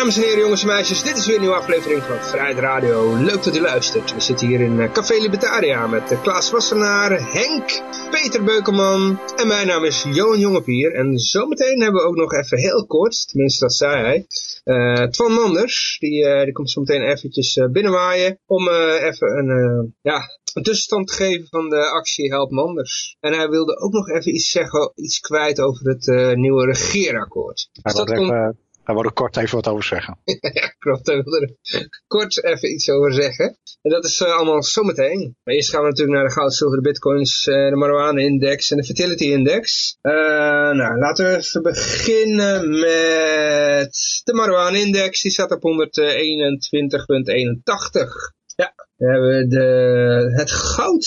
Dames en heren, jongens en meisjes, dit is weer een nieuwe aflevering van Vrijheid Radio. Leuk dat u luistert. We zitten hier in eh, Café Libertaria met uh, Klaas Wassenaar, Henk, Peter Beukelman en mijn naam is Johan Jongepier. En zometeen hebben we ook nog even heel kort, tenminste dat zei hij, uh, Twan Manders. Die, uh, die komt zometeen eventjes uh, binnenwaaien om even een, ja, een tussenstand te geven van de actie Help Manders. En hij wilde ook nog even iets zeggen, iets kwijt over het nieuwe regeerakkoord. Dus dat komt... Daar wil ik kort even wat over zeggen. klopt. Daar wil er kort even iets over zeggen. En dat is uh, allemaal zometeen. Maar eerst gaan we natuurlijk naar de goud, zilver, de bitcoins, uh, de marijuana-index en de fertility-index. Uh, nou, laten we even beginnen met de marijuana-index. Die staat op 121,81. Ja, dan hebben we de, het goud.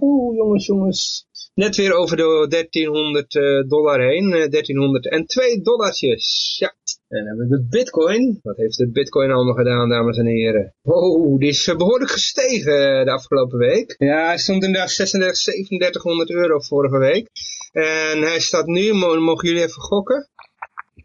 Oeh, jongens, jongens. Net weer over de 1300 dollar heen. 1302 dollartjes. Ja. En dan hebben we de bitcoin. Wat heeft de bitcoin allemaal gedaan, dames en heren? Wow, die is behoorlijk gestegen de afgelopen week. Ja, hij stond inderdaad 36, 3700 euro vorige week. En hij staat nu, mogen jullie even gokken?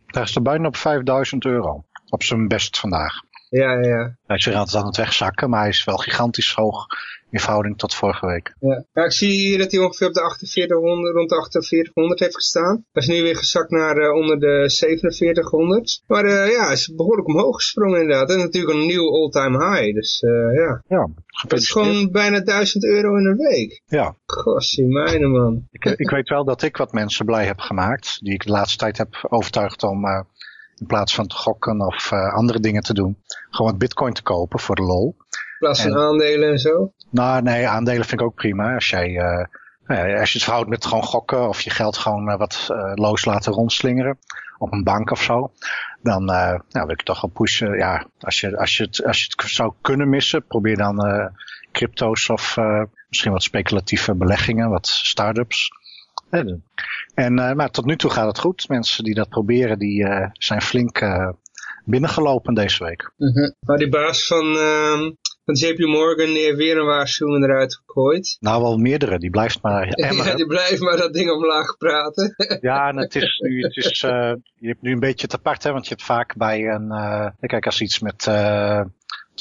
Hij staat bijna op 5000 euro. Op zijn best vandaag. Ja, ja. Hij is weer aan het wegzakken, maar hij is wel gigantisch hoog in verhouding tot vorige week. Ja. ja ik zie hier dat hij ongeveer op de 4800, rond de 4800 heeft gestaan. Hij is nu weer gezakt naar uh, onder de 4700. Maar uh, ja, hij is behoorlijk omhoog gesprongen inderdaad. En natuurlijk een nieuw all-time high. Dus uh, ja. Ja, Het is gewoon bijna 1000 euro in een week. Ja. Gossie mijne man. Ik, ik weet wel dat ik wat mensen blij heb gemaakt. Die ik de laatste tijd heb overtuigd om in plaats van te gokken of uh, andere dingen te doen, gewoon bitcoin te kopen voor de lol. In plaats van en, aandelen en zo? Nou, nee, aandelen vind ik ook prima. Als jij, uh, als je het verhoudt met gewoon gokken of je geld gewoon uh, wat loos laten rondslingeren op een bank of zo, dan nou, wil ik toch wel pushen. Ja, als je, als je, het, als je het zou kunnen missen, probeer dan crypto's of misschien wat speculatieve beleggingen, wat start-ups. En, uh, maar tot nu toe gaat het goed. Mensen die dat proberen, die uh, zijn flink uh, binnengelopen deze week. -hmm. Maar die baas van, uh, van JP Morgan heeft weer een waarschuwing eruit gegooid. Nou, wel meerdere. Die blijft maar Ja, die blijft maar dat ding omlaag praten. ja, en het is nu, het is, je hebt nu een beetje te apart, hè, want je hebt vaak bij een, kijk, als iets met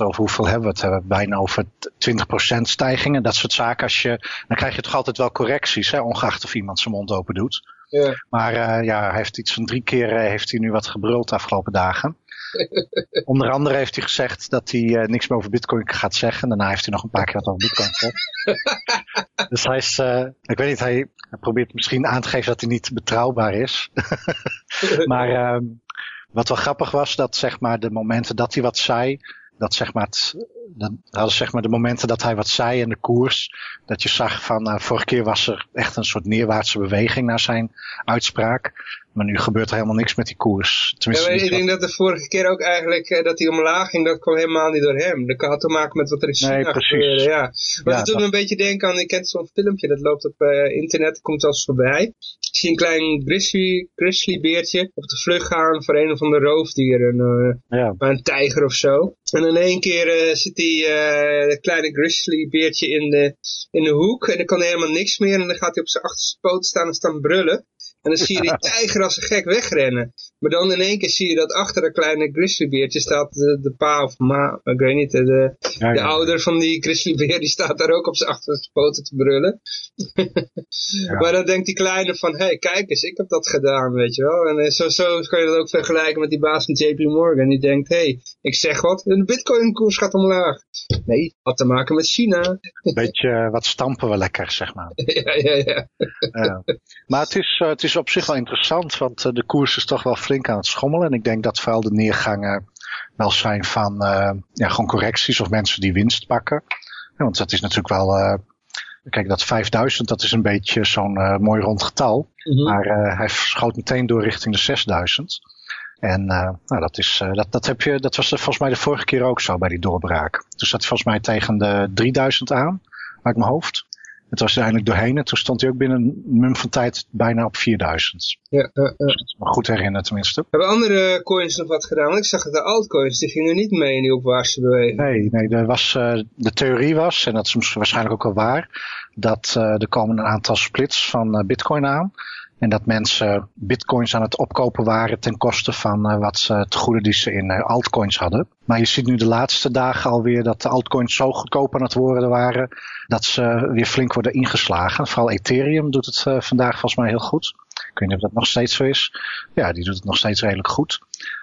over hoeveel hebben we het? Hebben we bijna over 20% stijgingen. Dat soort zaken. Als je, dan krijg je toch altijd wel correcties, hè, ongeacht of iemand zijn mond open doet. Ja. Maar uh, ja, hij heeft iets van drie keer uh, heeft hij nu wat gebruld de afgelopen dagen. Onder andere heeft hij gezegd dat hij uh, niks meer over bitcoin gaat zeggen. Daarna heeft hij nog een paar keer wat over bitcoin gezegd. dus hij is, ik weet niet, hij, hij, probeert misschien aan te geven dat hij niet betrouwbaar is. maar ehm, wat wel grappig was, dat zeg maar de momenten dat hij wat zei, dat zeg maar, het, dan hadden zeg maar de momenten dat hij wat zei in de koers, dat je zag van, uh, vorige keer was er echt een soort neerwaartse beweging naar zijn uitspraak. Maar nu gebeurt er helemaal niks met die koers. Tenminste, ja, ik denk dat de vorige keer ook eigenlijk uh, dat hij omlaag ging, dat kwam helemaal niet door hem. Dat had te maken met wat er in China nee, gebeurde. Ja. Maar ja, dat doet me een beetje denken aan, ik ken zo'n filmpje, dat loopt op uh, internet, komt als voorbij. Ik zie een klein grizzly, grizzly beertje op de vlucht gaan voor een of ander roofdier, een, uh, ja. een tijger of zo. En in één keer zit die kleine grizzly beertje in de, in de hoek en dan kan hij helemaal niks meer en dan gaat hij op zijn achterste poot staan en staan brullen. En dan zie je die tijger als een gek wegrennen. Maar dan in één keer zie je dat achter een kleine grizzlybeertje staat de, de, pa of ma, ik weet niet, de, de, ja, ja. ouder van die grizzlybeer, die staat daar ook op zijn achterste poten te brullen. Ja. Maar dan denkt die kleine van, hé, hey, kijk eens, ik heb dat gedaan, weet je wel. En zo, zo kan je dat ook vergelijken met die baas van JP Morgan. Die denkt, hé, hey, ik zeg wat, de bitcoin koers gaat omlaag. Nee, had te maken met China. Beetje, wat stampen we lekker, zeg maar. ja, ja, ja. Maar het is, uh, het is op zich wel interessant, want uh, de koers is toch wel flink aan het schommelen. En ik denk dat vooral de neergangen wel zijn van uh, ja, gewoon correcties of mensen die winst pakken. Ja, want dat is natuurlijk wel... Kijk, dat 5000, dat is een beetje zo'n mooi rond getal. Mhm. Mm -hmm. Maar hij schoot meteen door richting de 6000. En nou, dat, is, dat, dat, heb je, dat was volgens mij de vorige keer ook zo bij die doorbraak. Toen zat hij volgens mij tegen de 3000 aan, uit mijn hoofd. Het was uiteindelijk doorheen en toen stond hij ook binnen een mum van tijd bijna op 4000. Ja, uh, uh. Me goed herinneren tenminste. Hebben andere coins nog wat gedaan? Want ik zag dat de altcoins, die gingen niet mee in die opwaartse beweging. Nee, nee er was, uh, de theorie was, en dat is waarschijnlijk ook wel waar, dat uh, er komen een aantal splits van uh, bitcoin aan. En dat mensen bitcoins aan het opkopen waren ten koste van uh, wat ze te goede die ze in uh, altcoins hadden. Maar je ziet nu de laatste dagen alweer dat de altcoins zo goedkoop aan het worden waren dat ze weer flink worden ingeslagen. Vooral Ethereum doet het uh, vandaag volgens mij heel goed. Ik weet niet of dat nog steeds zo is. Ja, die doet het nog steeds redelijk goed.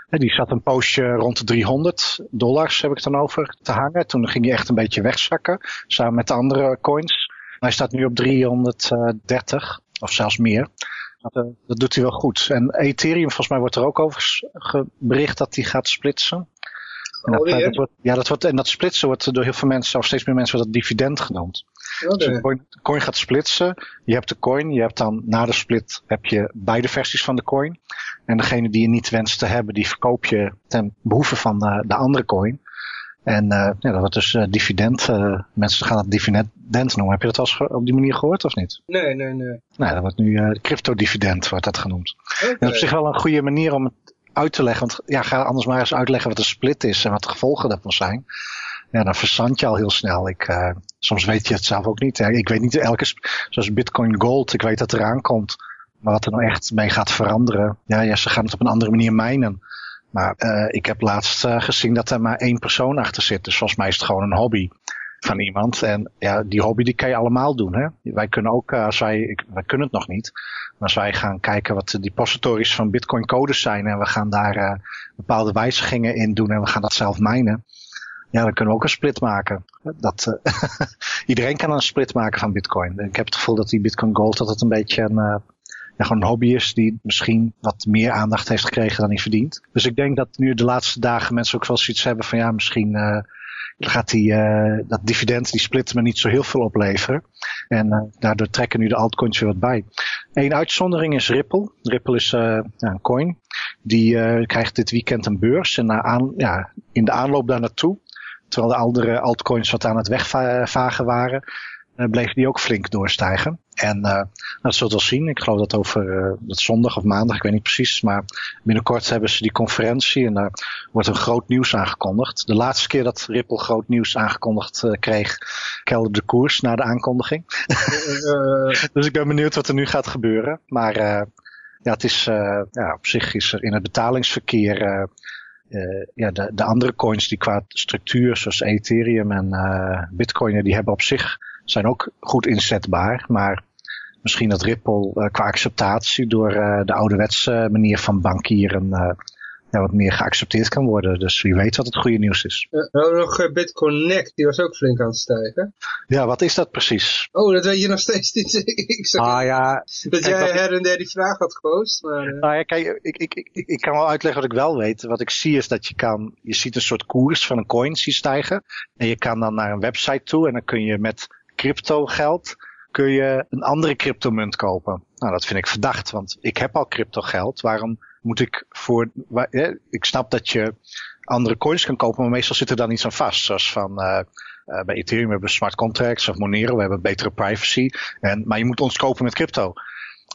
Die zat een poosje rond de 300 dollars, heb ik het dan over, te hangen. Toen ging hij echt een beetje wegzakken, samen met de andere coins. Hij staat nu op 330, of zelfs meer. Dat, dat, doet hij wel goed. En Ethereum, volgens mij wordt er ook over bericht dat hij gaat splitsen. En dat, oh, dat wordt, ja, dat wordt, en dat splitsen wordt door heel veel mensen, of steeds meer mensen, wordt dat dividend genoemd. Okay. Dus de coin, gaat splitsen. Je hebt de coin, je hebt dan na de split heb je beide versies van de coin. En degene die je niet wenst te hebben, die verkoop je ten behoeve van de, de andere coin. En uh, ja, dat wordt dus uh, dividend. Uh, mensen gaan het dividend noemen. Heb je dat al eens op die manier gehoord of niet? Nee, nee, nee. Nou, dat wordt nu crypto-dividend wordt dat genoemd. Okay. En op zich wel een goede manier om het uit te leggen. Want ja, ga anders maar eens uitleggen wat een split is en wat de gevolgen daarvan zijn. Ja, dan verzand je al heel snel. Ik, soms weet je het zelf ook niet. Ik weet niet elke, zoals Bitcoin Gold, ik weet dat eraan komt. Maar wat er nou echt mee gaat veranderen. Ja, ja ze gaan het op een andere manier mijnen. Maar uh, ik heb laatst uh, gezien dat er maar één persoon achter zit. Dus volgens mij is het gewoon een hobby van iemand. En ja, die hobby die kan je allemaal doen. Hè? Wij kunnen ook, uh, als wij, ik, wij kunnen het nog niet. Maar als wij gaan kijken wat de depositories van bitcoin codes zijn. En we gaan daar bepaalde wijzigingen in doen. En we gaan dat zelf mijnen. Ja, dan kunnen we ook een split maken. Dat, iedereen kan een split maken van bitcoin. Ik heb het gevoel dat die bitcoin gold dat het een beetje een ja, gewoon een hobbyist die misschien wat meer aandacht heeft gekregen dan hij verdient. Dus ik denk dat nu de laatste dagen mensen ook wel zoiets hebben van ja, misschien uh, gaat die, uh, dat dividend, die split me niet zo heel veel opleveren. En uh, daardoor trekken nu de altcoins weer wat bij. Eén uitzondering is Ripple. Ripple is een coin. Die krijgt dit weekend een beurs. En na aan, ja, in de aanloop daar naartoe, terwijl de andere altcoins wat aan het wegvagen waren, bleef die ook flink doorstijgen. En uh, dat zult wel zien. Ik geloof dat over uh, dat zondag of maandag, ik weet niet precies. Maar binnenkort hebben ze die conferentie en daar wordt een groot nieuws aangekondigd. De laatste keer dat Ripple groot nieuws aangekondigd uh, kreeg, kelderde de koers na de aankondiging. dus ik ben benieuwd wat er nu gaat gebeuren. Maar ja, het is, ja, op zich is er in het betalingsverkeer uh, ja, de, de andere coins die qua structuur, zoals Ethereum en uh, Bitcoin, die hebben op zich zijn ook goed inzetbaar. Maar misschien dat Ripple uh, qua acceptatie door uh, de ouderwetse manier van bankieren uh, ja, wat meer geaccepteerd kan worden. Dus wie weet wat het goede nieuws is. Uh, nou, nog BitConnect, die was ook flink aan het stijgen. Ja, wat is dat precies? Oh, dat weet je nog steeds niet. ik zag ah, ja. Dat kijk, jij her en der die vraag had gepost. Maar, uh... Nou ja, kijk, ik, ik, ik, ik kan wel uitleggen wat ik wel weet. Wat ik zie is dat je kan, je ziet een soort koers van een coin zien stijgen. En je kan dan naar een website toe en dan kun je met crypto geld kun je een andere cryptomunt kopen. Nou, dat vind ik verdacht, want ik heb al crypto geld. Waarom moet ik voor... Ik snap dat je andere coins kan kopen, maar meestal zit er dan iets aan vast. Zoals van... Uh, uh, bij Ethereum hebben we smart contracts of Monero, we hebben betere privacy. En, maar je moet ons kopen met crypto.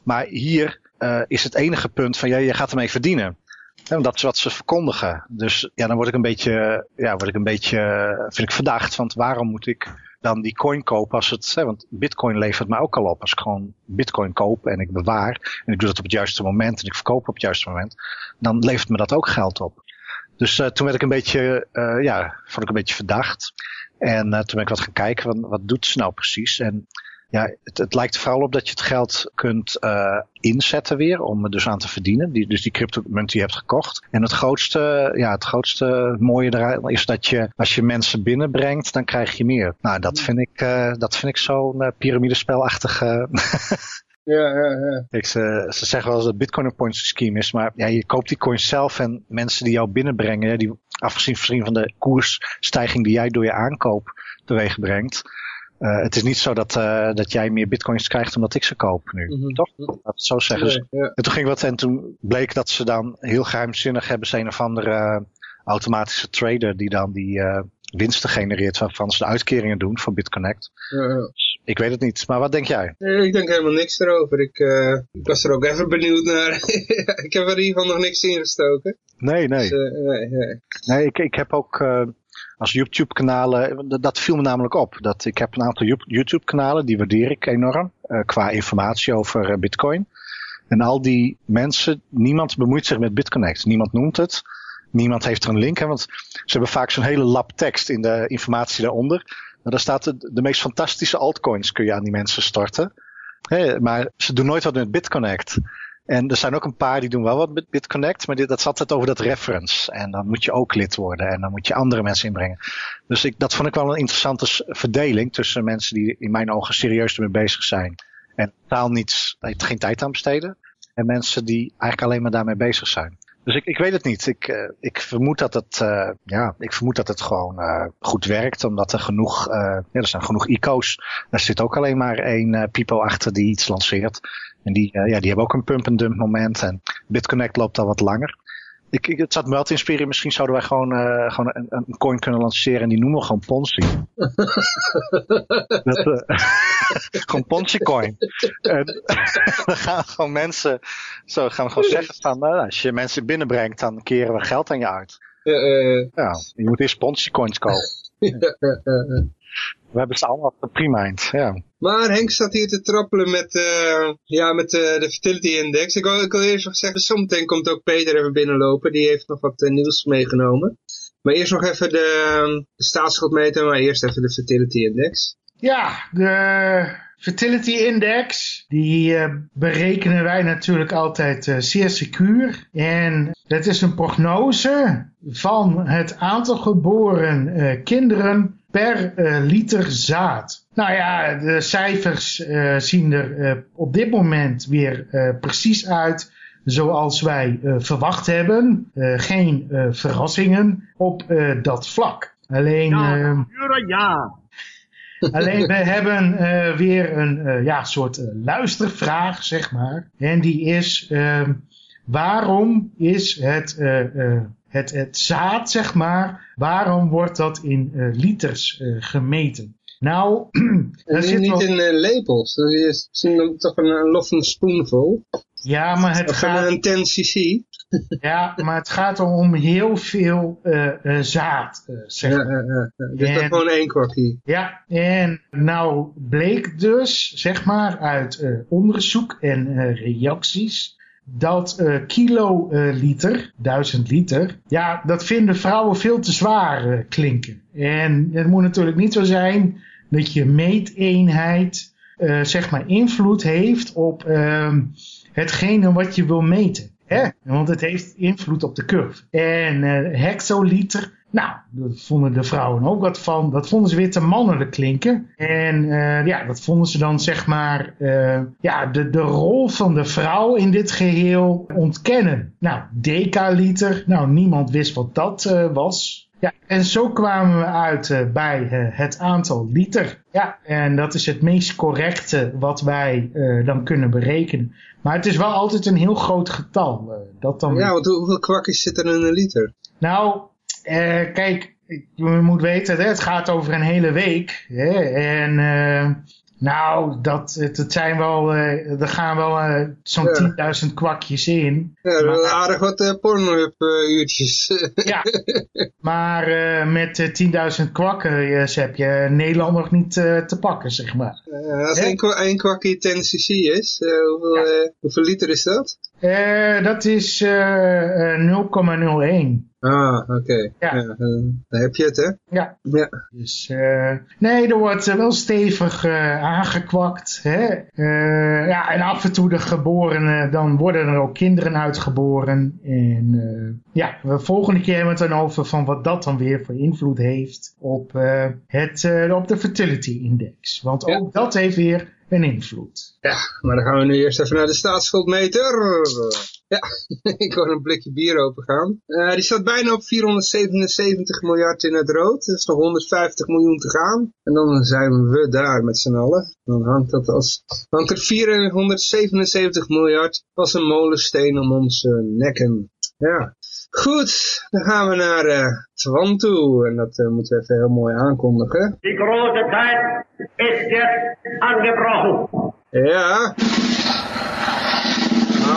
Maar hier uh, is het enige punt van, ja, je gaat ermee verdienen. En dat is wat ze verkondigen. Dus ja, dan word ik een beetje, ja, word ik een beetje, vind ik verdacht. Want waarom moet ik dan die coin kopen als het, want bitcoin levert mij ook al op. Als ik gewoon bitcoin koop en ik bewaar en ik doe dat op het juiste moment en ik verkoop op het juiste moment, dan levert me dat ook geld op. Dus uh, toen werd ik een beetje, uh, ja, vond ik een beetje verdacht. En uh, toen ben ik wat gaan kijken, wat, wat doet ze nou precies? En ja, het, het lijkt er vooral op dat je het geld kunt uh, inzetten weer om er dus aan te verdienen. Die, dus die cryptomunt die je hebt gekocht. En het grootste, ja, het grootste mooie eraan is dat je als je mensen binnenbrengt, dan krijg je meer. Nou, dat vind ik, uh, dat vind ik zo'n uh, piramidespelachtige. Ja, ja, ja. Kijk, ze, ze zeggen wel eens dat Bitcoin een point scheme is, maar ja, je koopt die coins zelf en mensen die jou binnenbrengen, die afgezien van de koersstijging die jij door je aankoop teweeg brengt, het is niet zo dat, uh, dat jij meer bitcoins krijgt omdat ik ze koop nu. Mm -hmm. Toch? Laat het zo zeggen. Nee, ja. En toen ging wat en toen bleek dat ze dan heel geheimzinnig hebben ze een of andere uh, automatische trader die dan die winsten genereert waarvan ze de uitkeringen doen van BitConnect. Ja, ja. Dus ik weet het niet. Maar wat denk jij? ik denk helemaal niks erover. Ik, uh, ik was er ook even benieuwd naar. ik heb er in ieder geval nog niks in gestoken. Nee, nee. Dus, uh, nee, nee. nee ik, ik heb ook uh, als YouTube-kanalen, dat viel me namelijk op. Dat ik heb een aantal YouTube-kanalen, die waardeer ik enorm, qua informatie over Bitcoin. En al die mensen, niemand bemoeit zich met BitConnect. Niemand noemt het. Niemand heeft er een link. Hè, want ze hebben vaak zo'n hele lab tekst in de informatie daaronder. Maar daar staat de, meest fantastische altcoins kun je aan die mensen storten. Maar ze doen nooit wat met BitConnect. En er zijn ook een paar die doen wel wat met BitConnect, maar dit, dat is altijd over dat reference. En dan moet je ook lid worden en dan moet je andere mensen inbrengen. Dus ik, dat vond ik wel een interessante verdeling tussen mensen die in mijn ogen serieus ermee bezig zijn. En taal niet, geen tijd aan besteden. En mensen die eigenlijk alleen maar daarmee bezig zijn. Dus ik, ik weet het niet. Ik, uh, ik vermoed dat het, uh, ja, ik vermoed dat het gewoon uh, goed werkt, omdat er genoeg, ja, er zijn genoeg ICO's. Daar zit ook alleen maar één people achter die iets lanceert. En die, ja, die hebben ook een pump and dump moment. En BitConnect loopt al wat langer ik, ik, het zat me wel te inspireren. Misschien zouden wij gewoon, uh, gewoon een, een, coin kunnen lanceren en die noemen we gewoon Ponzi. dat, uh, gewoon Ponzi coin. en dan gaan gewoon mensen, zo gaan we gewoon zeggen van, uh, als je mensen binnenbrengt, dan keren we geld aan je uit. ja, je moet eerst Ponzi coins kopen. We hebben ze allemaal geprimind, ja. Maar Henk staat hier te trappelen met, uh, ja, met uh, de fertility index. Ik wil, ik wil eerst nog zeggen, zometeen komt ook Peter even binnenlopen. Die heeft nog wat uh, nieuws meegenomen. Maar eerst nog even de, de staatsschuldmeter, maar eerst even de fertility index. Ja, de fertility index, die uh, berekenen wij natuurlijk altijd uh, zeer secuur. En dat is een prognose van het aantal geboren uh, kinderen per uh, liter zaad. Nou ja, de cijfers uh, zien er uh, op dit moment weer precies uit zoals wij verwacht hebben. geen verrassingen op dat vlak. Alleen, ja, ja. alleen we hebben weer een ja, soort luistervraag, zeg maar. En die is, waarom is het het, het zaad, zeg maar, waarom wordt dat in uh, liters uh, gemeten? Nou, dat zit niet in uh, lepels. Dat is misschien toch een, een spoonvol. Ja, maar het of gaat... een 10 cc. ja, maar het gaat om heel veel zaad, zeg maar. Ja, Dit is toch gewoon één kwakkie. Ja, en nou bleek dus, zeg maar, uit onderzoek en reacties dat uh, kiloliter, uh, duizend liter, ja, dat vinden vrouwen veel te zwaar uh, klinken. En het moet natuurlijk niet zo zijn dat je meeteenheid, uh, zeg maar, invloed heeft op ehm, hetgene wat je wil meten. Hè? Want het heeft invloed op de curve. En hectoliter, nou, dat vonden de vrouwen ook wat van. Dat vonden ze weer te mannelijk klinken. En uh, ja, dat vonden ze dan zeg maar uh, ja, de, de rol van de vrouw in dit geheel ontkennen. Nou, decaliter, nou niemand wist wat dat uh, was. Ja, en zo kwamen we uit bij het aantal liter. Ja, en dat is het meest correcte wat wij dan kunnen berekenen. Maar het is wel altijd een heel groot getal. dat dan... Ja, want hoeveel kwakjes zit er in een liter? Nou, uh, kijk, je moet weten, hè, het gaat over een hele week. Hè, en uh, nou, dat, het, zijn wel, uh, er gaan wel zo'n ja. 10.000 kwakjes in. Ja, maar, aardig wat uh, porno uurtjes. ja, maar met 10.000 kwakken heb je Nederland nog niet te pakken, zeg maar. als één, één kwakje 10 cc is, hoeveel, ja. hoeveel liter is dat? dat is 0,01. Ah, oké. Okay. Ja. ja. dan heb je het, hè? Ja. ja. Dus, uh, nee, er wordt uh, wel stevig uh, aangekwakt. Hè? ja, en af en toe de geborenen, dan worden er ook kinderen uitgeboren. En ja, de volgende keer hebben we het dan over van wat dat dan weer voor invloed heeft op, het, op de fertility index. Want ook dat heeft weer een invloed. Ja, maar dan gaan we nu eerst even naar de staatsschuldmeter. Ja, ik hoor een blikje bier opengaan. Uh, die staat bijna op 477 miljard in het rood. Er is nog 150 miljoen te gaan. En dan zijn we daar met z'n allen. Dan hangt, dat als, hangt er 477 miljard als een molensteen om onze nekken. Ja. Goed, dan gaan we naar uh, Twan toe. En dat uh, moeten we even heel mooi aankondigen. Die grote tijd is jetzt aangebrochen. Ja.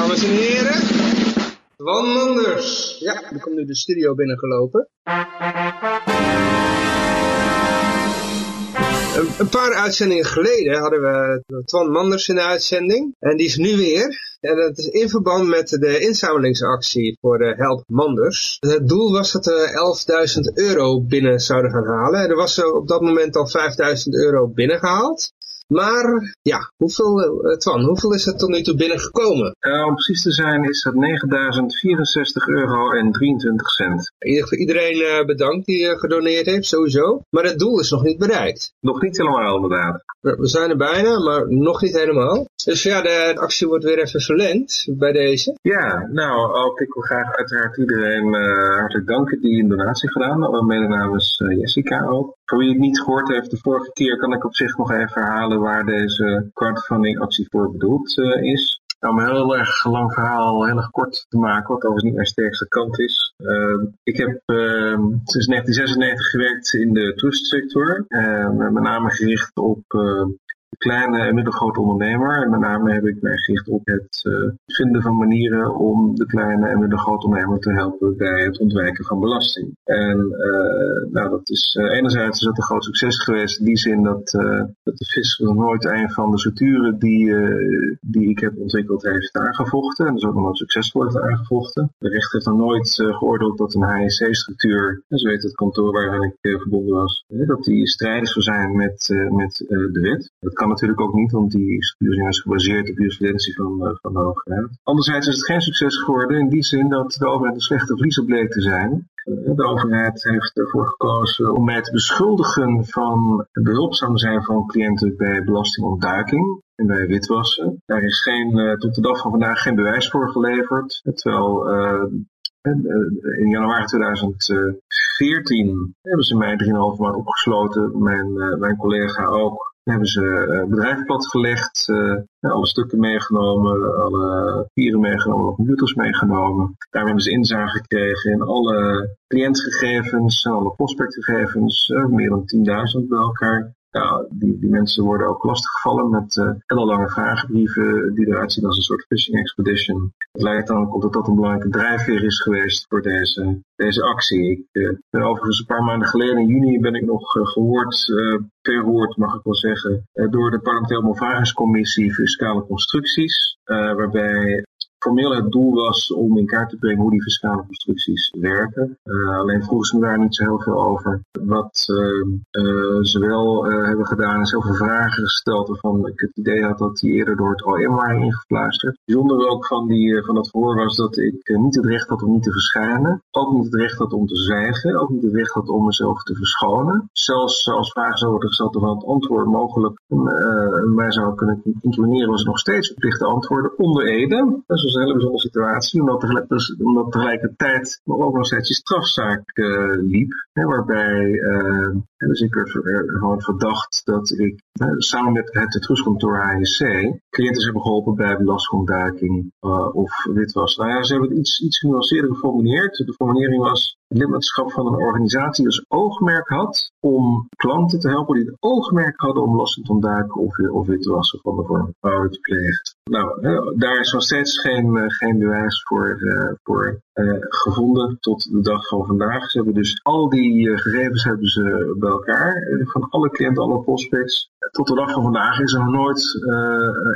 Dames en heren. Manders. Ja, die komt nu de studio binnengelopen. Een, paar uitzendingen geleden hadden we Twan Manders in de uitzending. En die is nu weer. En dat is in verband met de inzamelingsactie voor de Help Manders. Het doel was dat we 11.000 euro binnen zouden gaan halen. En er was op dat moment al 5.000 euro binnengehaald. Maar ja, hoeveel, uh, Twan, hoeveel is er tot nu toe binnengekomen? Uh, om precies te zijn is het 9.064 euro en 23 cent. Iedereen uh, bedankt die gedoneerd heeft, sowieso. Maar het doel is nog niet bereikt. Nog niet helemaal, inderdaad. We zijn er bijna, maar nog niet helemaal. Dus ja, de actie wordt weer even verlengd bij deze. Ja, nou, ook ik wil graag uiteraard iedereen hartelijk danken die een donatie gedaan. Mede namens Jessica ook. Voor wie het niet gehoord heeft, de vorige keer kan ik op zich nog even herhalen waar deze crowdfunding actie voor bedoeld uh, is. Nou, om een heel erg lang verhaal heel erg kort te maken, wat overigens niet mijn sterkste kant is. Uh, ik heb uh, sinds 1996 gewerkt in de toeristsector, met name gericht op kleine en middelgrote ondernemer. En met name heb ik mij gericht op het uh, vinden van manieren om de kleine en middelgrote ondernemer te helpen bij het ontwijken van belasting. En uh, nou, dat is uh, enerzijds is dat een groot succes geweest in die zin dat, dat de vis nog nooit een van de structuren die, die ik heb ontwikkeld heeft aangevochten. En dus ook nog nooit succesvol heeft aangevochten. De rechter heeft nog nooit geoordeeld dat een HEC-structuur, zo weet het kantoor waarin ik verbonden was, dat die strijdig zou zijn met, met de wet. Natuurlijk ook niet, want die structuur is gebaseerd op jurisprudentie van, uh, van de Raad. Anderzijds is het geen succes geworden in die zin dat de overheid een slechte verliezer bleek te zijn. Uh, de overheid heeft ervoor gekozen om mij te beschuldigen van behulpzaam zijn van cliënten bij belastingontduiking en bij witwassen. Daar is geen, uh, tot de dag van vandaag geen bewijs voor geleverd. Terwijl in januari 2014 hebben ze mij 3,5 maand opgesloten, mijn, mijn collega ook hebben ze uh, bedrijf platgelegd, uh, alle stukken meegenomen, alle papieren meegenomen, alle computers meegenomen. Daarmee hebben ze inzage gekregen in alle cliëntgegevens, alle prospectgegevens, uh, meer dan 10.000 bij elkaar. Ja, die, mensen worden ook lastiggevallen met uh, hele lange vragenbrieven die eruit zien als een soort phishing expedition. Het lijkt dan ook dat dat een belangrijke drijfveer is geweest voor deze, deze actie. Ik uh, ben overigens een paar maanden geleden, in juni, ben ik nog uh, gehoord, verhoord mag ik wel zeggen, door de parlementaire bevragingscommissie Fiscale Constructies. waarbij formeel het doel was om in kaart te brengen hoe die fiscale constructies werken. Uh, alleen vroegen ze me daar niet zo heel veel over. Wat uh, uh, ze wel hebben gedaan is heel veel vragen gesteld waarvan ik het idee had dat die eerder door het OM waren ingefluisterd. Bijzonder ook van, die, van dat verhoor was dat ik niet het recht had om niet te verschijnen. Ook niet het recht had om te zwijgen. Ook niet het recht had om mezelf te verschonen. Zelfs als vragen zouden worden gesteld of het antwoord mogelijk mij zou kunnen incrimineren was nog steeds verplicht te antwoorden onder Ede. Dat is een hele situatie, omdat, dus, omdat tegelijkertijd nog ook nog steeds die strafzaak uh, liep, hè, waarbij uh, dus ik werd gewoon verdacht dat ik samen met het trustkantoor HSC cliënten hebben geholpen bij belastingontduiking of witwas. Nou ja, ze hebben het iets, iets genuanceerder geformuleerd. De formulering was lidmaatschap van een organisatie dus oogmerk had om klanten te helpen die het oogmerk hadden om belasting te ontduiken of, of witwassen van de vorm fraude te plegen. Nou, daar is nog steeds geen, eh, geen bewijs voor, uh, voor gevonden tot de dag van vandaag. Ze hebben dus al die gegevens hebben ze bij elkaar, van alle cliënten, alle prospects. Tot de dag van vandaag is er nog nooit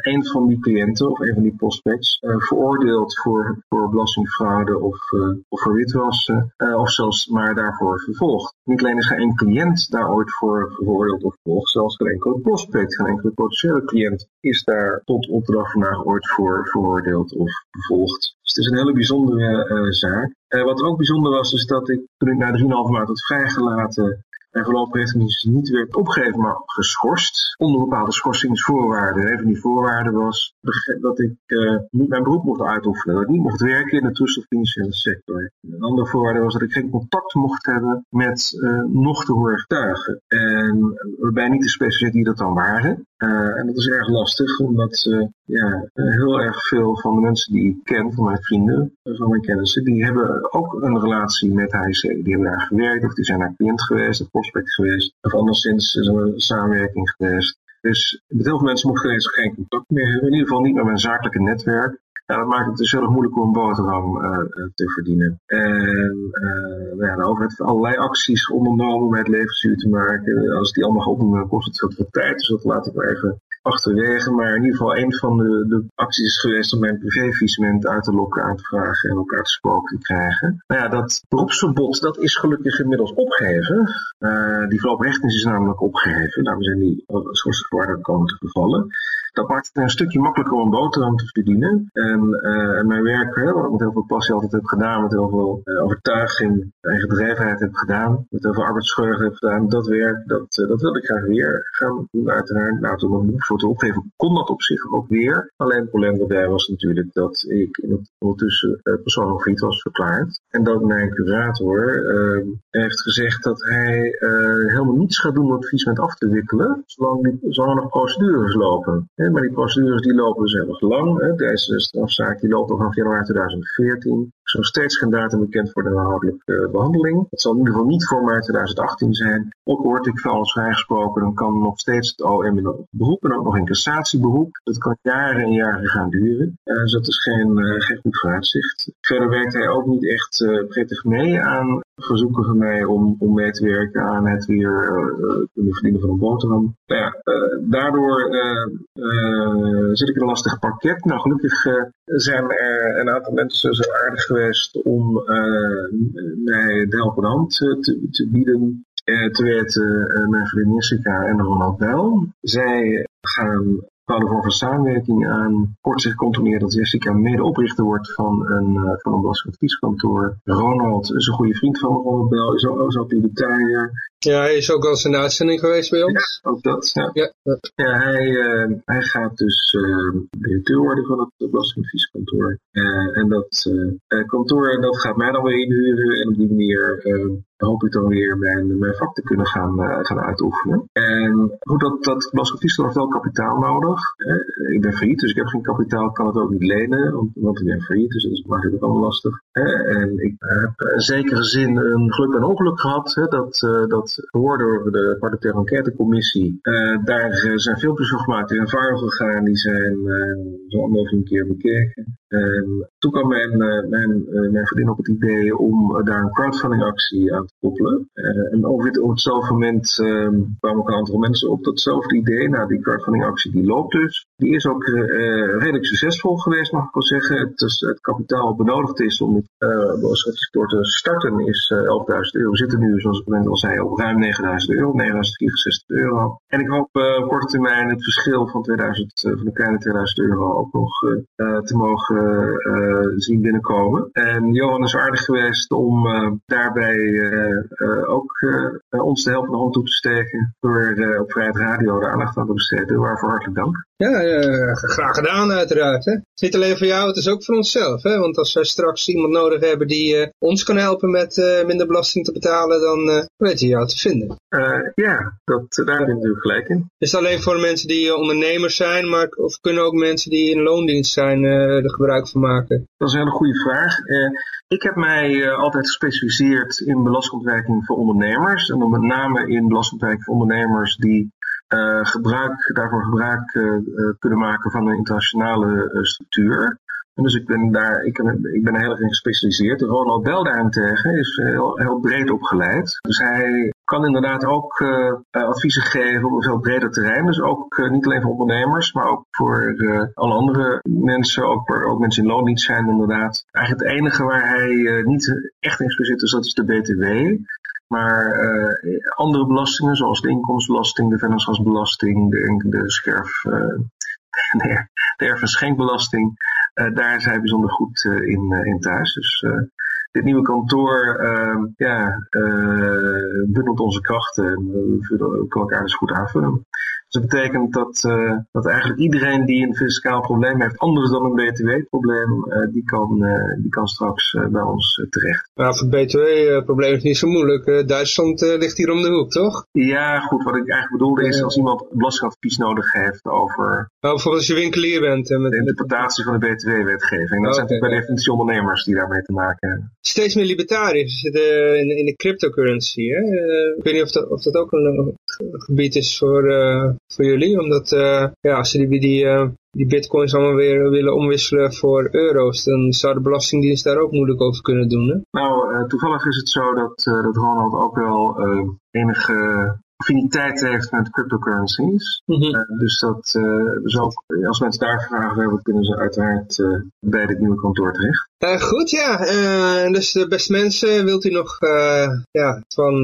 een van die cliënten of een van die prospects veroordeeld voor, voor belastingfraude of, of voor witwassen zelfs maar daarvoor vervolgd. Niet alleen is geen cliënt daar ooit voor veroordeeld of vervolgd, zelfs geen enkele prospect, geen enkele potentiële cliënt is daar tot op de dag van vandaag ooit voor veroordeeld of vervolgd. Dus het is een hele bijzondere uh, zaak. Uh, wat ook bijzonder was, is dat ik toen ik na 3,5 maand had vrijgelaten en voorlopig heeft dus niet werd opgegeven, maar geschorst. Onder bepaalde schorsingsvoorwaarden. Een van die voorwaarden was dat ik uh, niet mijn beroep mocht uitoefenen. Dat ik niet mocht werken in de financiële sector. Een andere voorwaarde was dat ik geen contact mocht hebben met uh, nog te horen getuigen. En waarbij niet de specialisten die dat dan waren. En dat is erg lastig, omdat ja, heel erg veel van de mensen die ik ken, van mijn vrienden, van mijn kennissen, die hebben ook een relatie met HIC. Die hebben daar gewerkt, of die zijn naar cliënt geweest, of prospect geweest, of anderszins is er een samenwerking geweest. Dus met heel veel mensen mocht ik geen contact meer hebben. In ieder geval niet met mijn zakelijke netwerk. Ja, dat maakt het dus heel erg moeilijk om een boterham uh, te verdienen. En uh, nou ja, de overheid heeft allerlei acties ondernomen om het levensduur te maken. Als die allemaal opnoemen, kost het veel, tijd. Dus dat laat ik maar even achterwege. Maar in ieder geval een van de, de acties is geweest om mijn privévisement uit te lokken, aan te vragen en elkaar te spoken te krijgen. Nou ja, dat beroepsverbod, dat is gelukkig inmiddels opgeheven. Uh, die voorlopig is namelijk opgeheven. Daarom zijn die schorsen voor komen te vervallen dat maakt het een stukje makkelijker om boterham te verdienen. En, uh, en mijn werk, hè, wat ik met heel veel passie altijd heb gedaan, met heel veel uh, overtuiging en gedrevenheid heb gedaan, met heel veel arbeidsscheuren heb gedaan, dat werk, dat, uh, dat wil ik graag weer gaan doen. Uiteraard, nou, toen nog voor te opgeven, kon dat op zich ook weer. Alleen het probleem daarbij was natuurlijk dat ik ondertussen persoonlijk vriend was verklaard. En dat mijn curator heeft gezegd dat hij helemaal niets gaat doen om het advies af te wikkelen, zolang, die, zolang er nog procedures lopen maar die procedures die lopen dus heel erg lang. Deze strafzaak die loopt nog vanaf januari 2014. Is nog steeds geen datum bekend voor de inhoudelijke uh, behandeling. Het zal in ieder geval niet voor maart 2018 zijn. Ook word ik van alles vrijgesproken, dan kan nog steeds het OM in beroep en ook nog in cassatieberoep. Dat kan jaren en jaren gaan duren. Dus dat is geen, uh, geen goed vooruitzicht. Verder werkt hij ook niet echt prettig mee aan verzoeken van mij om, om mee te werken aan het weer kunnen verdienen van een boterham. Nou ja, daardoor zit ik in een lastig pakket. Nou, gelukkig zijn er een aantal mensen zo aardig om mij de helpende hand te, bieden. te weten mijn vriendin Jessica en Ronald Bijl. Zij gaan bepaalde vorm van samenwerking aan. Kort zich controleren dat Jessica medeoprichter wordt van een, van een belastingadvieskantoor. Ronald is een goede vriend van Ronald Bel, is ook, ook libertariër. Ja, hij is ook al eens in de uitzending geweest bij ons. Ja, ook dat. Ja, ja. ja hij, uh, hij gaat dus uh, directeur worden van het belastingadvieskantoor. Uh, en dat kantoor dat gaat mij dan weer inhuren en op die manier hoop ik dan weer mijn, mijn vak te kunnen gaan, uh, gaan uitoefenen. En hoe dat, dat belastingadvies heeft wel kapitaal nodig. Hè? Ik ben failliet, dus ik heb geen kapitaal, kan het ook niet lenen, want, ik ben failliet, dus dat maakt het ook allemaal lastig. Hè? En ik heb in zekere zin een geluk en ongeluk gehad, hè? dat, uh, dat gehoord door de parlementaire enquêtecommissie. Uh, daar zijn filmpjes van gemaakt, die gegaan, die zijn zo'n anderhalf keer bekeken. En toen kwam mijn, mijn, mijn vriendin op het idee om daar een crowdfunding actie aan te koppelen. En op hetzelfde moment uh, kwamen ook een aantal mensen op datzelfde idee. Nou, die crowdfunding actie die loopt dus. Die is ook redelijk succesvol geweest, mag ik wel zeggen. Het, is, het kapitaal benodigd is om het uh, te starten is 11.000 euro. We zitten nu, zoals ik net al zei, op ruim 9.000 euro, 9.064 euro. En ik hoop op korte termijn het verschil van, 2000, van de kleine 2000 euro ook nog te mogen zien binnenkomen. En Johan is aardig geweest om daarbij uh, ook ons te helpen de hand toe te steken door op Vrijheid Radio de aandacht aan te besteden. Waarvoor hartelijk dank. Ja, graag gedaan uiteraard. Hè? Het is niet alleen voor jou, het is ook voor onszelf. Hè? Want als wij straks iemand nodig hebben die ons kan helpen met minder belasting te betalen, dan weet je jou te vinden. ja, dat, daar heb je natuurlijk gelijk in. Is het alleen voor mensen die ondernemers zijn, maar of kunnen ook mensen die in loondienst zijn er gebruik van maken? Dat is een hele goede vraag. Ik heb mij uh, altijd gespecialiseerd in belastingontwijking voor ondernemers. En dan met name in belastingontwijking voor ondernemers die uh, gebruik, daarvoor gebruik uh, kunnen maken van een internationale structuur. Dus ik ben daar, ik ik ben heel erg in gespecialiseerd. Ronald Bell daarentegen is heel, heel breed opgeleid. Dus hij kan inderdaad ook adviezen geven op een veel breder terrein. Dus ook niet alleen voor ondernemers, maar ook voor alle andere mensen, ook, voor, ook mensen in loondienst zijn inderdaad. Eigenlijk het enige waar hij niet echt in zit, is dat is de BTW. Maar andere belastingen, zoals de inkomstenbelasting, de vennootschapsbelasting, de, de scherf, de, de erf- en schenkbelasting, daar is hij bijzonder goed in, thuis. Dus dit nieuwe kantoor uh, ja, uh, bundelt onze krachten en we kunnen elkaar dus goed aanvullen. Dus dat betekent dat, uh, dat eigenlijk iedereen die een fiscaal probleem heeft, anders dan een btw-probleem, uh, die, kan, uh, die kan straks bij ons terecht. Maar voor het btw-probleem is niet zo moeilijk. Duitsland ligt hier om de hoek, toch? Ja, goed. Wat ik eigenlijk bedoelde is als iemand belastingadvies nodig heeft over... Nou, bijvoorbeeld als je winkelier bent. Met, de interpretatie van de btw-wetgeving. Dat oh, zijn natuurlijk bij definitie ondernemers die daarmee te maken hebben. Steeds meer libertariërs zitten in, in de cryptocurrency. Hè? ik weet niet of dat, of dat ook een, gebied is voor, voor jullie. Omdat ja, als ze die, die, die bitcoins allemaal weer willen omwisselen voor euro's, dan zou de Belastingdienst daar ook moeilijk over kunnen doen. Nou, toevallig is het zo dat, dat Ronald ook wel enige affiniteit heeft met cryptocurrencies. Mm dus dat, uh, dus ook, als mensen daar vragen hebben, kunnen ze uiteraard uh, bij dit nieuwe kantoor terecht. Goed, ja. dus de beste mensen, wilt u nog ja, van,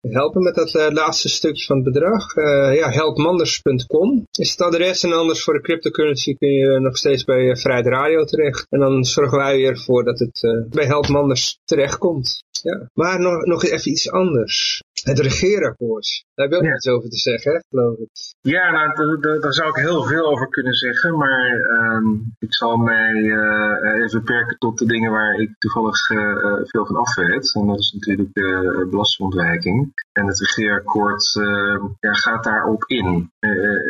helpen met dat laatste stukje van het bedrag? ja, helpmanders.com is het adres. En anders voor de cryptocurrency kun je nog steeds bij Vrijheid Radio terecht. En dan zorgen wij ervoor dat het bij Helpmanders terechtkomt. Ja. Maar nog, nog even iets anders. Het regeerakkoord. Daar heb je ook iets over te zeggen, geloof ik. Ja, nou, daar zou ik heel veel over kunnen zeggen. Maar um, ik zal mij uh, even beperken tot de dingen waar ik toevallig uh, veel van af weet. En dat is natuurlijk de belastingontwijking. En het regeerakkoord uh, ja, gaat daarop in.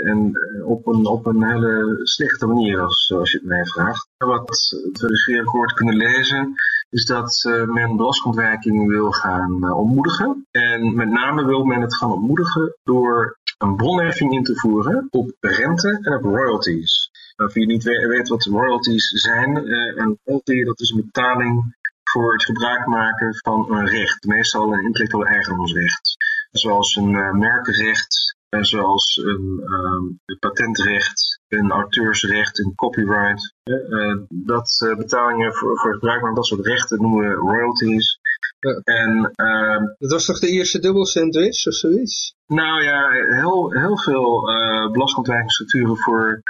en op een, op een hele slechte manier, als, als je het mij vraagt. Wat het regeerakkoord kunnen lezen is dat men belastingontwijking wil gaan ontmoedigen. En met name wil men het gaan ontmoedigen door een bronheffing in te voeren op rente en op royalties. Als je niet weet wat royalties zijn, een royalty dat is een betaling voor het gebruik maken van een recht, meestal een intellectueel eigendomsrecht. Zoals een merkenrecht, zoals een um, patentrecht, een auteursrecht, een copyright. Uh, dat uh, betalingen voor, voor het gebruik van dat soort rechten noemen we royalties. Ja. En, uh, dat was toch de eerste dubbelsandwich of zoiets? Nou ja, heel, heel veel uh, belastingontwijkingsstructuren voor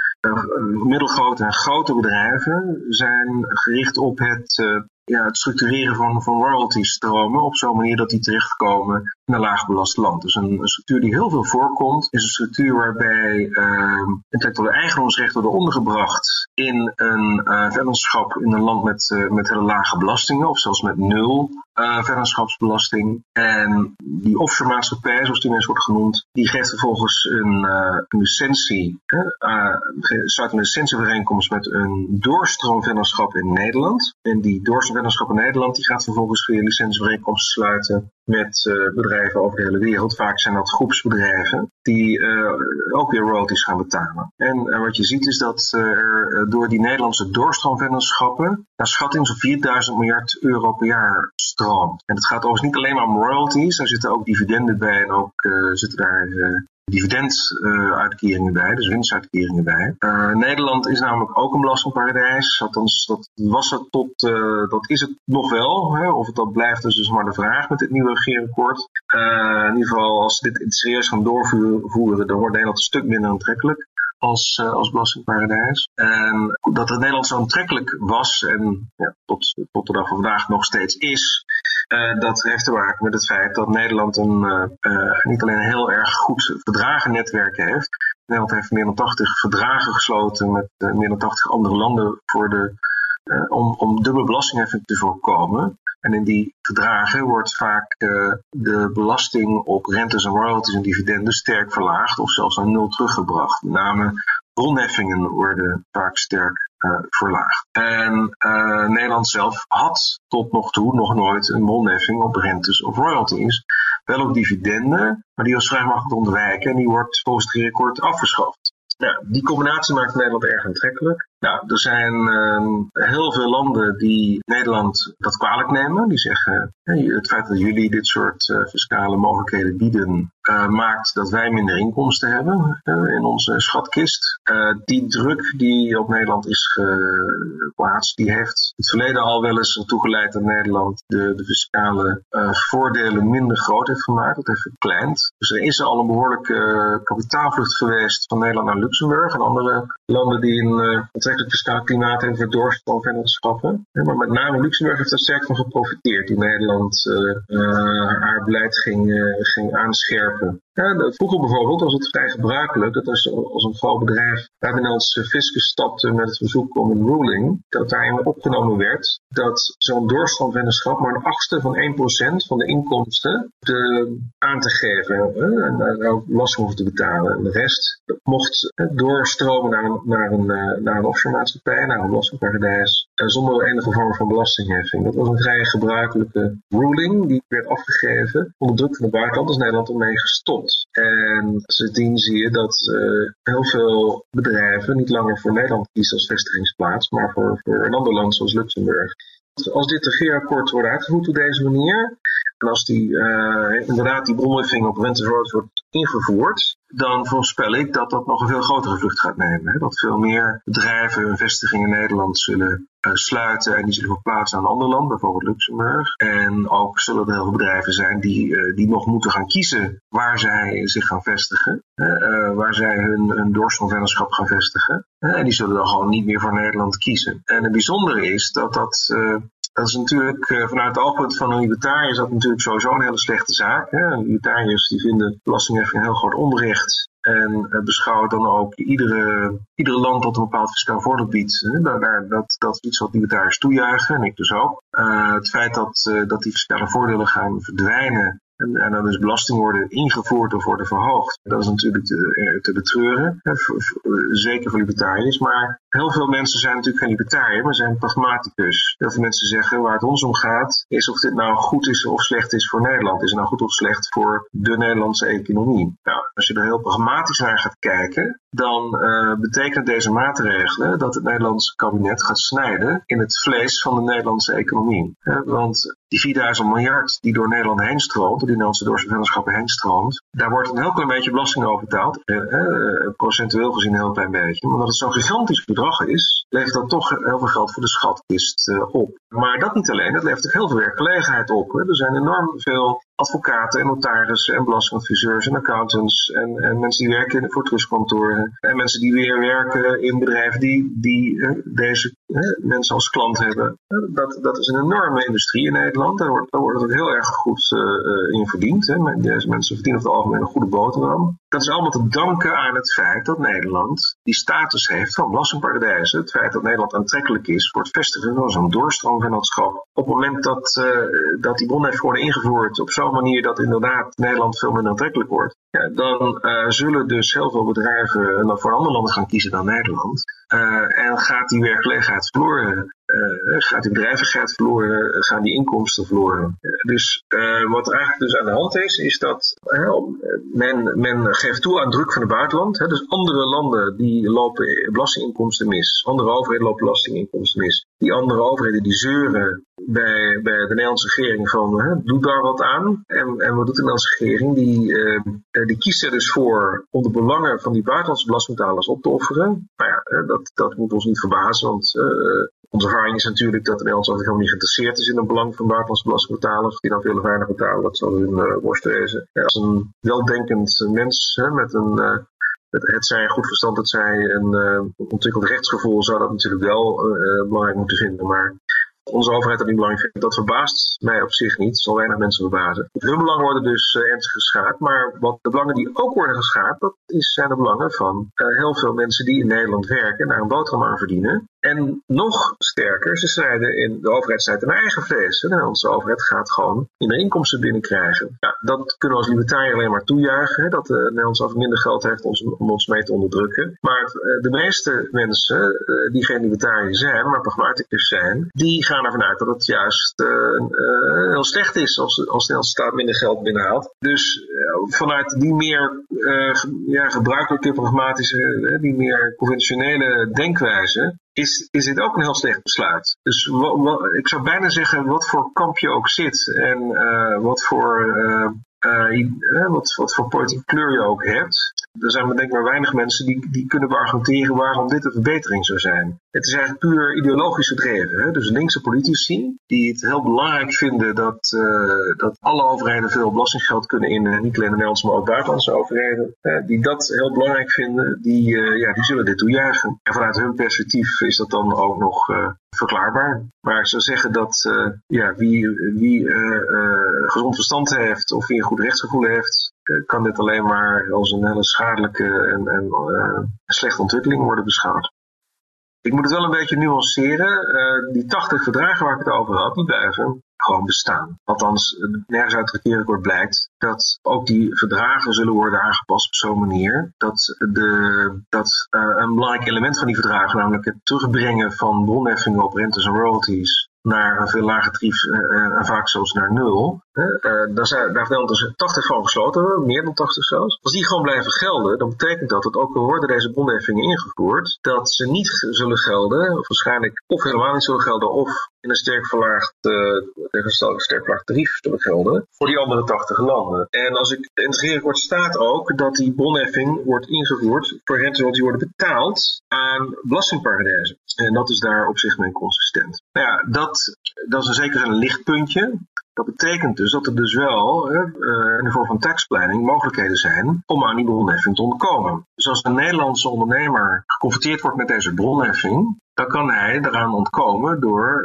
middelgrote en grote bedrijven zijn gericht op het ja, het structureren van, van royalty-stromen op zo'n manier dat die terechtkomen in een laagbelast land. Dus een, structuur die heel veel voorkomt, is een structuur waarbij uh, intellectuele eigendomsrechten worden ondergebracht in een uh, vennootschap in een land met, uh, met hele lage belastingen, of zelfs met nul uh, vennootschapsbelasting. En die offshore maatschappij, zoals die mensen wordt genoemd, die geeft vervolgens een, licentie, sluit een licentieovereenkomst met een doorstroomvennootschap in Nederland. En die doorstroomvennootschap in Nederland, die gaat vervolgens weer licentieovereenkomsten sluiten met uh, bedrijven over de hele wereld. Vaak zijn dat groepsbedrijven die uh, ook weer royalties gaan betalen. En uh, wat je ziet is dat er door die Nederlandse doorstroomvennootschappen naar schatting zo'n 4000 miljard euro per jaar stroomt. En het gaat overigens niet alleen maar om royalties, daar zitten ook dividenden bij en ook zitten daar dividenduitkeringen bij, dus winstuitkeringen bij. Uh, Nederland is namelijk ook een belastingparadijs. Althans, dat was het tot, uh, dat is het nog wel. Hè? Of het dat blijft, is dus maar de vraag met dit nieuwe regeerakkoord. Uh, in ieder geval, als ze dit serieus gaan doorvoeren, dan wordt Nederland een stuk minder aantrekkelijk als, als belastingparadijs. En dat het Nederland zo aantrekkelijk was en ja, tot, tot de dag van vandaag nog steeds is, uh, dat heeft te maken met het feit dat Nederland een, uh, niet alleen een heel erg goed verdragen netwerk heeft. Nederland heeft meer dan 80 verdragen gesloten met meer dan 80 andere landen voor de, om, om dubbele belastingheffing te voorkomen. En in die verdragen wordt vaak de belasting op rentes en royalties en dividenden sterk verlaagd of zelfs naar nul teruggebracht. Met name bronheffingen worden vaak sterk verlaagd. En uh, Nederland zelf had tot nog toe nog nooit een bronheffing op rentes of royalties. Wel op dividenden, maar die was vrij makkelijk ontwijken en die wordt volgens het record afgeschaft. Nou, die combinatie maakt Nederland erg aantrekkelijk. Nou, er zijn uh, heel veel landen die Nederland dat kwalijk nemen. Die zeggen, het feit dat jullie dit soort uh, fiscale mogelijkheden bieden, uh, maakt dat wij minder inkomsten hebben in onze schatkist. die druk die op Nederland is geplaatst, die heeft het verleden al wel eens ertoe geleid dat Nederland de, de fiscale voordelen minder groot heeft gemaakt. Dat heeft verkleind. Dus er is al een behoorlijke kapitaalvlucht geweest van Nederland naar Luxemburg en andere landen die een aantrekkelijk fiscaal klimaat en voor doorstroomvennootschappen. Maar met name Luxemburg heeft er sterk van geprofiteerd toen Nederland haar beleid ging, ging aanscherpen. Ja, vroeger bijvoorbeeld was het vrij gebruikelijk dat als, als een groot bedrijf bij de Nederlandse fiscus stapte met het verzoek om een ruling, dat daarin opgenomen werd dat zo'n doorstroomvennootschap maar een achtste van 1% van de inkomsten de, aan te geven en daar ook belasting over te betalen. En de rest mocht doorstromen naar een, naar een, eh, naar een offshore maatschappij, naar een belastingparadijs, eh, zonder enige vorm van belastingheffing. Dat was een vrij gebruikelijke ruling die werd afgegeven onder druk van het buitenland als Nederland ermee gestopt. En sindsdien zie je dat uh, heel veel bedrijven niet langer voor Nederland kiezen als vestigingsplaats, maar voor, voor een ander land zoals Luxemburg. Als dit regeerakkoord wordt uitgevoerd op deze manier, en als die, uh, inderdaad die bronheffing op rente wordt ingevoerd, dan voorspel ik dat dat nog een veel grotere vlucht gaat nemen. Hè? Dat veel meer bedrijven hun vestiging in Nederland zullen uh, sluiten en die zullen verplaatsen aan een ander land, bijvoorbeeld Luxemburg. En ook zullen er heel veel bedrijven zijn die, uh, die nog moeten gaan kiezen waar zij zich gaan vestigen, uh, waar zij hun, hun gaan vestigen. en die zullen dan gewoon niet meer voor Nederland kiezen. En het bijzondere is dat dat dat is natuurlijk uh, vanuit het oogpunt van een libertariër is dat natuurlijk sowieso een hele slechte zaak. Hè? Libertariërs die vinden belastingheffing heel groot onrecht. En uh, beschouwen dan ook iedere, iedere land dat een bepaald fiscaal voordeel biedt. Dat, dat is iets wat libertariërs toejuichen en ik dus ook. Uh, het feit dat, dat die fiscale voordelen gaan verdwijnen en, en dan dus belasting worden ingevoerd of worden verhoogd. Dat is natuurlijk te, te betreuren, hè, zeker voor libertariërs. Maar heel veel mensen zijn natuurlijk geen libertariër, maar zijn pragmaticus. Heel veel mensen zeggen waar het ons om gaat, is of dit nou goed is of slecht is voor Nederland. Is het nou goed of slecht voor de Nederlandse economie? Nou, als je er heel pragmatisch naar gaat kijken, dan uh, betekent deze maatregelen dat het Nederlandse kabinet gaat snijden in het vlees van de Nederlandse economie. want die 4000 miljard die door Nederland heen stroomt, door die Nederlandse doorsvennootschappen heen stroomt, daar wordt een heel klein beetje belasting over betaald. Eh, eh, procentueel gezien een heel klein beetje. Omdat het zo'n gigantisch bedrag is, levert dat toch heel veel geld voor de schatkist uh, op. Maar dat niet alleen, dat levert ook heel veel werkgelegenheid op. Hè. Er zijn enorm veel advocaten en notarissen en belastingadviseurs en accountants en, en mensen die werken voor trustkantoren en mensen die weer werken in bedrijven die, die deze mensen als klant hebben. Dat, dat is een enorme industrie in Nederland. Daar wordt, daar het heel erg goed in verdiend. Hè. Deze mensen verdienen over het algemeen een goede boterham. Dat is allemaal te danken aan het feit dat Nederland die status heeft van belastingparadijzen. Het feit dat Nederland aantrekkelijk is voor het vestigen van zo'n doorstroomvennootschap. Op het moment dat, uh, dat die bon heeft worden ingevoerd op zo'n manier dat inderdaad Nederland veel minder aantrekkelijk wordt. Ja, dan uh, zullen dus heel veel bedrijven uh, voor andere landen gaan kiezen dan Nederland. en gaat die werkgelegenheid verloren gaat die bedrijvigheid verloren, gaan die inkomsten verloren. dus wat eigenlijk dus aan de hand is, is dat men, men geeft toe aan druk van het buitenland. Hè, dus andere landen die lopen belastinginkomsten mis. Andere overheden lopen belastinginkomsten mis. Die andere overheden die zeuren bij, bij de Nederlandse regering van hè, doe daar wat aan. En, en wat doet de Nederlandse regering? Die, die kiest er dus voor om de belangen van die buitenlandse belastingbetalers op te offeren. Nou ja, dat, dat moet ons niet verbazen, want onze ervaring is natuurlijk dat de Nederlandse overheid helemaal niet geïnteresseerd is in het belang van buitenlandse belastingbetalers. Die dan veel weinig betalen, dat zal hun uh, worst wezen. als een weldenkend mens hè, met een... Uh, het, zij goed verstand, het zij een uh, ontwikkeld rechtsgevoel, zou dat natuurlijk wel belangrijk moeten vinden. Maar onze overheid dat niet belangrijk vindt, dat verbaast mij op zich niet. zal weinig mensen verbazen. Hun belangen worden dus uh, ernstig geschaad. Maar wat de belangen die ook worden geschaad, dat is, zijn de belangen van uh, heel veel mensen die in Nederland werken, naar een boterham aan verdienen. En nog sterker, ze strijden in, de overheid strijdt in eigen vlees. De Nederlandse overheid gaat gewoon minder inkomsten binnenkrijgen. Ja, dat kunnen we als libertariër alleen maar toejuichen. Hè, dat de Nederlandse overheid minder geld heeft om, ons mee te onderdrukken. Maar de meeste mensen die geen libertariër zijn, maar pragmaticus zijn, die gaan ervan uit dat het juist uh, uh, heel slecht is als, als de staat minder geld binnenhaalt. Dus uh, vanuit die meer ja, gebruikelijke, pragmatische, die meer conventionele denkwijze, is, is dit ook een heel slecht besluit. Dus ik zou bijna zeggen, wat voor kamp je ook zit en wat voor wat, wat voor politieke kleur je ook hebt. Er zijn denk ik maar weinig mensen die, die kunnen beargumenteren waarom dit een verbetering zou zijn. Het is eigenlijk puur ideologisch gedreven. Hè? Dus linkse politici die het heel belangrijk vinden dat, uh, dat alle overheden veel belastinggeld kunnen innen, niet alleen de Nederlandse, maar ook buitenlandse overheden, die dat heel belangrijk vinden, die, uh, ja, die zullen dit toejuichen. En vanuit hun perspectief is dat dan ook nog verklaarbaar. Maar ik zou zeggen dat ja, wie, wie gezond verstand heeft of wie een goed rechtsgevoel heeft, kan dit alleen maar als een hele schadelijke en, en slechte ontwikkeling worden beschouwd. Ik moet het wel een beetje nuanceren. Uh, die 80 verdragen waar ik het over had, die blijven gewoon bestaan. Althans, nergens uit het regeerakkoord blijkt dat ook die verdragen zullen worden aangepast op zo'n manier dat, de, dat een belangrijk element van die verdragen, namelijk het terugbrengen van bronheffingen op rentes en royalties, naar een veel lager tarief uh, en vaak zelfs naar nul. Uh, daar, zijn, daar dus 80 van gesloten, meer dan 80 zelfs. Als die gewoon blijven gelden, dan betekent dat dat ook al worden deze bondheffingen ingevoerd, dat ze niet zullen gelden, waarschijnlijk of helemaal niet zullen gelden, of in een sterk verlaagd, uh, sterk verlaagd tarief zullen gelden voor die andere 80 landen. En als ik in het staat ook dat die bondheffing wordt ingevoerd voor rentes die worden betaald aan belastingparadijzen. En dat is daar op zich mee consistent. Nou ja, dat, dat is een zeker een lichtpuntje. Dat betekent dus dat er dus wel uh, in de vorm van taxplanning mogelijkheden zijn om aan die bronheffing te ontkomen. Dus als een Nederlandse ondernemer geconfronteerd wordt met deze bronheffing, dan kan hij eraan ontkomen door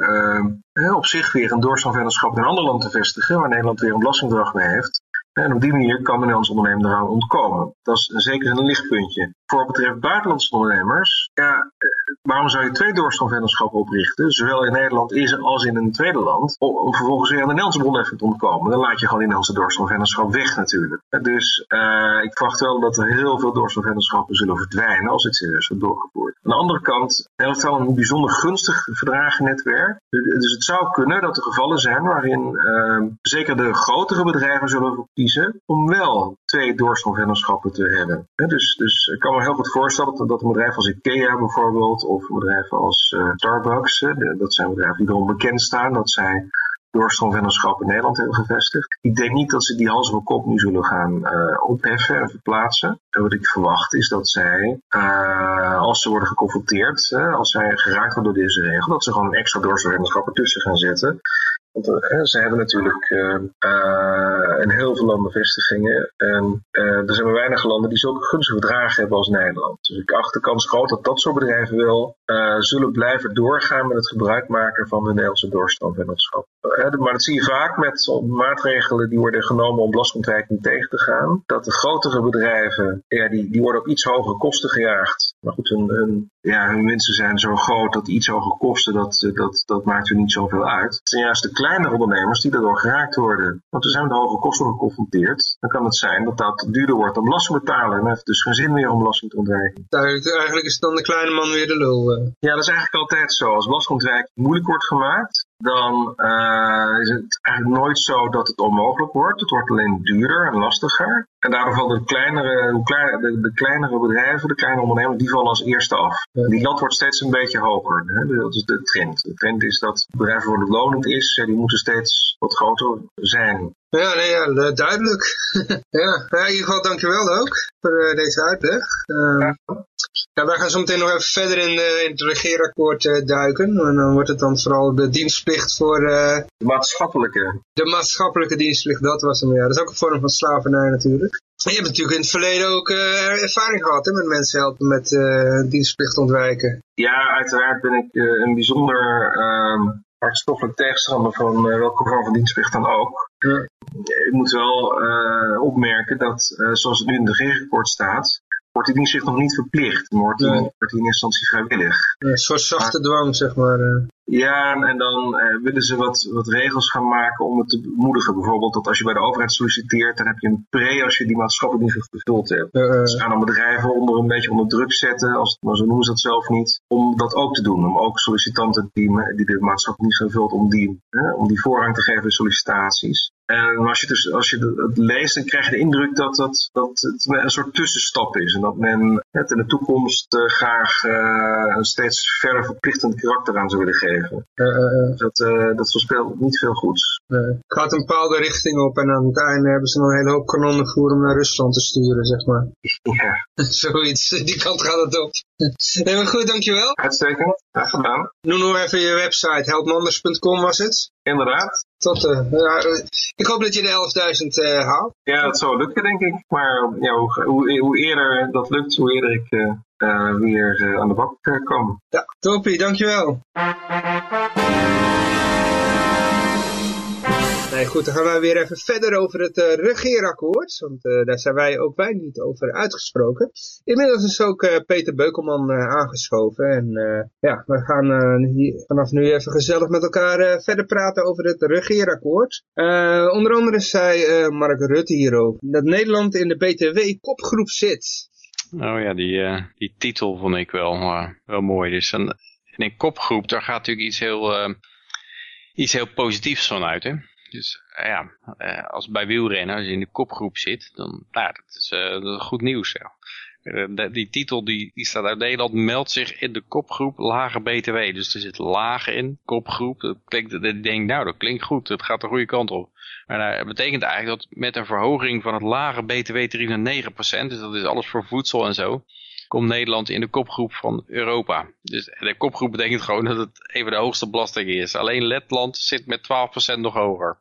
uh, op zich weer een doorstandvennootschap in een ander land te vestigen, waar Nederland weer een belastingdrag mee heeft. En op die manier kan de Nederlandse ondernemer eraan ontkomen. Dat is zeker een lichtpuntje. Voor wat betreft buitenlandse ondernemers, ja, eh, waarom zou je twee doorstandvennootschappen oprichten, zowel in Nederland als in een tweede land, om vervolgens weer aan de Nederlandse bronheffing te ontkomen? Dan laat je gewoon die Nederlandse doorstandvennootschap weg natuurlijk. Dus uh, ik verwacht wel dat er heel veel doorstandvennootschappen zullen verdwijnen als het serieus wordt doorgevoerd. Aan de andere kant, heeft wel een bijzonder gunstig verdragennetwerk. Dus het zou kunnen dat er gevallen zijn waarin uh, zeker de grotere bedrijven zullen kiezen om wel twee doorstandvennootschappen te hebben. Dus, dus ik kan me heel goed voorstellen dat, een bedrijf als IKEA bijvoorbeeld, of bedrijven als uh, Starbucks, dat zijn bedrijven die erom bekend staan dat zij doorstroomvennootschappen in Nederland hebben gevestigd. Ik denk niet dat ze die hals op kop nu zullen gaan uh, opheffen en verplaatsen. En wat ik verwacht is dat zij, uh, als ze worden geconfronteerd, als zij geraakt worden door deze regel, dat ze gewoon een extra doorstroomvennootschap ertussen gaan zetten. Want uh, ze hebben natuurlijk uh, in heel veel landen vestigingen. En er zijn maar weinig landen die zulke gunstige verdragen hebben als Nederland. Dus ik acht de kans groot dat dat soort bedrijven wel zullen blijven doorgaan met het gebruik maken van de Nederlandse doorstandvennootschap. maar dat zie je vaak met maatregelen die worden genomen om belastingontwijking tegen te gaan. Dat de grotere bedrijven, ja, die, die worden op iets hogere kosten gejaagd. Maar goed, hun, hun, ja, hun winsten zijn zo groot dat iets hogere kosten, dat, dat, dat maakt er niet zoveel uit. Het zijn juist de kleine ondernemers die daardoor geraakt worden. Want we zijn met hoge kosten geconfronteerd. Dan kan het zijn dat dat duurder wordt dan belasting betalen. En heeft dus geen zin meer om belasting te ontwijken. Eigenlijk is dan de kleine man weer de lul. Eh. Ja, dat is eigenlijk altijd zo. Als belastingontwijking moeilijk wordt gemaakt, dan uh, is het eigenlijk nooit zo dat het onmogelijk wordt. Het wordt alleen duurder en lastiger. En daardoor vallen de kleinere, de, de kleinere bedrijven, de kleine ondernemers, die vallen als eerste af. Die lat wordt steeds een beetje hoger. Hè? Dat is de trend. De trend is dat bedrijven waar het lonend is, die moeten steeds wat groter zijn. Ja, nee, ja duidelijk. ja, in ieder geval dankjewel ook voor uh, deze uitleg. Uh, ja, wij gaan zo meteen nog even verder in, uh, in het regeerakkoord uh, duiken. En dan wordt het dan vooral de dienstplicht voor... de maatschappelijke. De maatschappelijke dienstplicht, dat was hem. Ja, dat is ook een vorm van slavernij natuurlijk. Je hebt natuurlijk in het verleden ook ervaring gehad hè, met mensen helpen met dienstplicht ontwijken. Ja, uiteraard ben ik een bijzonder ehm, hartstochtelijk tegenstander van welke vorm van dienstplicht dan ook. Ja. Ik moet wel opmerken dat, zoals het nu in de regeerakkoord staat, wordt die zich nog niet verplicht. Dan wordt die, nee. wordt die in instantie vrijwillig. Ja, een soort zachte dwang, zeg maar. Ja, en dan uh, willen ze wat, wat regels gaan maken om het te bemoedigen. Bijvoorbeeld dat als je bij de overheid solliciteert, dan heb je een pre als je die maatschappelijk niet vervuld hebt. Uh, uh. Ze gaan dan bedrijven onder een beetje onder druk zetten, als, maar zo noemen ze dat zelf niet, om dat ook te doen. Om ook sollicitanten die, die de maatschappelijk niet vervuld, om die, om die voorrang te geven in sollicitaties. En als je, dus, als je het leest, dan krijg je de indruk dat, dat, dat het een soort tussenstap is. En dat men het in de toekomst uh, graag uh, een steeds verder verplichtend karakter aan zou willen geven. Uh, dat, dat voorspelt niet veel goeds. het gaat een bepaalde richting op en aan het einde hebben ze nog een hele hoop kanonnenvoer om naar Rusland te sturen, zeg maar. Ja. Zoiets, die kant gaat het op. Nee, maar goed, dankjewel. Uitstekend, gedaan. Noem nog even je website, helpmanders.com was het? Inderdaad. Tot, uh, ik hoop dat je de 11.000 uh, haalt. Ja, dat zou lukken denk ik. Maar ja, hoe, hoe, hoe eerder dat lukt, hoe eerder ik uh, weer aan de bak kom. Ja, topie, dankjewel. Nee, goed, dan gaan we weer even verder over het uh, regeerakkoord. Want uh, daar zijn wij ook wij niet over uitgesproken. Inmiddels is ook uh, Peter Beukelman aangeschoven. En ja, we gaan hier, vanaf nu even gezellig met elkaar verder praten over het regeerakkoord. onder andere zei Mark Rutte hierover dat Nederland in de BTW-kopgroep zit. Oh ja, die, die titel vond ik wel, wel mooi. Dus een, in een kopgroep, daar gaat natuurlijk iets heel, iets heel positiefs van uit, hè? Dus ja, als bij wielrennen, als je in de kopgroep zit, dan nou, dat is, uh, dat goed nieuws. Die titel die, die staat uit Nederland, meldt zich in de kopgroep lage BTW. Dus er zit lage in, kopgroep. Dat klinkt, dat denk nou, dat klinkt goed, dat gaat de goede kant op. Maar dat betekent eigenlijk dat met een verhoging van het lage BTW-tarief naar 9%, dus dat is alles voor voedsel en zo, komt Nederland in de kopgroep van Europa. Dus de kopgroep betekent gewoon dat het even de hoogste belasting is. Alleen Letland zit met 12% nog hoger.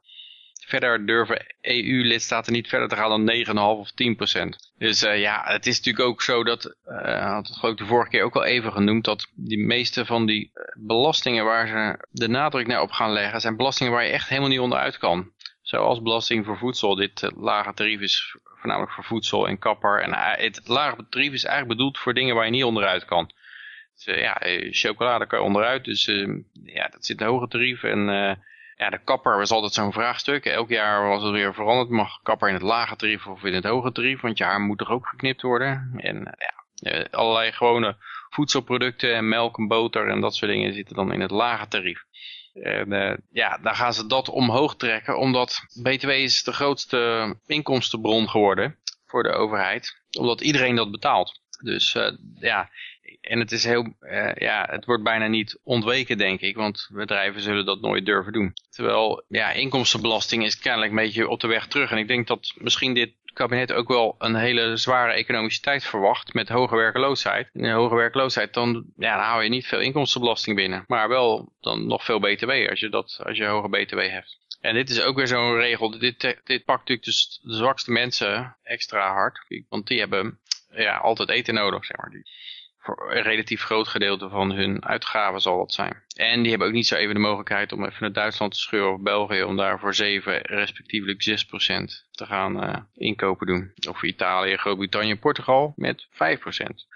Verder durven EU-lidstaten niet verder te gaan dan 9,5 of 10%. Dus uh, ja, het is natuurlijk ook zo dat, uh, had het ik de vorige keer ook al even genoemd, dat die meeste van die belastingen waar ze de nadruk naar op gaan leggen, zijn belastingen waar je echt helemaal niet onderuit kan. Zoals belasting voor voedsel. Dit uh, lage tarief is voornamelijk voor voedsel en kapper. En het lage tarief is eigenlijk bedoeld voor dingen waar je niet onderuit kan. Dus, ja, chocolade kan je onderuit, dus ja, dat zit een hoge tarief. En ja, de kapper was altijd zo'n vraagstuk. Elk jaar was het weer veranderd. Mag kapper in het lage tarief of in het hoge tarief? Want je haar moet toch ook geknipt worden? En ja, allerlei gewone voedselproducten en melk en boter en dat soort dingen zitten dan in het lage tarief. En uh, ja, dan gaan ze dat omhoog trekken, omdat BTW is de grootste inkomstenbron geworden voor de overheid, omdat iedereen dat betaalt. Dus uh, ja, en het is heel, uh, ja, het wordt bijna niet ontweken denk ik, want bedrijven zullen dat nooit durven doen. Terwijl, ja, inkomstenbelasting is kennelijk een beetje op de weg terug. En ik denk dat misschien dit kabinet ook wel een hele zware economische tijd verwacht met hoge werkloosheid. En hoge werkloosheid, dan, ja, dan hou je niet veel inkomstenbelasting binnen. Maar wel dan nog veel btw als je, dat, als je hoge btw hebt. En dit is ook weer zo'n regel. Dit, dit pakt natuurlijk de, de zwakste mensen extra hard. Want die hebben ja, altijd eten nodig, zeg maar. Een relatief groot gedeelte van hun uitgaven zal dat zijn. En die hebben ook niet zo even de mogelijkheid om even naar Duitsland te scheuren of België om daar voor 7 respectievelijk 6 procent te gaan uh, inkopen doen. Of Italië, Groot-Brittannië, Portugal met 5 procent.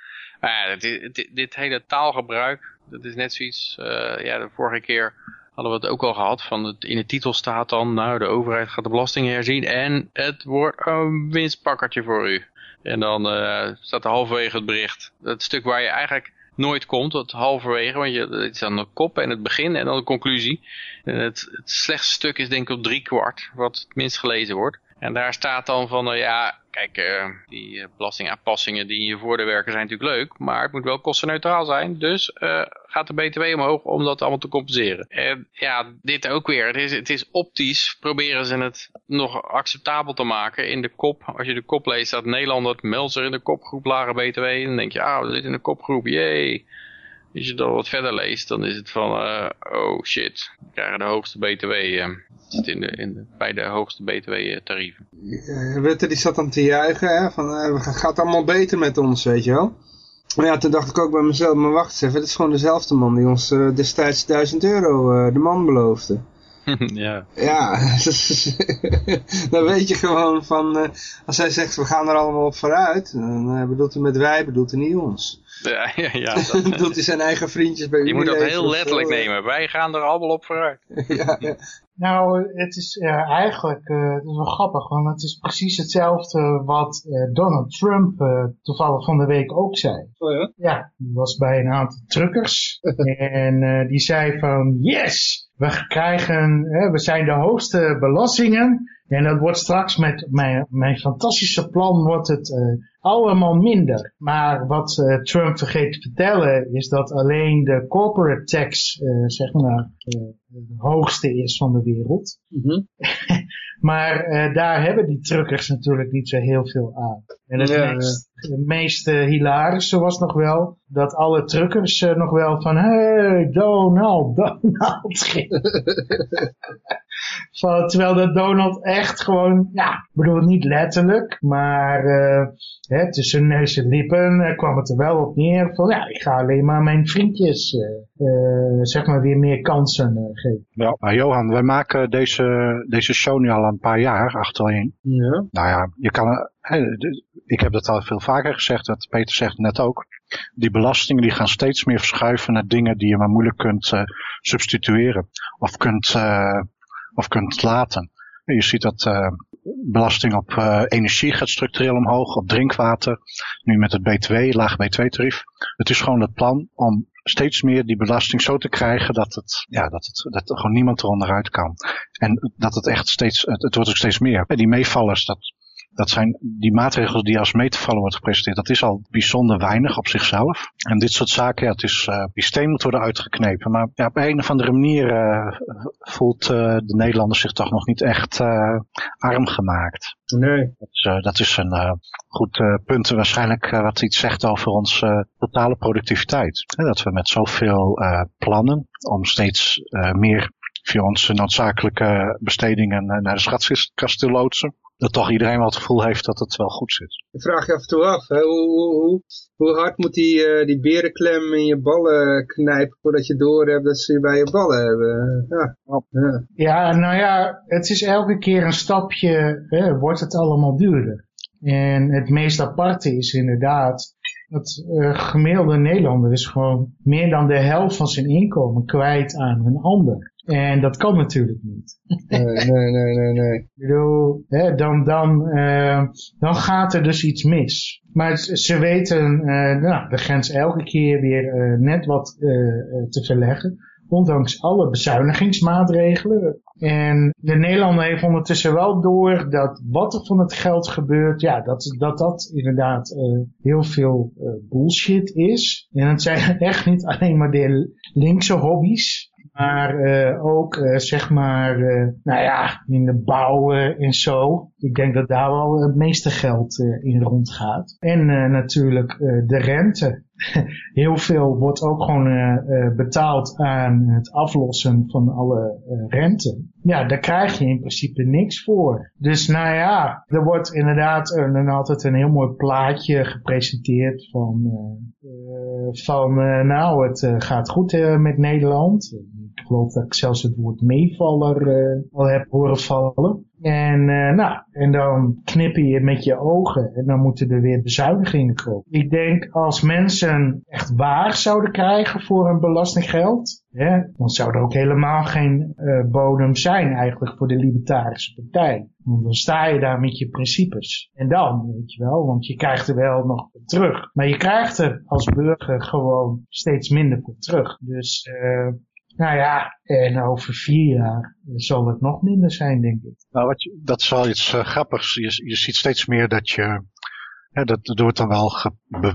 Uh, dit, dit, dit, hele taalgebruik, dat is net zoiets, uh, ja de vorige keer hadden we het ook al gehad, van het, in de titel staat dan, nou de overheid gaat de belasting herzien en het wordt een winstpakkertje voor u. En dan uh, staat er halverwege het bericht. Het stuk waar je eigenlijk nooit komt, dat halverwege, want je, het is aan de kop en het begin en dan de conclusie. En het, het slechtste stuk is denk ik op drie kwart, wat het minst gelezen wordt. En daar staat dan van, uh, ja, kijk, uh, die uh, belastingaanpassingen die in je voordeel werken zijn natuurlijk leuk, maar het moet wel kostenneutraal zijn. Dus gaat de BTW omhoog om dat allemaal te compenseren. En ja, dit ook weer. Het is, het is optisch, proberen ze het nog acceptabel te maken in de kop. Als je de kop leest, staat Nederland dat zich in de kopgroep lage BTW. Dan denk je, ah, we zitten in de kopgroep, jee. Als je dan wat verder leest, dan is het van, uh, oh shit, we krijgen de hoogste BTW. Uh, zit in de, in de, bij de hoogste BTW-tarieven. Uh, Rutte die zat dan te juichen, hè, van uh, gaat allemaal beter met ons, weet je wel. Maar ja, toen dacht ik ook bij mezelf, maar wacht eens even, het is gewoon dezelfde man die ons destijds 1000 euro de man beloofde. ja. Ja, dan weet je gewoon van, uh, als hij zegt we gaan er allemaal op vooruit, dan bedoelt hij met wij, bedoelt hij niet ons. Ja, ja, ja. Dat, bedoelt hij zijn eigen vriendjes bij Je moet dat heel letterlijk nemen, wij gaan er allemaal op vooruit. ja, ja. Nou, het is uh, eigenlijk uh, het is wel grappig, want het is precies hetzelfde wat uh, Donald Trump toevallig van de week ook zei. Oh ja? Ja, die was bij een aantal truckers en die zei van, yes, we krijgen, we zijn de hoogste belastingen. En dat wordt straks met mijn, mijn fantastische plan wordt het uh, allemaal minder. Maar wat uh, Trump vergeet te vertellen is dat alleen de corporate tax, uh, zeg maar, de hoogste is van de wereld. Mm -hmm. maar daar hebben die truckers natuurlijk niet zo heel veel aan. En het ja, meest, het meest hilarische was nog wel dat alle truckers nog wel van, hey Donald, Donald van, terwijl dat Donald echt gewoon, ja, ik bedoel niet letterlijk, maar uh, hè, tussen neus en lippen uh, kwam het er wel op neer van, ja, ik ga alleen maar mijn vriendjes, uh, zeg maar, weer meer kansen geven. Ja, maar Johan, wij maken deze, deze show nu al een paar jaar achtereen. Ja. Nou ja, je kan, ik heb dat al veel vaker gezegd, dat Peter zegt net ook. Die belastingen die gaan steeds meer verschuiven naar dingen die je maar moeilijk kunt substitueren. Of kunt of kunt laten. Je ziet dat uh, belasting op uh, energie gaat structureel omhoog, op drinkwater. Nu met het B2, laag B2-tarief. Het is gewoon het plan om steeds meer die belasting zo te krijgen dat het, ja, dat het, dat er gewoon niemand eronder uit kan. En dat het echt steeds, het, het wordt ook steeds meer. En die meevallers, dat, dat zijn die maatregelen die als meetvallen wordt gepresenteerd. Dat is al bijzonder weinig op zichzelf. En dit soort zaken, ja, het is, uh, die steen moet worden uitgeknepen. Maar ja, op een of andere manier uh, voelt uh, de Nederlander zich toch nog niet echt arm gemaakt. Nee. Dat is, dat is een goed punt. Waarschijnlijk wat iets zegt over onze totale productiviteit. dat we met zoveel plannen om steeds meer via onze noodzakelijke bestedingen naar de schatkast te loodsen dat toch iedereen wel het gevoel heeft dat het wel goed zit. Dan vraag je af en toe af, hè? Hoe, hoe, hoe, hard moet die, uh, die berenklem in je ballen knijpen voordat je door hebt dat ze je bij je ballen hebben? Ja, ja. ja nou ja, het is elke keer een stapje, hè, wordt het allemaal duurder. En het meest aparte is inderdaad dat uh, gemiddelde Nederlander is gewoon meer dan de helft van zijn inkomen kwijt aan een ander. En dat kan natuurlijk niet. Nee, nee, nee, nee. nee. Ik bedoel, hè, dan, dan, uh, dan gaat er dus iets mis. Maar ze weten uh, nou, de grens elke keer weer uh, net wat te verleggen. Ondanks alle bezuinigingsmaatregelen. En de Nederlander heeft ondertussen wel door dat wat er van het geld gebeurt, ja, dat dat, dat inderdaad heel veel bullshit is. En het zijn echt niet alleen maar de linkse hobby's maar uh, ook uh, zeg maar, uh, nou ja, in de bouw en zo. Ik denk dat daar wel het meeste geld in rondgaat. En natuurlijk de rente. Heel veel wordt ook gewoon betaald aan het aflossen van alle rente. Ja, daar krijg je in principe niks voor. Dus nou ja, er wordt inderdaad een, altijd een heel mooi plaatje gepresenteerd van, van nou, het gaat goed met Nederland geloof dat ik zelfs het woord meevaller uh, al heb horen vallen. En, uh, nou, en dan knippen je met je ogen en dan moeten er weer bezuinigingen komen. Ik denk als mensen echt waar zouden krijgen voor een belastinggeld, hè, dan zou er ook helemaal geen uh, bodem zijn eigenlijk voor de Libertarische Partij. Want dan sta je daar met je principes. En dan, weet je wel, want je krijgt er wel nog terug. Maar je krijgt er als burger gewoon steeds minder voor terug. Dus nou ja, en over vier jaar zal het nog minder zijn, denk ik. Nou, wat je, dat is wel iets uh, grappigs. Je, je ziet steeds meer dat je, ja, dat, er wordt dan wel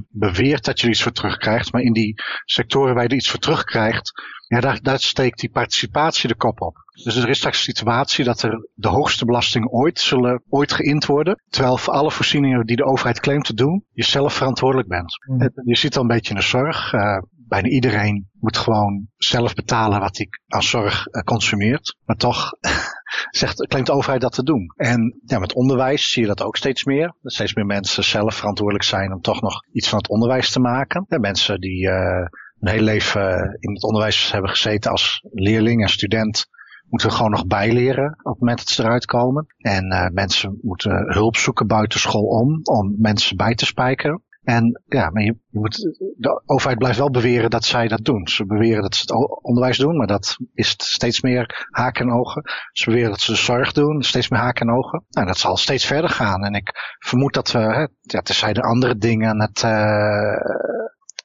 beweerd dat je er iets voor terugkrijgt, maar in die sectoren waar je er iets voor terugkrijgt, ja, daar, daar steekt die participatie de kop op. Dus er is straks een situatie dat er de hoogste belastingen ooit zullen ooit geïnd worden. Terwijl voor alle voorzieningen die de overheid claimt te doen, je zelf verantwoordelijk bent. Mm. Je ziet dan een beetje in de zorg. Uh, bijna iedereen moet gewoon zelf betalen wat hij aan zorg uh, consumeert. Maar toch zegt, claimt de overheid dat te doen. En ja, met onderwijs zie je dat ook steeds meer. Dat steeds meer mensen zelf verantwoordelijk zijn om toch nog iets van het onderwijs te maken. Ja, mensen die uh, hun hele leven in het onderwijs hebben gezeten als leerling en student moeten gewoon nog bijleren op het moment dat ze eruit komen. En uh, mensen moeten hulp zoeken buiten school om, om mensen bij te spijkeren. En ja, maar je, moet, de overheid blijft wel beweren dat zij dat doen. Ze beweren dat ze het onderwijs doen, maar dat is steeds meer haken en ogen. Ze beweren dat ze de zorg doen, steeds meer haken en ogen. Nou, dat zal steeds verder gaan. En ik vermoed dat we, hè, ja, tenzij de andere dingen het, uh,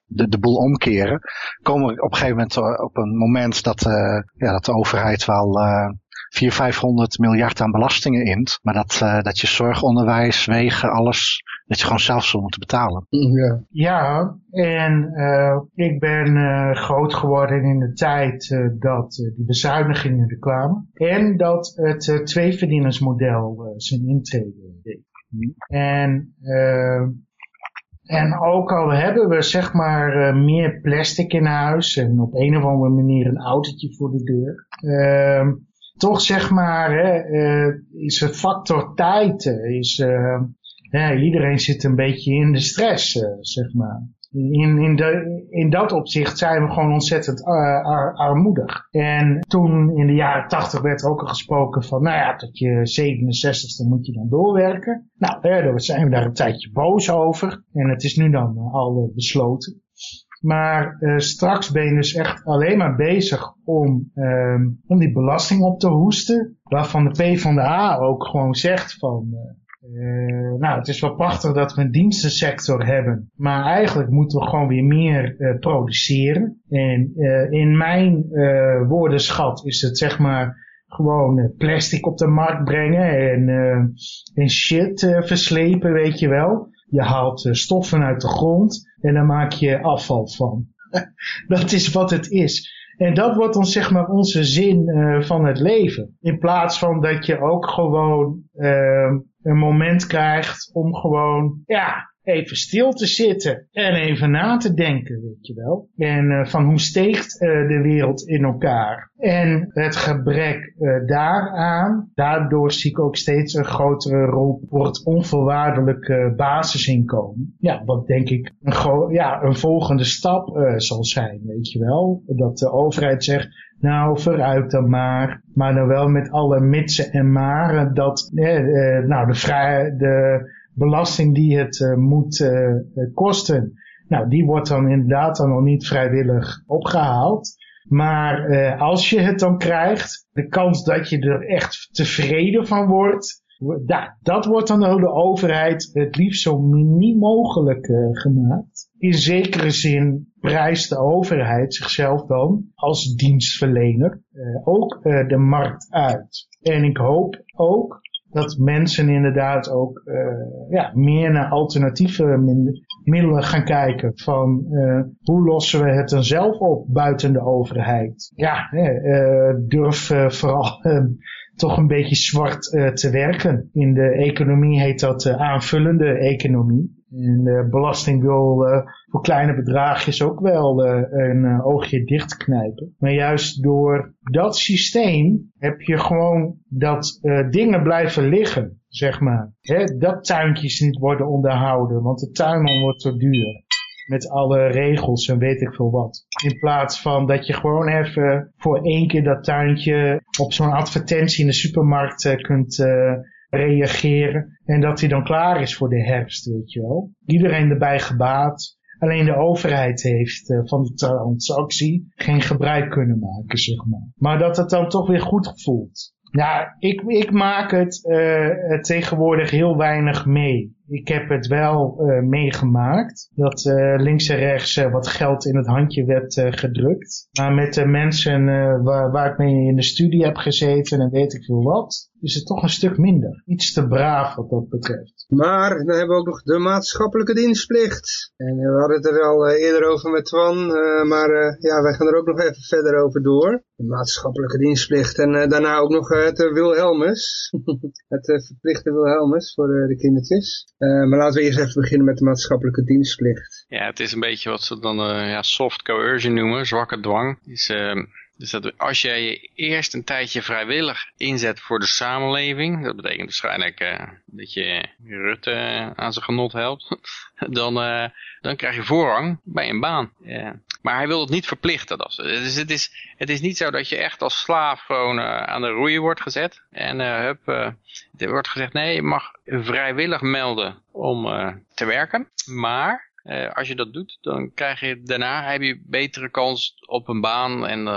de, de boel omkeren, komen we op een gegeven moment eh, op een moment dat, uh, ja, dat de overheid wel 400, 500 miljard aan belastingen int. Maar dat, uh, dat je zorg, onderwijs, wegen, alles, dat je gewoon zelf zou moeten betalen. Ja, ja en uh, ik ben uh, groot geworden in de tijd dat die bezuinigingen er kwamen. En dat het tweeverdienersmodel zijn intrede deed. En en ook al hebben we zeg maar uh, meer plastic in huis en op een of andere manier een autootje voor de deur. Uh, toch zeg maar hè, uh, is een factor tijd. Is, iedereen zit een beetje in de stress zeg maar in, in, in dat opzicht zijn we gewoon ontzettend ar, armoedig. En toen in de jaren tachtig werd er ook al gesproken van, nou ja, tot je 67ste moet je dan doorwerken. Nou, daar zijn we daar een tijdje boos over. En het is nu dan al besloten. Maar uh, straks ben je dus echt alleen maar bezig om, uh, om die belasting op te hoesten. Waarvan de P van de A ook gewoon zegt van... Uh, uh, nou, het is wel prachtig dat we een dienstensector hebben. Maar eigenlijk moeten we gewoon weer meer uh, produceren. En uh, in mijn woordenschat is het zeg maar gewoon plastic op de markt brengen en, en shit verslepen, weet je wel. Je haalt stoffen uit de grond en daar maak je afval van. dat is wat het is. En dat wordt dan zeg maar onze zin uh, van het leven. In plaats van dat je ook gewoon uh, een moment krijgt om gewoon, ja, even stil te zitten en even na te denken, weet je wel. En uh, van hoe steekt uh, de wereld in elkaar. En het gebrek uh, daaraan, daardoor zie ik ook steeds een grotere rol voor het onvoorwaardelijke basisinkomen. Ja, wat denk ik een, ja, een volgende stap zal zijn, weet je wel. Dat de overheid zegt, nou, vooruit dan maar. Maar dan wel met alle mitsen en maren dat eh, eh, nou, de, vrij, de belasting die het uh, moet uh, kosten, nou, die wordt dan inderdaad dan nog niet vrijwillig opgehaald. Maar als je het dan krijgt, de kans dat je er echt tevreden van wordt, da, dat wordt dan door de overheid het liefst zo mini mogelijk gemaakt in zekere zin prijst de overheid zichzelf dan als dienstverlener ook de markt uit. En ik hoop ook dat mensen inderdaad ook uh, ja, meer naar alternatieve middelen gaan kijken. Van hoe lossen we het dan zelf op buiten de overheid? Ja, durf vooral toch een beetje zwart te werken. In de economie heet dat aanvullende economie. En de belasting wil voor kleine bedragjes ook wel uh, een uh, oogje dichtknijpen. Maar juist door dat systeem heb je gewoon dat dingen blijven liggen, zeg maar. Hè, dat tuintjes niet worden onderhouden, want de tuinman wordt te duur. Met alle regels en weet ik veel wat. In plaats van dat je gewoon even voor één keer dat tuintje op zo'n advertentie in de supermarkt kunt reageren. En dat hij dan klaar is voor de herfst, weet je wel. Iedereen erbij gebaat. Alleen de overheid heeft uh, van die transactie geen gebruik kunnen maken, zeg maar. Maar dat het dan toch weer goed voelt. Ja, ik, ik maak het uh, tegenwoordig heel weinig mee. Ik heb het wel uh, meegemaakt dat uh, links en rechts wat geld in het handje werd gedrukt. Maar met de mensen waar, waar ik mee in de studie heb gezeten en weet ik veel wat, is het toch een stuk minder. Iets te braaf wat dat betreft. Maar dan hebben we ook nog de maatschappelijke dienstplicht. En we hadden het er al eerder over met Twan, maar ja, wij gaan er ook nog even verder over door. De maatschappelijke dienstplicht en daarna ook nog het Wilhelmus. het verplichte Wilhelmus voor de kindertjes. Uh, maar laten we eerst even beginnen met de maatschappelijke dienstplicht. Ja, het is een beetje wat ze dan uh, ja, soft coercion noemen, zwakke dwang. Is, uh, dus dat als jij je eerst een tijdje vrijwillig inzet voor de samenleving, dat betekent waarschijnlijk dat je Rutte aan zijn genot helpt, dan, dan krijg je voorrang bij een baan. Maar hij wil het niet verplichten. Dat. Dus het is, het is niet zo dat je echt als slaaf gewoon aan de roeien wordt gezet. En hup, er wordt gezegd, nee, je mag vrijwillig melden om te werken. Maar als je dat doet, dan krijg je daarna heb je betere kans op een baan. En,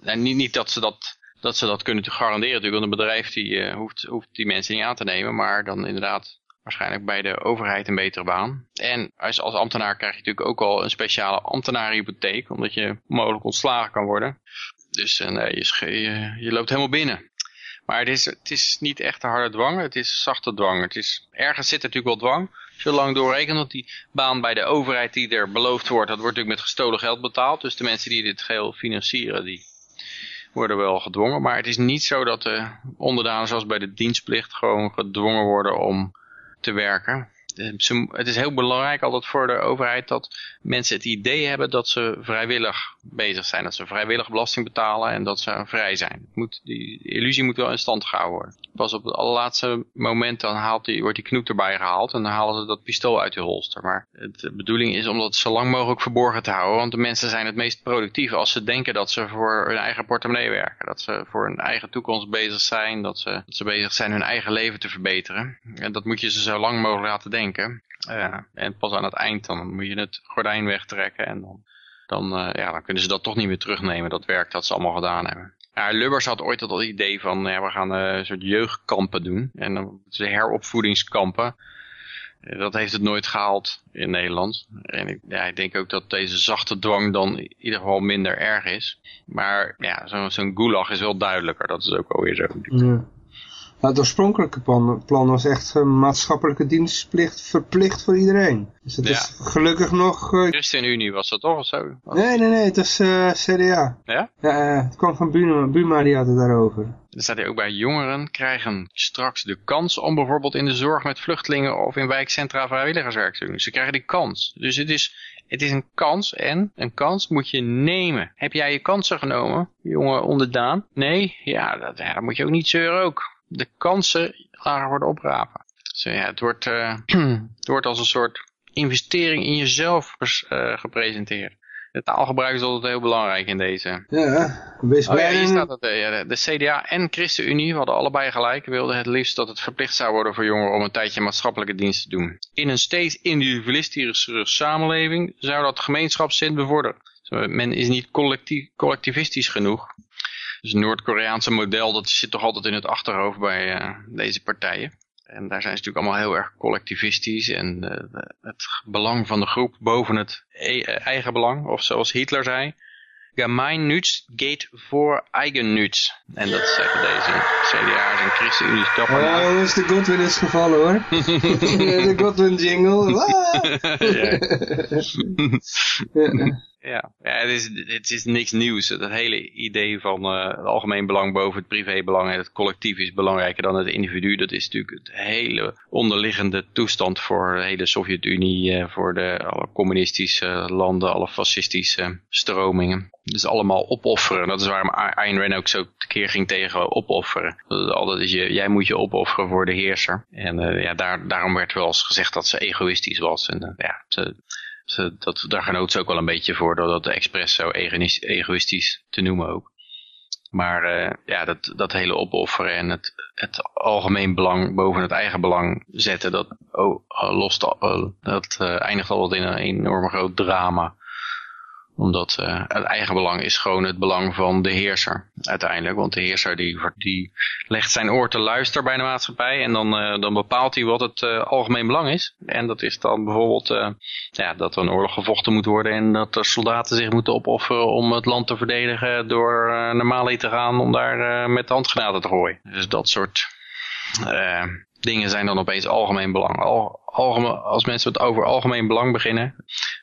en niet, niet dat ze dat dat ze dat kunnen garanderen natuurlijk. Want een bedrijf die, hoeft, hoeft die mensen niet aan te nemen. Maar dan inderdaad waarschijnlijk bij de overheid een betere baan. En als, als ambtenaar krijg je natuurlijk ook al een speciale ambtenarenhypotheek, omdat je mogelijk ontslagen kan worden. Dus nee, je, je loopt helemaal binnen. Maar het is, het is niet echt een harde dwang, het is zachte dwang. Het is, ergens zit natuurlijk wel dwang, zolang doorrekenen. Want die baan bij de overheid die er beloofd wordt, dat wordt natuurlijk met gestolen geld betaald. Dus de mensen die dit geheel financieren, die worden wel gedwongen. Maar het is niet zo dat de onderdanen zoals bij de dienstplicht gewoon gedwongen worden om te werken. Het is heel belangrijk altijd voor de overheid dat mensen het idee hebben dat ze vrijwillig bezig zijn. Dat ze vrijwillig belasting betalen en dat ze vrij zijn. Moet, die illusie moet wel in stand gehouden worden. Pas op het allerlaatste moment dan haalt die, wordt die knoep erbij gehaald en dan halen ze dat pistool uit de holster. Maar de bedoeling is om dat zo lang mogelijk verborgen te houden. Want de mensen zijn het meest productief als ze denken dat ze voor hun eigen portemonnee werken. Dat ze voor hun eigen toekomst bezig zijn. Dat ze, dat ze bezig zijn hun eigen leven te verbeteren. En dat moet je ze zo lang mogelijk laten denken. Uh, en pas aan het eind dan moet je het gordijn wegtrekken en dan, dan, uh, ja, dan kunnen ze dat toch niet meer terugnemen, dat werk dat ze allemaal gedaan hebben. Ja, Lubbers had ooit het idee van, ja, we gaan uh, een soort jeugdkampen doen. En dan heropvoedingskampen. Dat heeft het nooit gehaald in Nederland. En ik, ja, ik denk ook dat deze zachte dwang dan in ieder geval minder erg is. Maar ja, zo'n zo gulag is wel duidelijker. Dat is ook alweer zo. Ja. Het oorspronkelijke plan, plan was echt een maatschappelijke dienstplicht verplicht voor iedereen. Dus dat Ja. is gelukkig nog... eh, ChristenUnie was dat toch of zo? nee, nee, nee, het is eh, CDA. Ja? Ja, eh, het kwam van Buma, Buma, die had het daarover. Er staat hier ook bij jongeren krijgen straks de kans om bijvoorbeeld in de zorg met vluchtelingen of in wijkcentra vrijwilligerswerk te doen. Ze krijgen die kans. Dus het is, het is een kans en een kans moet je nemen. Heb jij je kansen genomen, jongen onderdaan? Nee? Ja, dat, ja, dan moet je ook niet zeuren ook. De kansen lager worden oprapen. Dus ja, het wordt, eh, het wordt als een soort investering in jezelf eh, gepresenteerd. De taalgebruik is altijd heel belangrijk in deze. Ja, wees Oh ja, hier en- staat het. eh, ja, de, de CDA en ChristenUnie hadden allebei gelijk. Wilden het liefst dat het verplicht zou worden voor jongeren om een tijdje maatschappelijke dienst te doen. In een steeds individualistische samenleving zou dat gemeenschapszin bevorderen. Men is niet collectief, collectivistisch genoeg. Dus het Noord-Koreaanse model, dat zit toch altijd in het achterhoofd bij eh, deze partijen. En daar zijn ze natuurlijk allemaal heel erg collectivistisch en eh, het belang van de groep boven het e- eigen belang. Of zoals Hitler zei, Gemeinnütz geht voor Eigennütz. En dat zeggen deze CDA's en ChristenUnie toch Oh, wel. jongens, de Godwin is gevallen hoor. de Godwin jingle. Ja. Ja, ja het, is, het is niks nieuws. Het hele idee van eh, het algemeen belang boven het privébelang en het collectief is belangrijker dan het individu. Dat is natuurlijk het hele onderliggende toestand voor de hele Sovjet-Unie, eh, voor de alle communistische landen, alle fascistische stromingen. Dus allemaal opofferen. Dat is waarom Ayn Rand ook zo tekeer ging tegen opofferen. Dat altijd is je, jij moet je opofferen voor de heerser. En eh, ja, daar, daarom werd wel eens gezegd dat ze egoïstisch was. En eh, ja, ze, ze, dat, daar genoot ze ook wel een beetje voor door dat expres zo egoïs- egoïstisch te noemen ook. Maar eh, ja, dat, dat hele opofferen en het, het algemeen belang boven het eigen belang zetten, dat oh, lost dat eindigt altijd in een enorm groot drama. Omdat eh, het eigen belang is gewoon het belang van de heerser uiteindelijk. Want de heerser die, die legt zijn oor te luisteren bij de maatschappij. En dan, eh, dan bepaalt hij wat het eh, algemeen belang is. En dat is dan bijvoorbeeld ja, dat er een oorlog gevochten moet worden. En dat er soldaten zich moeten opofferen om het land te verdedigen. Door naar Mali te gaan om daar met de handgranaten te gooien. Dus dat soort eh, dingen zijn dan opeens algemeen belang. Als mensen het over algemeen belang beginnen,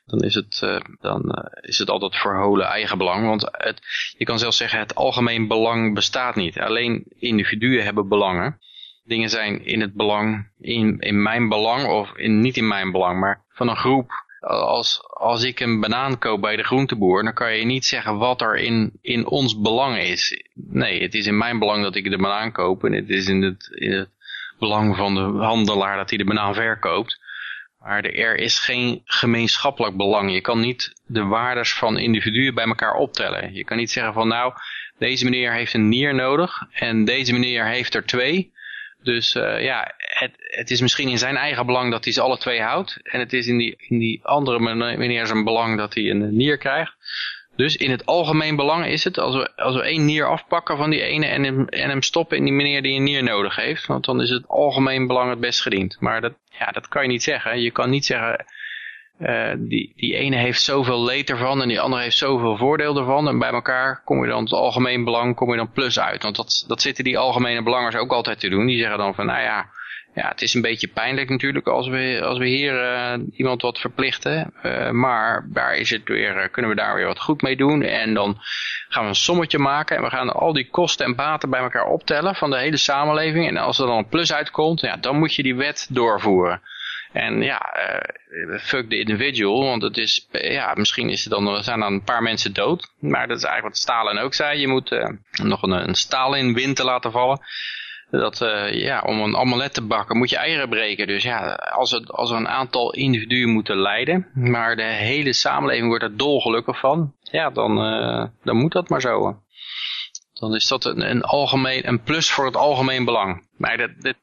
dan is het, eh, dan, eh, is het altijd verholen eigen belang. Want het, je kan zelfs zeggen, het algemeen belang bestaat niet. Alleen individuen hebben belangen. Dingen zijn in het belang, in, in mijn belang of in, niet in mijn belang, maar van een groep. Als, als ik een banaan koop bij de groenteboer, dan kan je niet zeggen wat er in, in ons belang is. Nee, het is in mijn belang dat ik de banaan koop en het is in het belang van de handelaar dat hij de banaan verkoopt. Maar er is geen gemeenschappelijk belang. Je kan niet de waardes van individuen bij elkaar optellen. Je kan niet zeggen van nou, deze meneer heeft een nier nodig en deze meneer heeft er twee. Dus eh, ja, het, het is misschien in zijn eigen belang dat hij ze alle twee houdt. En het is in die, in die andere mene- meneer zijn belang dat hij een nier krijgt. Dus in het algemeen belang is het, als we, als we één nier afpakken van die ene en hem, en hem stoppen in die meneer die een nier nodig heeft, want dan is het algemeen belang het best gediend. Maar dat, ja, dat kan je niet zeggen. Je kan niet zeggen, uh, die, die ene heeft zoveel leed ervan en die andere heeft zoveel voordeel ervan. En bij elkaar kom je dan het algemeen belang, kom je dan plus uit. Want dat, dat zitten die algemene belangers ook altijd te doen. Die zeggen dan van, nou ja, ja, het is een beetje pijnlijk natuurlijk als we, als we hier uh, iemand wat verplichten. Uh, maar daar is het weer, kunnen we daar weer wat goed mee doen. En dan gaan we een sommetje maken en we gaan al die kosten en baten bij elkaar optellen van de hele samenleving. En als er dan een plus uitkomt, ja, dan moet je die wet doorvoeren. En ja, fuck the individual, want het is, ja, misschien is er dan, zijn dan een paar mensen dood. Maar dat is eigenlijk wat Stalin ook zei. Je moet nog een, een Stalin-wind te laten vallen. Dat, uh, ja, om een amulet te bakken moet je eieren breken. Dus ja, als, het, als een aantal individuen moeten lijden, maar de hele samenleving wordt er dolgelukkig van, ja, dan, dan moet dat maar zo. Dan is dat een, een, algemeen, een plus voor het algemeen belang. Maar dat, dat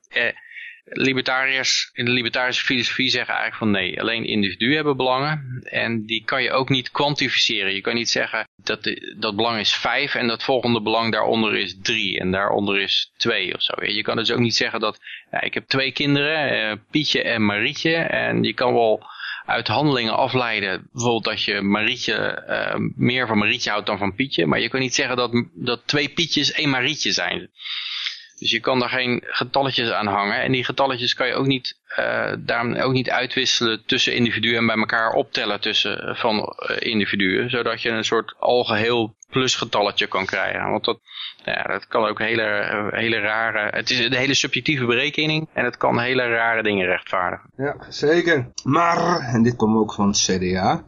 libertariërs in de libertarische filosofie zeggen eigenlijk van nee, alleen individuen hebben belangen en die kan je ook niet kwantificeren. Je kan niet zeggen dat dat belang is vijf en dat volgende belang daaronder is drie en daaronder is twee of zo. Je kan dus ook niet zeggen dat ik heb twee kinderen, eh, Pietje en Marietje en je kan wel uit handelingen afleiden, bijvoorbeeld dat je Marietje uh, meer van Marietje houdt dan van Pietje, maar je kan niet zeggen dat, dat twee Pietjes één Marietje zijn. Dus je kan daar geen getalletjes aan hangen. En die getalletjes kan je ook niet, uh, daarom ook niet uitwisselen tussen individuen en bij elkaar optellen tussen eh, van uh, individuen. Zodat je een soort algeheel plusgetalletje kan krijgen. Want dat, ja, dat kan ook hele, hele rare, het is een hele subjectieve berekening en het kan hele rare dingen rechtvaardigen. Ja, zeker. Maar, en dit komt ook van CDA,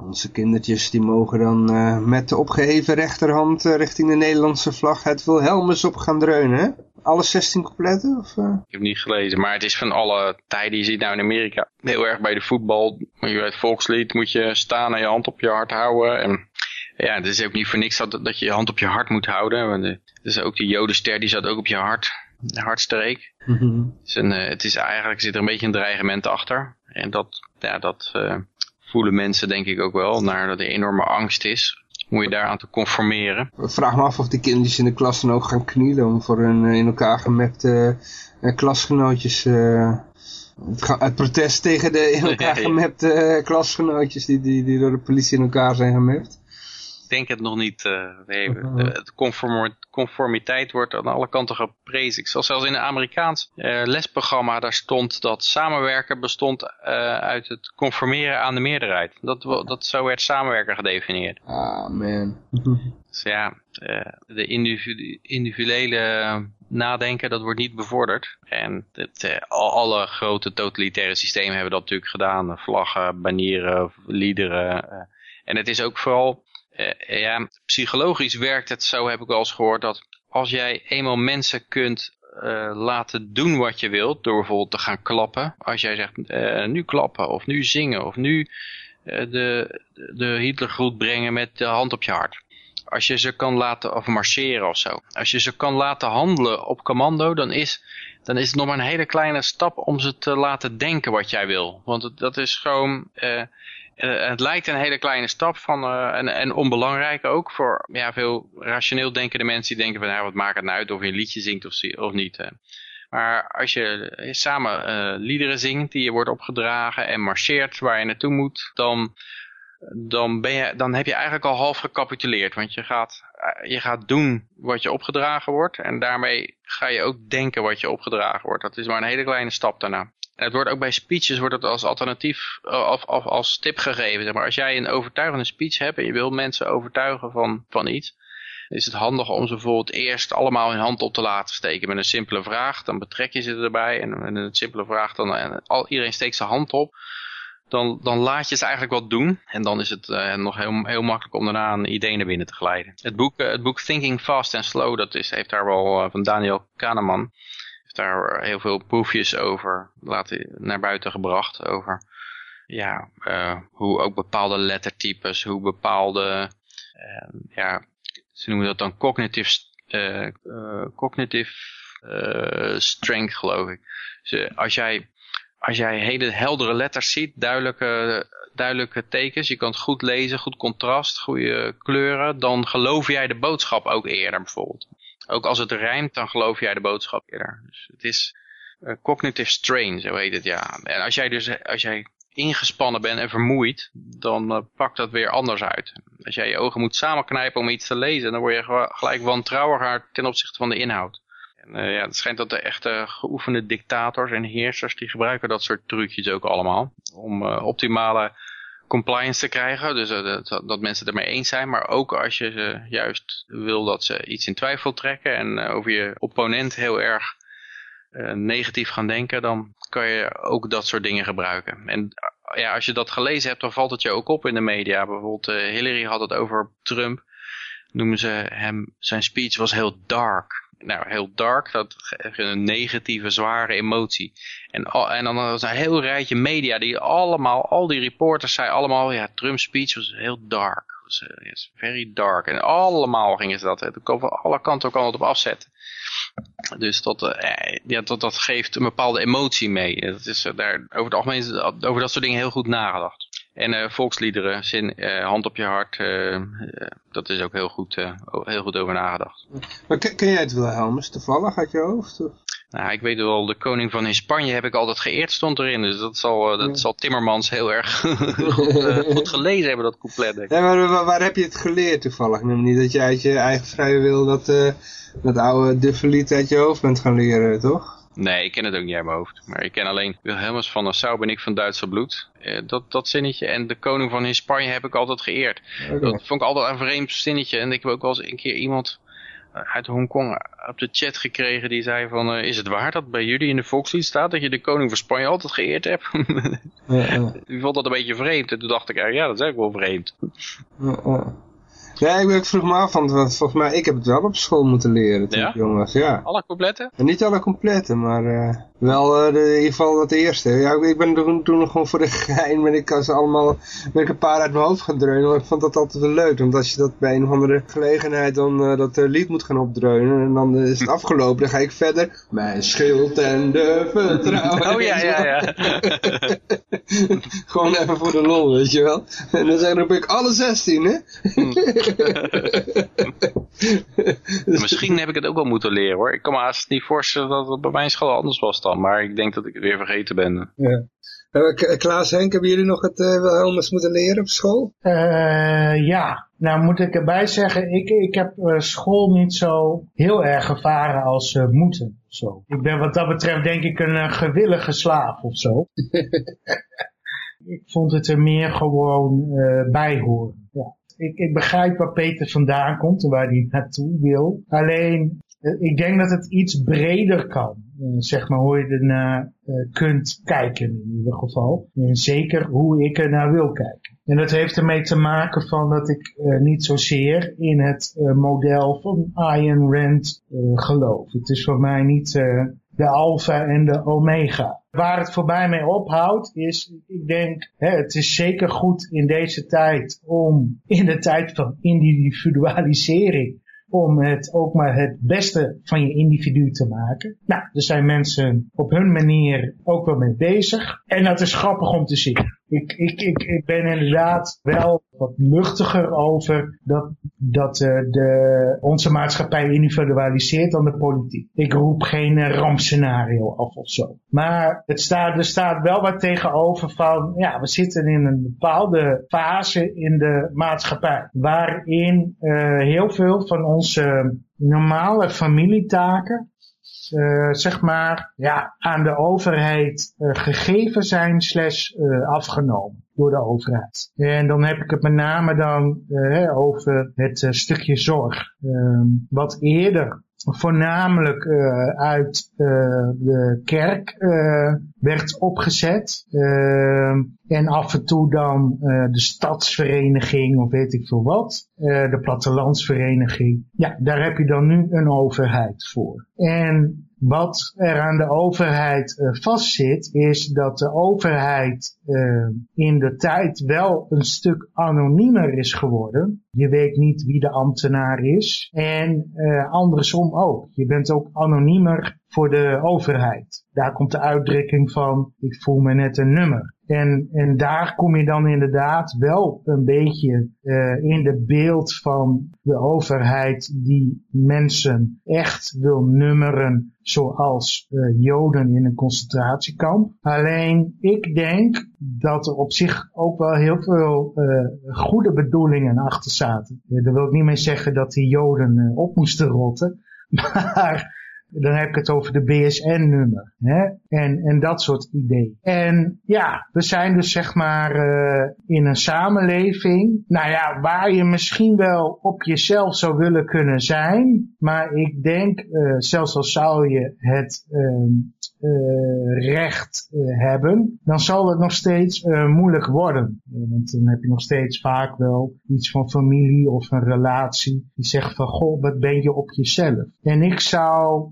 onze kindertjes die mogen dan uh, met de opgeheven rechterhand uh, richting de Nederlandse vlag het Wilhelmus op gaan dreunen. Hè? Alle 16 coupletten? Of, uh? Ik heb niet gelezen, maar het is van alle tijden. Je ziet nou in Amerika heel erg bij de voetbal. Je het volkslied moet je staan en je hand op je hart houden. En ja, het is ook niet voor niks dat, dat je je hand op je hart moet houden. Want de, dus ook die jodenster die zat ook op je hart. De hartstreek. Mm -hmm. dus een, het is eigenlijk zit er een beetje een dreigement achter. En dat, ja, dat voelen mensen denk ik ook wel, naar dat er enorme angst is. Moet je daaraan te conformeren. Ik vraag me af of die kindjes in de klas dan ook gaan knielen om voor hun in elkaar gemapte uh, klasgenootjes... Uh, het, het, protest tegen de in elkaar gemapte uh, klasgenootjes die, die, die door de politie in elkaar zijn gemapt denk het nog niet. Uh, nee, uh Het conformiteit wordt aan alle kanten geprezen. Ik zag zelfs in een Amerikaans uh, lesprogramma, daar stond dat samenwerken bestond uh, uit het conformeren aan de meerderheid. Dat, dat, zo werd samenwerken gedefinieerd. Ah, man. dus ja, de individu individuele nadenken, dat wordt niet bevorderd. En het, alle grote totalitaire systemen hebben dat natuurlijk gedaan. Vlaggen, banieren, liederen. en het is ook vooral uh, ja, psychologisch werkt het zo, heb ik wel eens gehoord, dat als jij eenmaal mensen kunt uh, laten doen wat je wilt, door bijvoorbeeld te gaan klappen. Als jij zegt, uh, nu klappen, of nu zingen, of nu de, de Hitlergroet brengen met de hand op je hart. Als je ze kan laten, of marcheren of zo. Als je ze kan laten handelen op commando, dan is, dan is het nog maar een hele kleine stap om ze te laten denken wat jij wil. Want dat is gewoon... Uh, het lijkt een hele kleine stap van, uh, en, en onbelangrijk ook voor ja, veel rationeel denkende mensen die denken van nou, wat maakt het nou uit of je een liedje zingt of, of niet. Hè. Maar als je samen uh, liederen zingt die je wordt opgedragen en marcheert waar je naartoe moet, dan, dan, ben je, dan heb je eigenlijk al half gecapituleerd. Want je gaat, je gaat doen wat je opgedragen wordt en daarmee ga je ook denken wat je opgedragen wordt. Dat is maar een hele kleine stap daarna. En het wordt ook bij speeches wordt het als alternatief eh, of, als tip gegeven. Zeg maar. Als jij een overtuigende speech hebt en je wil mensen overtuigen van, van iets, is het handig om ze bijvoorbeeld eerst allemaal hun hand op te laten steken met een simpele vraag. Dan betrek je ze erbij en met een simpele vraag, dan en al, iedereen steekt zijn hand op. Dan, dan laat je ze eigenlijk wat doen. En dan is het uh, nog heel, heel makkelijk om daarna een idee naar binnen te glijden. Het boek, het boek Thinking Fast and Slow, dat is, heeft daar wel van Daniel Kahneman daar heel veel proefjes over laten naar buiten gebracht. Over ja, uh, hoe ook bepaalde lettertypes, hoe bepaalde, uh, ja, ze noemen dat dan cognitive, uh, cognitive strength geloof ik. Als jij, als jij hele heldere letters ziet, duidelijke, duidelijke tekens. Je kan het goed lezen, goed contrast, goede kleuren. Dan geloof jij de boodschap ook eerder bijvoorbeeld. Ook als het rijmt, dan geloof jij de boodschap eerder. Dus het is uh, cognitive strain, zo heet het, ja. En als jij dus, als jij ingespannen bent en vermoeid, dan uh, pakt dat weer anders uit. Als jij je ogen moet samenknijpen om iets te lezen, dan word je gelijk wantrouwiger ten opzichte van de inhoud. En uh, ja, het schijnt dat de echte geoefende dictators en heersers, die gebruiken dat soort trucjes ook allemaal. Om optimale compliance te krijgen, dus dat, dat, mensen het ermee eens zijn. Maar ook als je juist wil dat ze iets in twijfel trekken en over je opponent heel erg negatief gaan denken, dan kan je ook dat soort dingen gebruiken. En ja, als je dat gelezen hebt, dan valt het je ook op in de media. Bijvoorbeeld Hillary had het over Trump. Noemen ze hem, zijn speech was heel dark nou, heel dark, dat een negatieve, zware emotie. En, en dan was een heel rijtje media die allemaal, al die reporters zeiden allemaal, ja, Trump's speech was heel dark. Was, yes, very dark. En allemaal gingen ze dat, hè. van alle kanten ook altijd op afzetten. Dus dat, uh, ja, dat, dat geeft een bepaalde emotie mee. Dat is, daar, over het algemeen over dat soort dingen heel goed nagedacht. En uh, volksliederen, zin, uh, hand op je hart, uh, dat is ook heel goed, heel goed over nagedacht. Maar ken, jij het Wilhelmus toevallig uit je hoofd? Of? Nou, ik weet wel, de koning van Spanje heb ik altijd geëerd, stond erin. Dus dat zal, dat zal Timmermans heel erg goed, goed, gelezen hebben, dat couplet. Denk ik. Ja, maar waar, waar, heb je het geleerd toevallig? Neem niet dat je uit je eigen vrije wil dat, dat oude duffelied uit je hoofd bent gaan leren, toch? Nee, ik ken het ook niet uit mijn hoofd. Maar ik ken alleen Wilhelmus van Nassau ben ik van Duitse bloed. Eh, dat, dat zinnetje. En de koning van Spanje heb ik altijd geëerd. Okay. Dat vond ik altijd een vreemd zinnetje. En ik heb ook wel eens een keer iemand uit Hongkong op de chat gekregen die zei van... Uh, is het waar dat bij jullie in de volkslied staat dat je de koning van Spanje altijd geëerd hebt? ja, ja. Die vond dat een beetje vreemd. En toen dacht ik, ja dat is ook wel vreemd. Ja, ja, ik, ik vroeg me af, want volgens mij, ik heb het wel op school moeten leren toen ja? ik jong was. Ja. Alle completten? En niet alle complete, maar uh, wel uh, de, in ieder geval het eerste. Ja, ik ben toen, toen nog gewoon voor de gein, ben ik als allemaal, ben ik een paar uit mijn hoofd gaan dreunen, maar ik vond dat altijd wel leuk. Want als je dat bij een of andere gelegenheid dan uh, dat lied moet gaan opdreunen, en dan is het afgelopen, dan ga ik verder. Mijn schild en de vertrouwen. Oh ja, ja, ja. gewoon even voor de lol, weet je wel. En dan zeg ik alle 16, hè. Misschien heb ik het ook wel moeten leren hoor. Ik kan me haast niet voorstellen dat het bij mijn school anders was dan. Maar ik denk dat ik het weer vergeten ben. Ja. Uh, Klaas Henk, hebben jullie nog het uh, Wilhelmus moeten leren op school? Uh, ja, nou moet ik erbij zeggen, ik, ik heb school niet zo heel erg gevaren als moeten. Zo. Ik ben wat dat betreft denk ik een gewillige slaaf of zo. ik vond het er meer gewoon bij horen. Ja ik, ik begrijp waar Peter vandaan komt en waar hij naartoe wil. Alleen, ik denk dat het iets breder kan. Uh, zeg maar hoe je ernaar uh, kunt kijken in ieder geval. En zeker hoe ik er naar wil kijken. En dat heeft ermee te maken van dat ik niet zozeer in het model van Ayn Rand geloof. Het is voor mij niet de alfa en de omega. Waar het voorbij mee ophoudt is, ik denk, hè, het is zeker goed in deze tijd om, in de tijd van individualisering, om het ook maar het beste van je individu te maken. Nou, er zijn mensen op hun manier ook wel mee bezig. En dat is grappig om te zien. Ik, ik, ik, ik ben inderdaad wel wat luchtiger over dat, dat uh, de, onze maatschappij individualiseert dan de politiek. Ik roep geen rampscenario af of zo. Maar het staat, er staat wel wat tegenover van, ja, we zitten in een bepaalde fase in de maatschappij. Waarin uh, heel veel van onze normale familietaken zeg maar, ja, aan de overheid uh, gegeven zijn slash uh, afgenomen door de overheid. En dan heb ik het met name dan over het stukje zorg. Ehm, wat eerder voornamelijk uh, uit uh, de kerk uh, werd opgezet. en af en toe dan de stadsvereniging of weet ik veel wat. de plattelandsvereniging. Ja, daar heb je dan nu een overheid voor. En wat er aan de overheid uh, vastzit, is dat de overheid uh, in de tijd wel een stuk anoniemer is geworden. Je weet niet wie de ambtenaar is. En uh, andersom ook. Je bent ook anoniemer voor de overheid. Daar komt de uitdrukking van, ik voel me net een nummer. En, en daar kom je dan inderdaad wel een beetje uh, in de beeld van de overheid die mensen echt wil nummeren zoals uh, Joden in een concentratiekamp. Alleen ik denk dat er op zich ook wel heel veel uh, goede bedoelingen achter zaten. daar wil ik niet mee zeggen dat die Joden op moesten rotten. Maar dan heb ik het over de BSN-nummer. En, en dat soort ideeën. En ja, we zijn dus zeg maar uh, in een samenleving. Nou ja, waar je misschien wel op jezelf zou willen kunnen zijn. Maar ik denk, uh, zelfs al zou je het uh, recht hebben, dan zal het nog steeds moeilijk worden. want dan heb je nog steeds vaak wel iets van familie of een relatie die zegt van, goh, wat ben je op jezelf? En ik zou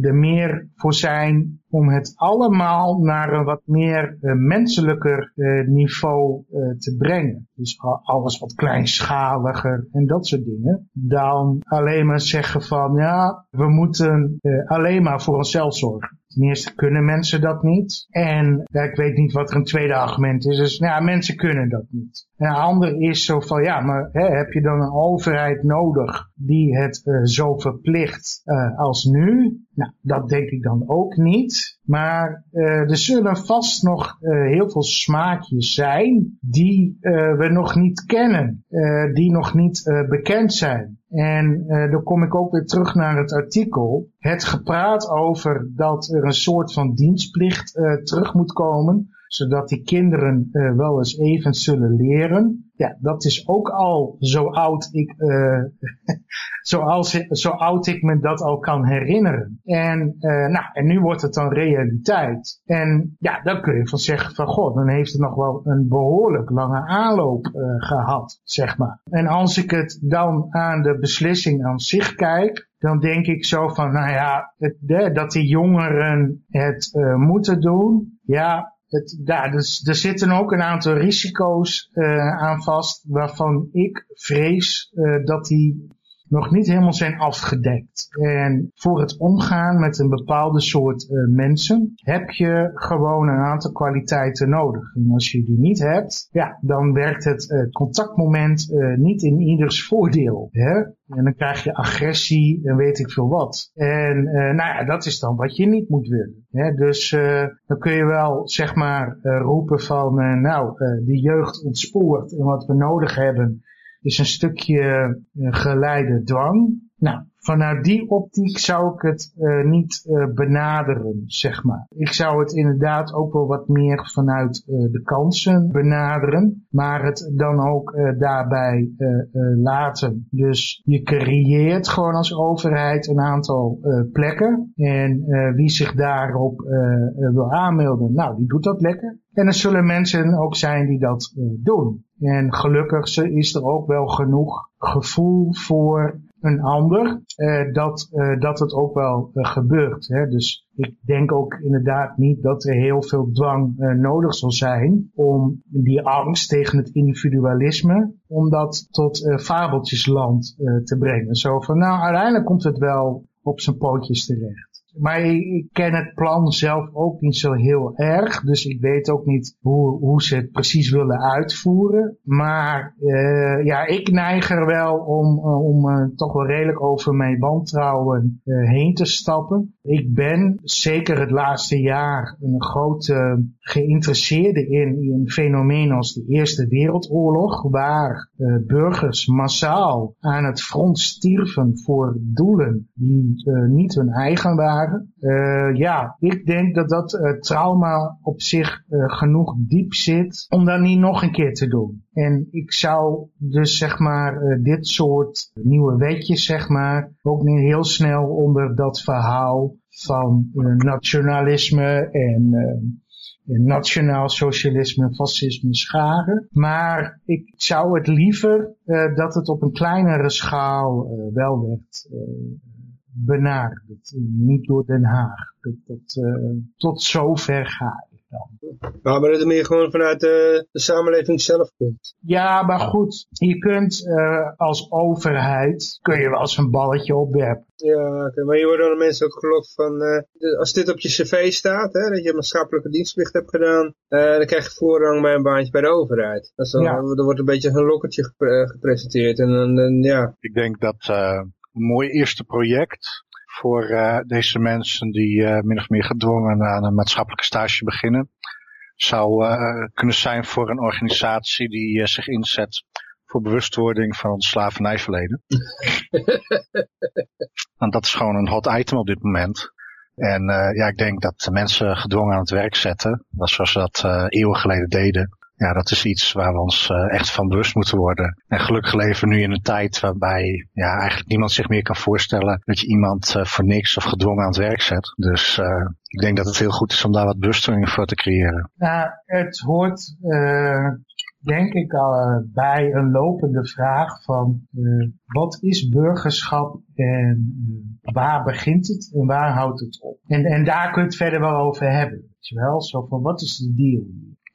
er meer voor zijn om het allemaal naar een wat meer menselijker niveau te brengen. Dus alles wat kleinschaliger en dat soort dingen. Dan alleen maar zeggen van ja, we moeten alleen maar voor onszelf zorgen. Ten eerste kunnen mensen dat niet. En ik weet niet wat er een tweede argument is. Dus nou ja, mensen kunnen dat niet. En een ander is zo van ja, maar hè, heb je dan een overheid nodig die het uh, zo verplicht uh, als nu? Nou, dat denk ik dan ook niet. Maar uh, er zullen vast nog heel veel smaakjes zijn die we nog niet kennen. die nog niet bekend zijn. En dan kom ik ook weer terug naar het artikel. Het gepraat over dat er een soort van dienstplicht terug moet komen zodat die kinderen uh, wel eens even zullen leren. Ja, dat is ook al zo oud ik, uh, zoals, zo oud ik me dat al kan herinneren. En, uh, nou, en nu wordt het dan realiteit. En ja, dan kun je van zeggen van god, dan heeft het nog wel een behoorlijk lange aanloop gehad, zeg maar. En als ik het dan aan de beslissing aan zich kijk, dan denk ik zo van, nou ja, het, dat die jongeren het moeten doen, ja, het, ja, dus, er zitten ook een aantal risico's uh, aan vast waarvan ik vrees uh, dat die nog niet helemaal zijn afgedekt. En voor het omgaan met een bepaalde soort uh, mensen heb je gewoon een aantal kwaliteiten nodig. En als je die niet hebt, ja, dan werkt het uh, contactmoment uh, niet in ieders voordeel. Hè? En dan krijg je agressie en weet ik veel wat. En nou ja, dat is dan wat je niet moet willen. Hè? Dus dan kun je wel zeg maar roepen van nou, de jeugd ontspoort en wat we nodig hebben is een stukje uh, geleide dwang. Nou, vanuit die optiek zou ik het uh, niet uh, benaderen, zeg maar. Ik zou het inderdaad ook wel wat meer vanuit uh, de kansen benaderen, maar het dan ook daarbij laten. Dus je creëert gewoon als overheid een aantal plekken en wie zich daarop wil aanmelden, nou, die doet dat lekker. En er zullen mensen ook zijn die dat doen. En gelukkig is er ook wel genoeg gevoel voor een ander, uh, dat, uh, dat het ook wel uh, gebeurt. Hè? Dus ik denk ook inderdaad niet dat er heel veel dwang nodig zal zijn om die angst tegen het individualisme, om dat tot fabeltjesland te brengen. Zo van, nou uiteindelijk komt het wel op zijn pootjes terecht. Maar ik ken het plan zelf ook niet zo heel erg. Dus ik weet ook niet hoe, hoe ze het precies willen uitvoeren. Maar uh, ja, ik neig er wel om, uh, om uh, toch wel redelijk over mijn wantrouwen heen te stappen. Ik ben zeker het laatste jaar een grote geïnteresseerde in, in een fenomeen als de Eerste Wereldoorlog. Waar burgers massaal aan het front stierven voor doelen die niet hun eigen waren. Uh, ja, ik denk dat dat uh, trauma op zich uh, genoeg diep zit om dat niet nog een keer te doen. En ik zou dus zeg maar dit soort nieuwe wetjes zeg maar ook niet heel snel onder dat verhaal van nationalisme en nationaal socialisme fascisme scharen. Maar ik zou het liever dat het op een kleinere schaal wel werd benaderd. Niet door Den Haag. Dat, dat, uh, tot zover ga ik dan. Nou, maar dat het meer gewoon vanuit de, de samenleving zelf komt. Ja, maar goed, je kunt uh, als overheid, kun je wel eens een balletje opwerpen. Ja, okay, maar je wordt dan mensen ook geloofd van, uh, als dit op je cv staat, hè, dat je maatschappelijke dienstplicht hebt gedaan, uh, dan krijg je voorrang bij een baantje bij de overheid. Dat is dan, ja. Er wordt een beetje een lokkertje gepre gepresenteerd en dan, ja. Ik denk dat een mooi eerste project voor uh, deze mensen die uh, min of meer gedwongen aan een maatschappelijke stage beginnen, zou uh, kunnen zijn voor een organisatie die zich inzet voor bewustwording van ons slavernijverleden. Want dat is gewoon een hot item op dit moment. En ja, ik denk dat mensen gedwongen aan het werk zetten, zoals we dat eeuwen geleden deden, ja, dat is iets waar we ons uh, echt van bewust moeten worden. En gelukkig leven we nu in een tijd waarbij ja, eigenlijk niemand zich meer kan voorstellen dat je iemand uh, voor niks of gedwongen aan het werk zet. Dus uh, ik denk dat het heel goed is om daar wat bewustwording voor te creëren. Nou, het hoort denk ik al bij een lopende vraag van wat is burgerschap en waar begint het en waar houdt het op? En, en daar kun je het verder wel over hebben. Weet je wel? Zo van wat is de deal?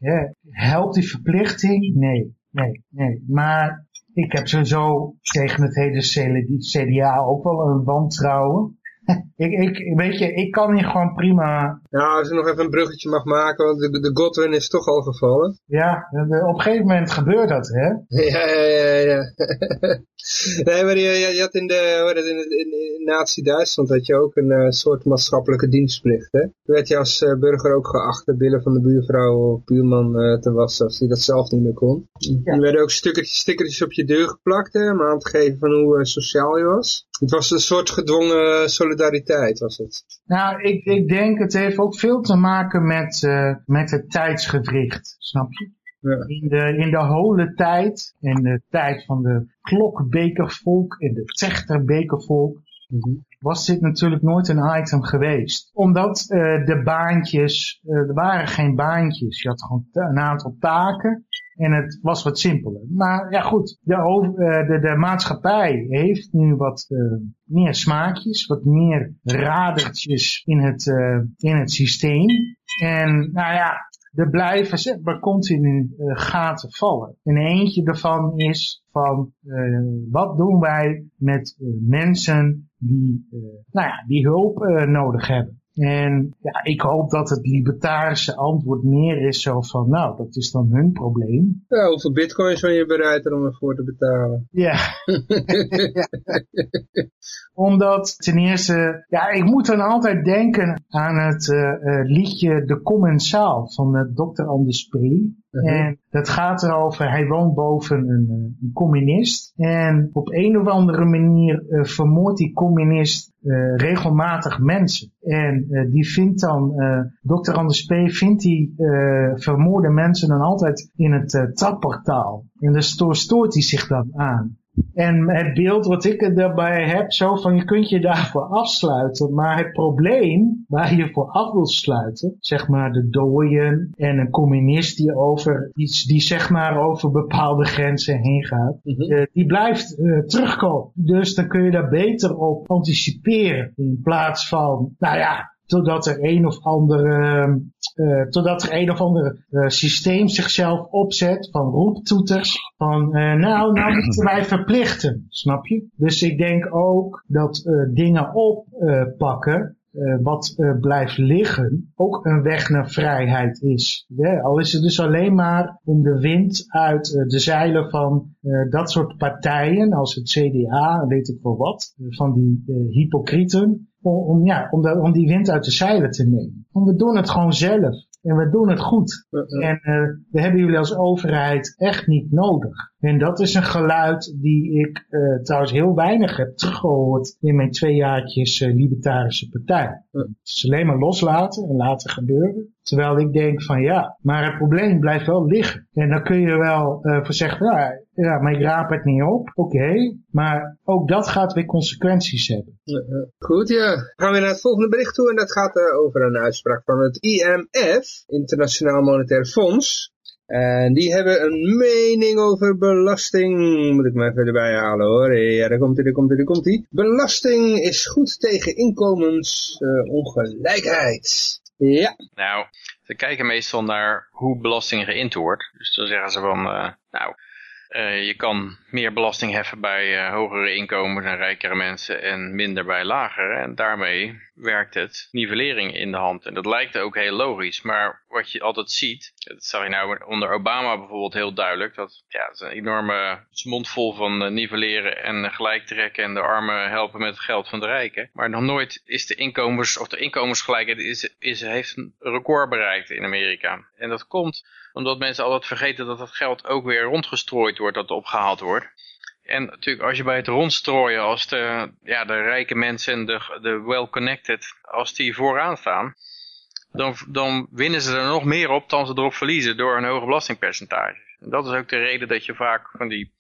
Ja, helpt die verplichting? Nee, nee, nee. Maar ik heb sowieso tegen het hele CDA ook wel een wantrouwen. ik, ik, weet je, ik kan hier gewoon prima... Nou, als ik nog even een bruggetje mag maken, want de, de Godwin is toch al gevallen. Ja, op een gegeven moment gebeurt dat, hè? Ja, ja, ja, ja. nee, maar je, je, had in de, in, in, in Nazi-Duitsland had je ook een uh, soort maatschappelijke dienstplicht, hè? Toen werd je als uh, burger ook geacht de billen van de buurvrouw of buurman uh, te wassen, als die dat zelf niet meer kon. Ja. Er werden ook stukkertjes, stickertjes op je deur geplakt, hè, om aan te geven van hoe sociaal je was. Het was een soort gedwongen solidariteit, was het. Nou, ik, ik denk het heeft ook veel te maken met, uh, met het tijdsgewricht, snap je? Ja. In, de, in de hole tijd, in de tijd van de klokbekervolk en de trechterbekervolk, mm -hmm. was dit natuurlijk nooit een item geweest. Omdat uh, de baantjes, uh, er waren geen baantjes. Je had gewoon een aantal taken en het was wat simpeler. Maar ja goed, de, over, de, de maatschappij heeft nu wat uh, meer smaakjes, wat meer radertjes in het, uh, in het systeem. En nou ja, er blijven zeg maar continu gaten vallen. En eentje daarvan is van wat doen wij met mensen die, nou ja, die hulp nodig hebben. En ja, ik hoop dat het libertarische antwoord meer is zo van, nou, dat is dan hun probleem. Ja, hoeveel bitcoins ben je bereid om ervoor te betalen? Ja. Omdat ten eerste, ja, ik moet dan altijd denken aan het uh, uh, liedje De Commensaal van uh, Dr. Anders P. -huh. En dat gaat erover, hij woont boven een, een, communist. En op een of andere manier uh, vermoordt die communist uh, regelmatig mensen. En die vindt dan, Dr. Anders P. vindt die vermoorde mensen dan altijd in het trapportaal. En daar stoort hij zich dan aan. En het beeld wat ik er daarbij heb, zo van je kunt je daarvoor afsluiten. Maar het probleem waar je voor af wil sluiten, zeg maar de dooien en een communist die over iets, die zeg maar over bepaalde grenzen heen gaat, mm -hmm. uh, die blijft uh, terugkomen. Dus dan kun je daar beter op anticiperen in plaats van, nou ja, totdat er een of andere, uh, totdat er een of ander uh, systeem zichzelf opzet van roeptoeters. Van uh, nou, nou moeten wij verplichten, snap je? Dus ik denk ook dat dingen oppakken uh, wat uh, blijft liggen ook een weg naar vrijheid is. Al is het dus alleen maar om de wind uit uh, de zeilen van dat soort partijen als het CDA, weet ik wel wat, van die hypocrieten, om, om, ja, om, de, om die wind uit de zeilen te nemen. Want we doen het gewoon zelf. En we doen het goed. En uh, we hebben jullie als overheid echt niet nodig. En dat is een geluid die ik uh, trouwens heel weinig heb teruggehoord in mijn twee jaartjes uh, Libertarische Partij. Is alleen maar loslaten en laten gebeuren. Terwijl ik denk van ja, maar het probleem blijft wel liggen. En dan kun je wel uh, voor zeggen, ja, ja, maar ik raap het niet op. Oké, maar ook dat gaat weer consequenties hebben. Goed, ja. Gaan we naar het volgende bericht toe en dat gaat uh, over een uitspraak van het IMF, Internationaal Monetair Fonds. En die hebben een mening over belasting. Moet ik maar even erbij halen hoor. Ja, daar komt hij, daar komt hij, daar komt hij. Belasting is goed tegen inkomensongelijkheid. Uh, ja. Nou, ze kijken meestal naar hoe belasting geïnd wordt. Dus dan zeggen ze van, uh, nou, uh, je kan meer belasting heffen bij uh, hogere inkomens en rijkere mensen en minder bij lagere. En daarmee werkt het nivellering in de hand. En dat lijkt ook heel logisch. Maar wat je altijd ziet, dat zag je nou onder Obama bijvoorbeeld heel duidelijk. Dat ja, is een enorme mond vol van uh, nivelleren en gelijk trekken en de armen helpen met het geld van de rijken. Maar nog nooit is de inkomens, of de inkomensgelijkheid is, is, heeft een record bereikt in Amerika. En dat komt omdat mensen altijd vergeten dat dat geld ook weer rondgestrooid wordt, dat opgehaald wordt. En natuurlijk als je bij het rondstrooien, als de, ja, de rijke mensen en de, de well-connected, als die vooraan staan, dan, dan winnen ze er nog meer op dan ze erop verliezen door een hoge belastingpercentage. En dat is ook de reden dat je vaak van die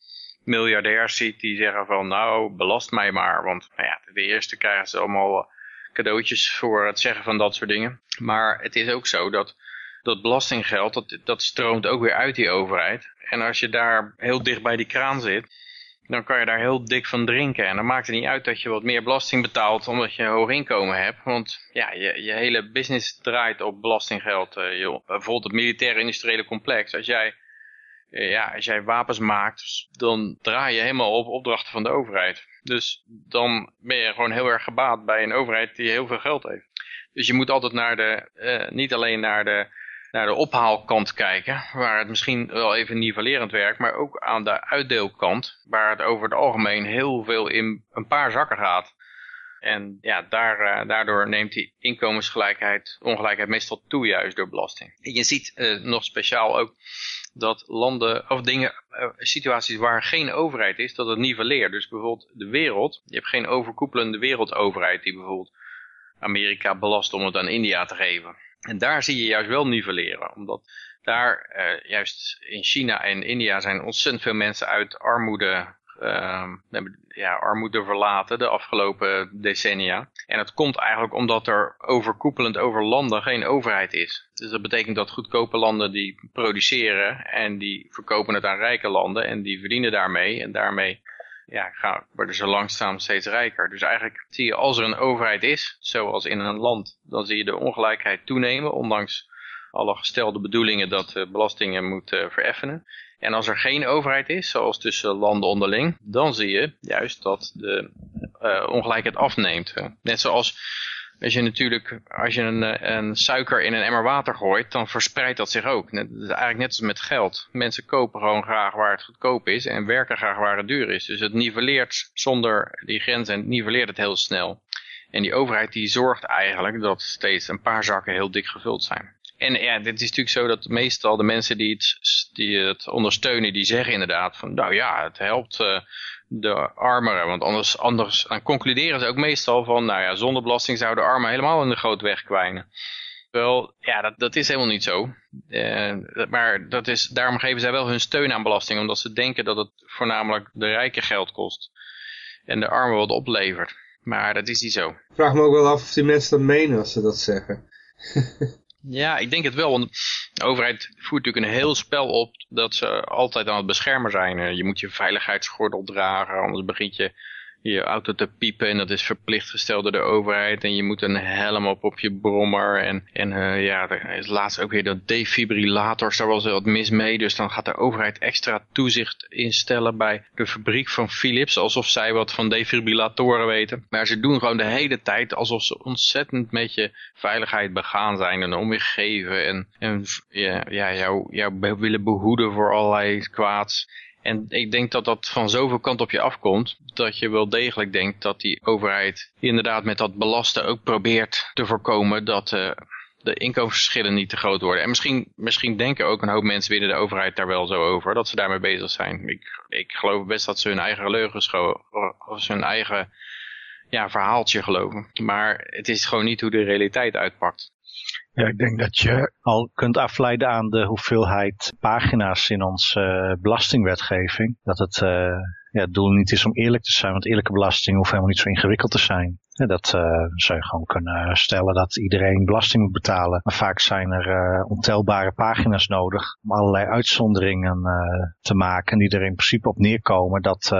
miljardairs ziet die zeggen van nou belast mij maar. Want nou ja, de eerste krijgen ze allemaal cadeautjes voor het zeggen van dat soort dingen. Maar het is ook zo dat dat belastinggeld, dat, dat stroomt ook weer uit die overheid. En als je daar heel dicht bij die kraan zit, dan kan je daar heel dik van drinken. En dan maakt het niet uit dat je wat meer belasting betaalt omdat je een hoog inkomen hebt. Want ja, je, je hele business draait op belastinggeld. Uh, joh. Bijvoorbeeld het militaire industriële complex. Als jij, uh, ja, als jij wapens maakt, dan draai je helemaal op opdrachten van de overheid. Dus dan ben je gewoon heel erg gebaat bij een overheid die heel veel geld heeft. Dus je moet altijd naar de, uh, niet alleen naar de naar de ophaalkant kijken, waar het misschien wel even nivellerend werkt, maar ook aan de uitdeelkant, waar het over het algemeen heel veel in een paar zakken gaat. En ja, daar, uh, daardoor neemt die inkomensgelijkheid, ongelijkheid meestal toe juist door belasting. Je ziet uh, nog speciaal ook dat landen, of dingen, uh, situaties waar geen overheid is, dat het nivelleert. Dus bijvoorbeeld de wereld, je hebt geen overkoepelende wereldoverheid die bijvoorbeeld Amerika belast om het aan India te geven. En daar zie je juist wel nivelleren, omdat daar uh, juist in China en India zijn ontzettend veel mensen uit armoede, uh, ja, armoede verlaten de afgelopen decennia. En dat komt eigenlijk omdat er overkoepelend over landen geen overheid is. Dus dat betekent dat goedkope landen die produceren en die verkopen het aan rijke landen en die verdienen daarmee. En daarmee ja, gaan, worden ze langzaam steeds rijker. Dus eigenlijk zie je als er een overheid is, zoals in een land, dan zie je de ongelijkheid toenemen, ondanks alle gestelde bedoelingen dat belastingen moet uh, vereffenen. En als er geen overheid is, zoals tussen landen onderling, dan zie je juist dat de uh, ongelijkheid afneemt. Net zoals als je natuurlijk, als je een, een, suiker in een emmer water gooit, dan verspreidt dat zich ook. Net, eigenlijk net als met geld. Mensen kopen gewoon graag waar het goedkoop is en werken graag waar het duur is. Dus het nivelleert zonder die grenzen en nivelleert het heel snel. En die overheid die zorgt eigenlijk dat steeds een paar zakken heel dik gevuld zijn. En ja, dit is natuurlijk zo dat meestal de mensen die het, die het ondersteunen, die zeggen inderdaad van, nou ja, het helpt uh, de armeren. Want anders, anders dan concluderen ze ook meestal van, nou ja, zonder belasting zouden de armen helemaal in de groot weg kwijnen. Wel, ja, dat, dat is helemaal niet zo. Uh, maar dat is, daarom geven zij wel hun steun aan belasting, omdat ze denken dat het voornamelijk de rijken geld kost. En de armen wat oplevert. Maar dat is niet zo. Ik vraag me ook wel af of die mensen dat menen als ze dat zeggen. Ja, ik denk het wel, want de overheid voert natuurlijk een heel spel op dat ze altijd aan het beschermen zijn. Je moet je veiligheidsgordel dragen, anders begint je je auto te piepen en dat is verplicht gesteld door de overheid. En je moet een helm op op je brommer. En, en uh, ja, er is laatst ook weer dat defibrillators, daar was er wat mis mee, dus dan gaat de overheid extra toezicht instellen bij de fabriek van Philips, alsof zij wat van defibrillatoren weten, maar ze doen gewoon de hele tijd alsof ze ontzettend met je veiligheid begaan zijn en om je geven en, en ja, ja, jou, jou willen behoeden voor allerlei kwaads. En ik denk dat dat van zoveel kant op je afkomt, dat je wel degelijk denkt dat die overheid inderdaad met dat belasten ook probeert te voorkomen dat uh, de inkomensverschillen niet te groot worden. En misschien, misschien denken ook een hoop mensen binnen de overheid daar wel zo over, dat ze daarmee bezig zijn. Ik, ik geloof best dat ze hun eigen leugens of hun eigen ja, verhaaltje geloven. Maar het is gewoon niet hoe de realiteit uitpakt. Ja, ik denk dat je al kunt afleiden aan de hoeveelheid pagina's in onze uh, belastingwetgeving. Dat het, uh, ja, het doel niet is om eerlijk te zijn, want eerlijke belasting hoeft helemaal niet zo ingewikkeld te zijn. Ja, dat uh, zou je gewoon kunnen stellen dat iedereen belasting moet betalen. Maar vaak zijn er ontelbare pagina's nodig om allerlei uitzonderingen te maken die er in principe op neerkomen dat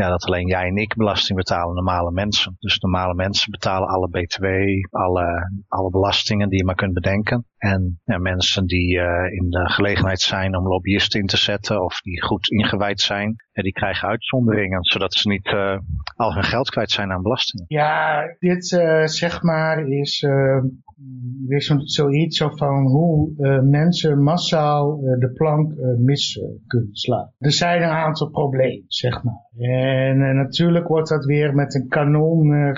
ja, dat alleen jij en ik belasting betalen, normale mensen. Dus normale mensen betalen alle btw, alle, alle belastingen die je maar kunt bedenken. En ja, mensen die uh, in de gelegenheid zijn om lobbyisten in te zetten of die goed ingewijd zijn, ja, die krijgen uitzonderingen, zodat ze niet uh, al hun geld kwijt zijn aan belastingen. Ja, dit uh, zeg maar is weer zo, zoiets zo van hoe mensen massaal de plank mis kunnen slaan. Er zijn een aantal problemen, zeg maar. En natuurlijk wordt dat weer met een kanon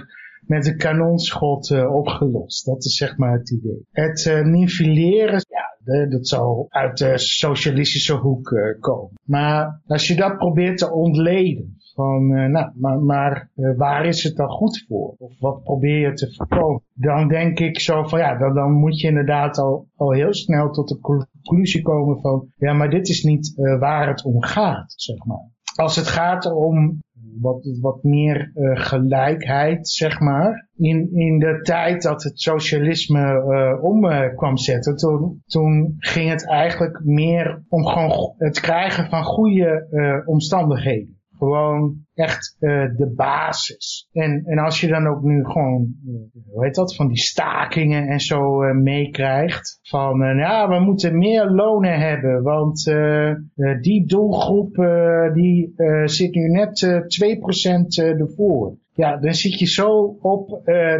met een kanonschot uh, opgelost. Dat is zeg maar het idee. Het uh, nivelleren, ja, dat zal uit de socialistische hoek uh, komen. Maar als je dat probeert te ontleden, van, nou, maar, maar waar is het dan goed voor? Of wat probeer je te voorkomen? Dan denk ik zo van, ja, dan, moet je inderdaad al, al heel snel tot de conclusie komen van, ja, maar dit is niet waar het om gaat, zeg maar. Als het gaat om wat, wat meer gelijkheid, zeg maar. In, in de tijd dat het socialisme uh, om kwam zetten, toen, toen ging het eigenlijk meer om gewoon het krijgen van goede omstandigheden. Gewoon echt uh, de basis. En, en als je dan ook nu gewoon, uh, hoe heet dat, van die stakingen en zo uh, meekrijgt. Van, ja, we moeten meer lonen hebben, want die doelgroep die zit nu net 2% ervoor. Ja, dan zit je zo op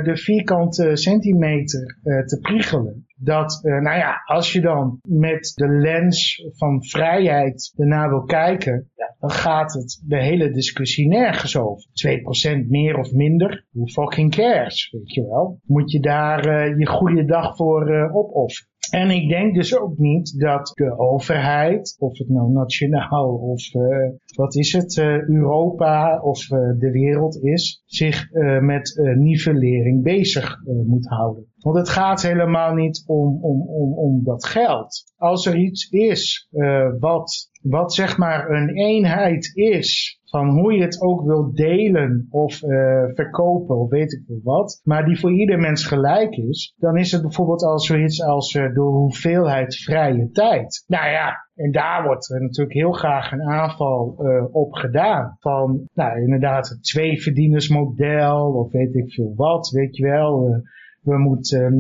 de vierkante centimeter te priegelen dat, uh, nou ja, als je dan met de lens van vrijheid ernaar wil kijken, ja, dan gaat het de hele discussie nergens over. 2% meer of minder, who fucking cares, weet je wel. Moet je daar uh, je goede dag voor uh, opofferen. En ik denk dus ook niet dat de overheid, of het nou nationaal of uh, wat is het, uh, Europa of uh, de wereld is, zich met nivellering bezig moet houden. Want het gaat helemaal niet om, om, om, om dat geld. Als er iets is wat, wat zeg maar een eenheid is van hoe je het ook wilt delen of uh, verkopen of weet ik veel wat, maar die voor ieder mens gelijk is, dan is het bijvoorbeeld al zoiets als uh, de hoeveelheid vrije tijd. Nou ja, en daar wordt er natuurlijk heel graag een aanval uh, op gedaan. Van, nou inderdaad, het tweeverdienersmodel of weet ik veel wat, weet je wel. we moeten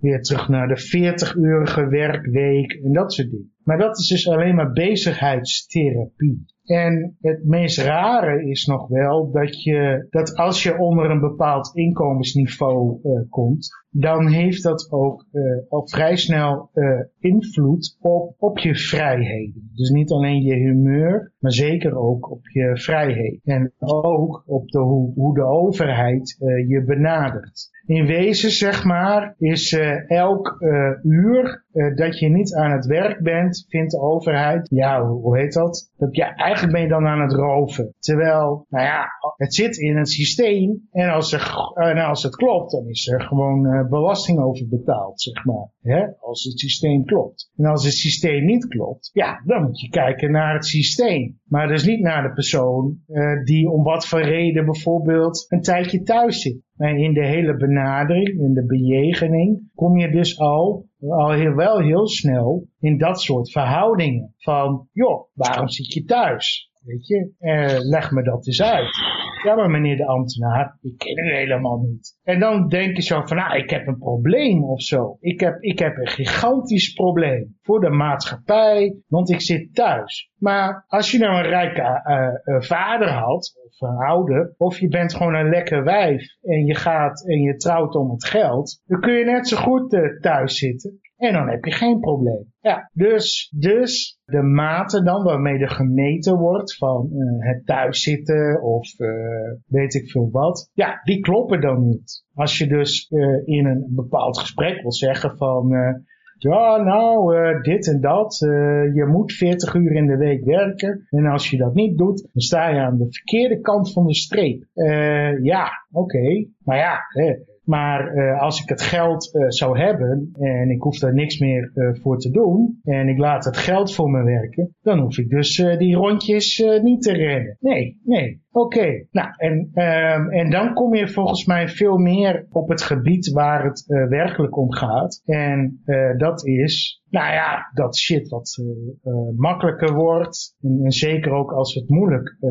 weer terug naar de 40-urige werkweek en dat soort dingen. Maar dat is dus alleen maar bezigheidstherapie. En het meest rare is nog wel dat je, dat als je onder een bepaald inkomensniveau uh, komt, dan heeft dat ook uh, al vrij snel uh, invloed op, op je vrijheden. Dus niet alleen je humeur, maar zeker ook op je vrijheid. En ook op de, hoe, hoe de overheid je benadert. In wezen, zeg maar, is uh, elk uh, uur uh, dat je niet aan het werk bent, vindt de overheid, ja, hoe heet dat? Dat eigenlijk ben je dan aan het roven. Terwijl, nou ja, het zit in een systeem en als, er, als het klopt, dan is er gewoon belasting over betaald, zeg maar. Hè? Als het systeem klopt. En als het systeem niet klopt, ja, dan moet je kijken naar het systeem. Maar dus niet naar de persoon die om wat voor reden bijvoorbeeld een tijdje thuis zit. Maar in de hele benadering, in de bejegening, kom je dus al, al heel, wel heel snel in dat soort verhoudingen. Van, joh, waarom zit je thuis? Weet je, eh, leg me dat eens uit. Ja, maar meneer de ambtenaar, ik ken u helemaal niet. En dan denk je zo van, nou, ik heb een probleem of zo. Ik heb, ik heb een gigantisch probleem voor de maatschappij, want ik zit thuis. Maar als je nou een rijke uh, vader had, of een ouder, of je bent gewoon een lekker wijf en je gaat en je trouwt om het geld, dan kun je net zo goed uh, thuis zitten. En dan heb je geen probleem. Ja, dus, dus de mate dan waarmee er gemeten wordt van uh, het thuiszitten of uh, weet ik veel wat. Ja, die kloppen dan niet. Als je dus uh, in een bepaald gesprek wil zeggen van... ja, nou, dit en dat. je moet 40 uur in de week werken. En als je dat niet doet, dan sta je aan de verkeerde kant van de streep. ja, oké. Maar ja, maar uh, als ik het geld uh, zou hebben en ik hoef daar niks meer uh, voor te doen en ik laat het geld voor me werken, dan hoef ik dus die rondjes niet te redden. Nee, nee. Oké, nou en, um, en dan kom je volgens mij veel meer op het gebied waar het werkelijk om gaat. En dat is Nou ja, dat shit wat uh, uh, makkelijker wordt. En, zeker ook als het moeilijk uh,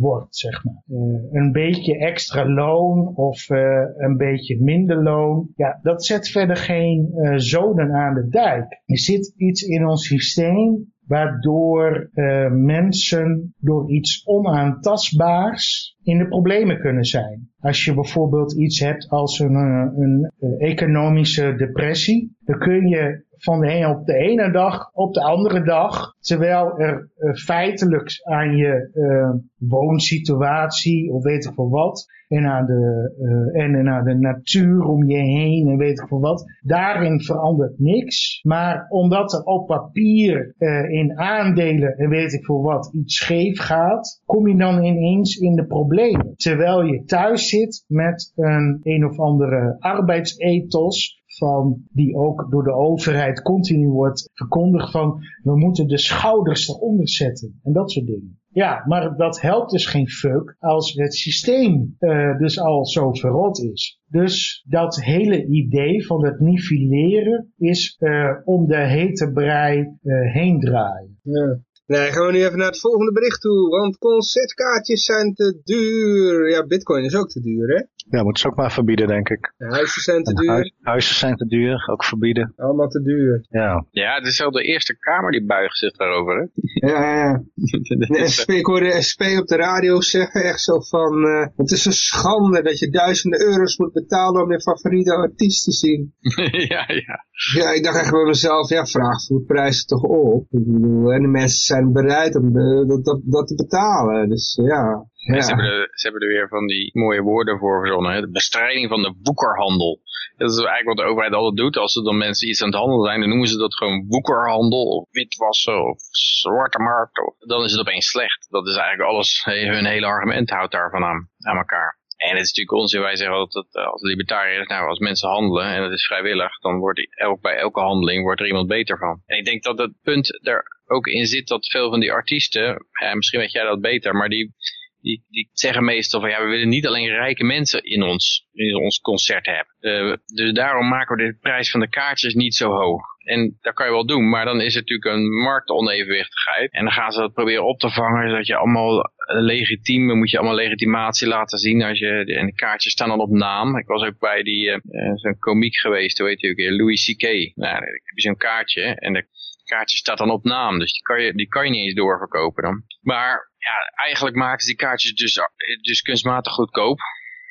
wordt, zeg maar. een beetje extra loon of een beetje minder loon. Ja, dat zet verder geen zoden aan de dijk. Er zit iets in ons systeem waardoor mensen door iets onaantastbaars in de problemen kunnen zijn. Als je bijvoorbeeld iets hebt als een, een economische depressie, dan kun je van de op de ene dag op de andere dag. Terwijl er uh, feitelijk aan je uh, woonsituatie of weet ik veel wat. En aan, de, uh, en aan de natuur om je heen en weet ik veel wat. Daarin verandert niks. Maar omdat er op papier in aandelen en weet ik veel wat iets scheef gaat. Kom je dan ineens in de problemen. Terwijl je thuis zit met een een of andere arbeidsethos van, die ook door de overheid continu wordt verkondigd van we moeten de schouders eronder zetten en dat soort dingen. Ja, maar dat helpt dus geen fuck als het systeem uh, dus al zo verrot is. Dus dat hele idee van het nivelleren is uh, om de hete brei uh, heen draaien. Ja. Nee, gaan we nu even naar het volgende bericht toe, want concertkaartjes zijn te duur. Ja, bitcoin is ook te duur, hè? Ja, moeten ze ook maar verbieden, denk ik. De huizen zijn te duur. huizen zijn te duur, ook verbieden. Allemaal te duur. Ja. Ja, het is wel de Eerste Kamer die buigt zich daarover, hè? Ja, ja. De SP, ik hoorde de SP op de radio zeggen echt zo van... Uh, het is een schande dat je duizenden euro's moet betalen om je favoriete artiest te zien. ja, ja. Ja, ik dacht echt bij mezelf, ja, vraag voor prijzen toch op. Ik bedoel, en de mensen zijn bereid om de, dat, dat, dat te betalen. Dus ja. Ja. Ze, hebben er, ze hebben er weer van die mooie woorden voor verzonnen. Hè? De bestrijding van de woekerhandel. Dat is eigenlijk wat de overheid altijd doet. Als er dan mensen iets aan het handelen zijn, dan noemen ze dat gewoon woekerhandel. Of witwassen of zwarte markt. Of, dan is het opeens slecht. Dat is eigenlijk alles. Hun hele argument houdt daarvan aan, aan elkaar. En het is natuurlijk onzin. Wij zeggen altijd dat als libertariërs, nou als mensen handelen en het is vrijwillig, dan wordt elk, bij elke handeling wordt er iemand beter van. En ik denk dat het punt er ook in zit dat veel van die artiesten, ja, misschien weet jij dat beter, maar die, die, die zeggen meestal van ja, we willen niet alleen rijke mensen in ons, in ons concert hebben. Uh, dus daarom maken we de prijs van de kaartjes niet zo hoog. En dat kan je wel doen, maar dan is het natuurlijk een marktonevenwichtigheid. En dan gaan ze dat proberen op te vangen, zodat je allemaal legitiem, moet je allemaal legitimatie laten zien. Als je, en de kaartjes staan dan op naam. Ik was ook bij die, uh, zo'n komiek geweest, weet je ook, Louis C.K. Nou, dan heb je zo'n kaartje en de kaartje staat dan op naam. Dus die kan je, die kan je niet eens doorverkopen dan. Maar ja, eigenlijk maken ze die kaartjes dus, dus kunstmatig goedkoop.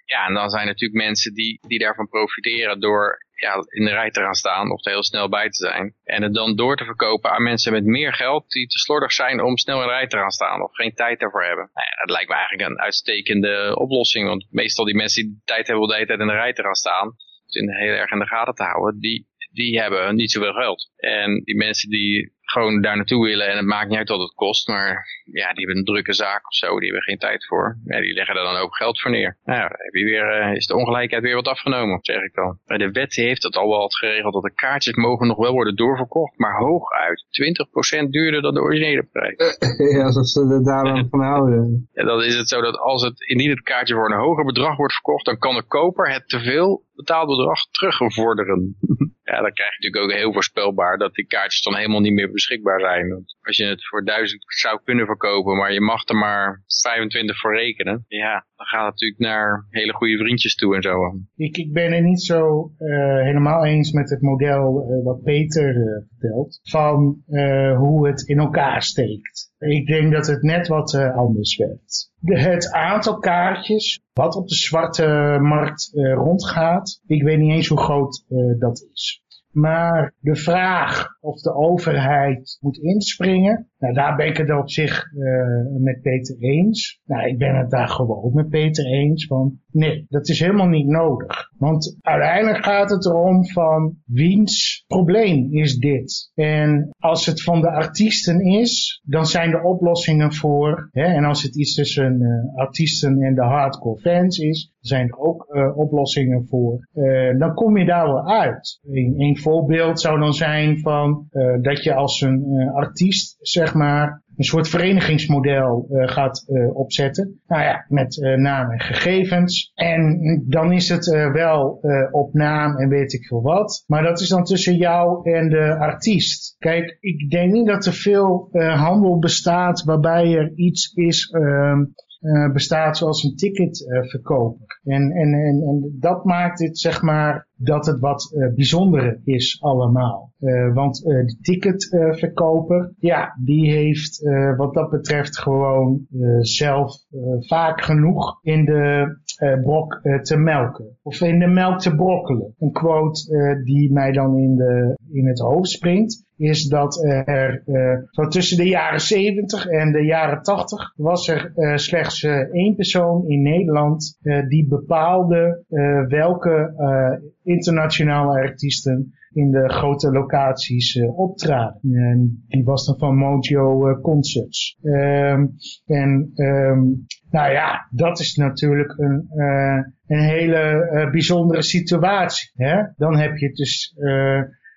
Ja, en dan zijn er natuurlijk mensen die, die daarvan profiteren door ja, in de rij te gaan staan of er heel snel bij te zijn. En het dan door te verkopen aan mensen met meer geld die te slordig zijn om snel in de rij te gaan staan of geen tijd daarvoor hebben. Nou ja, dat lijkt me eigenlijk een uitstekende oplossing, want meestal die mensen die tijd hebben om de hele tijd in de rij te gaan staan, dus in heel erg in de gaten te houden, die, die hebben niet zoveel geld. En die mensen die gewoon daar naartoe willen en het maakt niet uit wat het kost, maar ja, die hebben een drukke zaak of zo, die hebben geen tijd voor. Ja, die leggen er dan ook geld voor neer. Nou, ja, heb je weer, uh, is de ongelijkheid weer wat afgenomen, zeg ik dan. De wet heeft het al wel geregeld dat de kaartjes mogen nog wel worden doorverkocht, maar hooguit 20% duurder dan de originele prijs. ja, alsof ze er daarom van houden. Ja, dan is het zo dat als het indien het kaartje voor een hoger bedrag wordt verkocht, dan kan de koper het teveel betaald bedrag terugvorderen. ja, dan krijg je natuurlijk ook heel voorspelbaar dat die kaartjes dan helemaal niet meer beschikbaar zijn. Want als je het voor 1000 zou kunnen verkopen, maar je mag er maar 25 voor rekenen, ja, dan gaat het natuurlijk naar hele goede vriendjes toe en zo. Ik, ik ben het niet zo uh, helemaal eens met het model uh, wat Peter uh, vertelt, van hoe het in elkaar steekt. Ik denk dat het net wat anders werkt. Het aantal kaartjes wat op de zwarte markt rondgaat, ik weet niet eens hoe groot dat is. Maar de vraag of de overheid moet inspringen, nou, daar ben ik het op zich uh, met Peter eens. Nou, ik ben het daar gewoon met Peter eens van, nee, dat is helemaal niet nodig. Want uiteindelijk gaat het erom van, wiens probleem is dit? En als het van de artiesten is, dan zijn de oplossingen voor, hè, en als het iets tussen uh, artiesten en de hardcore fans is, zijn er ook uh, oplossingen voor. Uh, dan kom je daar wel uit. Een, een voorbeeld zou dan zijn van uh, dat je als een artiest, zeg maar, een soort verenigingsmodel uh, gaat uh, opzetten. Nou ja, met uh, naam en gegevens. En dan is het wel op naam en weet ik veel wat. Maar dat is dan tussen jou en de artiest. Kijk, ik denk niet dat er veel handel bestaat waarbij er iets is ehm, bestaat zoals een ticketverkoper. Uh, en, en, en, en dat maakt het zeg maar dat het wat uh, bijzondere is allemaal. want de ticketverkoper, ja, die heeft wat dat betreft gewoon zelf vaak genoeg in de brok te melken. Of in de melk te brokkelen. Een quote die mij dan in, de, in het hoofd springt is dat er tussen de jaren 70 en de jaren 80 was er slechts uh, één persoon in Nederland die bepaalde welke internationale artiesten in de grote locaties optraden. En die was dan van Mojo Concerts. Um, en um, nou ja, dat is natuurlijk een, een hele bijzondere situatie. Hè? Dan heb je dus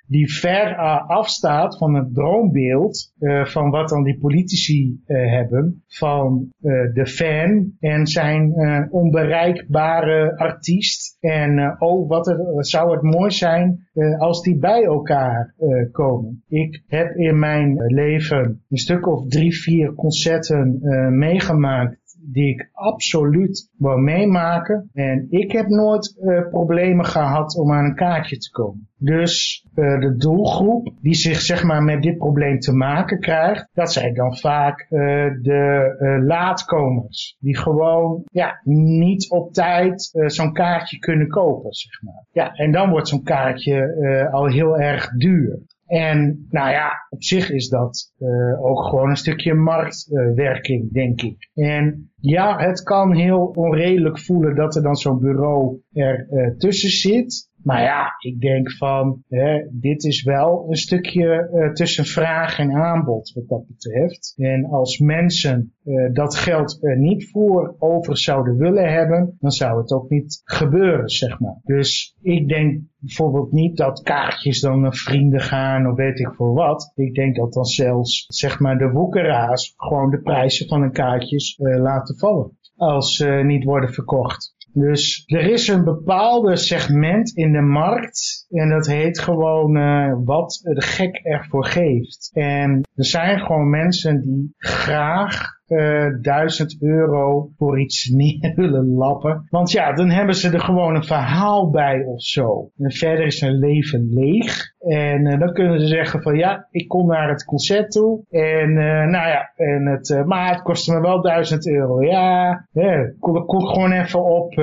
die ver afstaat van het droombeeld uh, van wat dan die politici uh, hebben van uh, de fan en zijn onbereikbare artiest. En oh, wat, er, zou het mooi zijn als die bij elkaar komen. Ik heb in mijn leven een stuk of drie, vier concerten meegemaakt die ik absoluut wil meemaken. En ik heb nooit uh, problemen gehad om aan een kaartje te komen. Dus uh, de doelgroep die zich zeg maar met dit probleem te maken krijgt, dat zijn dan vaak uh, de laatkomers. Die gewoon ja, niet op tijd zo'n kaartje kunnen kopen, zeg maar. Ja, en dan wordt zo'n kaartje al heel erg duur. En nou ja, op zich is dat uh, ook gewoon een stukje marktwerking, uh, denk ik. En ja, het kan heel onredelijk voelen dat er dan zo'n bureau er uh, tussen zit. Maar ja, ik denk van, hè, dit is wel een stukje uh, tussen vraag en aanbod wat dat betreft. En als mensen uh, dat geld er niet voor over zouden willen hebben, dan zou het ook niet gebeuren, zeg maar. Dus ik denk bijvoorbeeld niet dat kaartjes dan naar vrienden gaan of weet ik voor wat. Ik denk dat dan zelfs, zeg maar, de woekeraars gewoon de prijzen van een kaartjes uh, laten vallen. Als ze niet worden verkocht. Dus er is een bepaalde segment in de markt en dat heet gewoon uh, wat de gek ervoor geeft. En er zijn gewoon mensen die graag eh, 1000 euro voor iets neer willen lappen. Want ja, dan hebben ze er gewoon een verhaal bij of zo. En verder is hun leven leeg. En uh, dan kunnen ze zeggen van ja, ik kom naar het concert toe. En uh, nou ja, en het, maar het kostte me wel 1000 euro. Ja, ja kon, gewoon even op,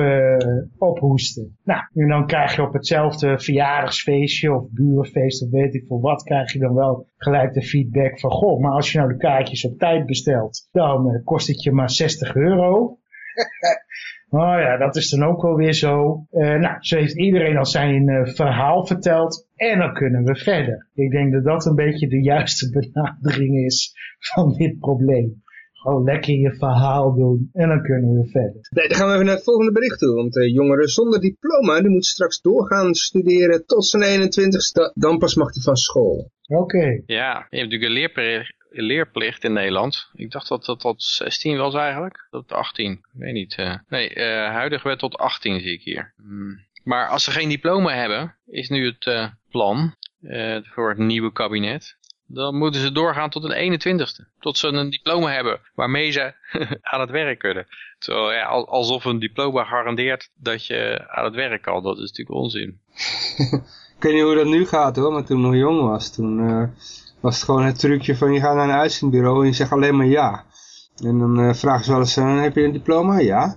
ophoesten. Nou, en dan krijg je op hetzelfde verjaardagsfeestje of burenfeest of weet ik veel wat, krijg je dan wel gelijk de feedback van goh, maar als je nou de kaartjes op tijd bestelt, dan uh, kost het je maar 60 euro. oh ja, dat is dan ook wel weer zo. Uh, nou, zo heeft iedereen al zijn uh, verhaal verteld en dan kunnen we verder. Ik denk dat dat een beetje de juiste benadering is van dit probleem. Gewoon lekker je verhaal doen en dan kunnen we verder. Nee, dan gaan we even naar het volgende bericht toe. Want uh, jongeren zonder diploma, die moeten straks doorgaan studeren tot zijn 21ste. Dan pas mag hij van school. Oké. Ja, je hebt natuurlijk een leerplicht, leerplicht in Nederland. Ik dacht dat dat tot 16 was eigenlijk. Tot 18. Ik weet niet. Uh, nee, uh, huidig werd tot 18 zie ik hier. Hmm. Maar als ze geen diploma hebben, is nu het uh, plan voor het nieuwe kabinet. Dan moeten ze doorgaan tot een 21ste. Tot ze een diploma hebben waarmee ze aan het werk kunnen. Zo, ja, alsof een diploma garandeert dat je aan het werk kan. Dat is natuurlijk onzin. Ik weet niet hoe dat nu gaat hoor, maar toen ik nog jong was, toen uh, was het gewoon het trucje van je gaat naar een uitzendbureau en je zegt alleen maar ja. En dan uh, vragen ze wel eens, uh, heb je een diploma? Ja.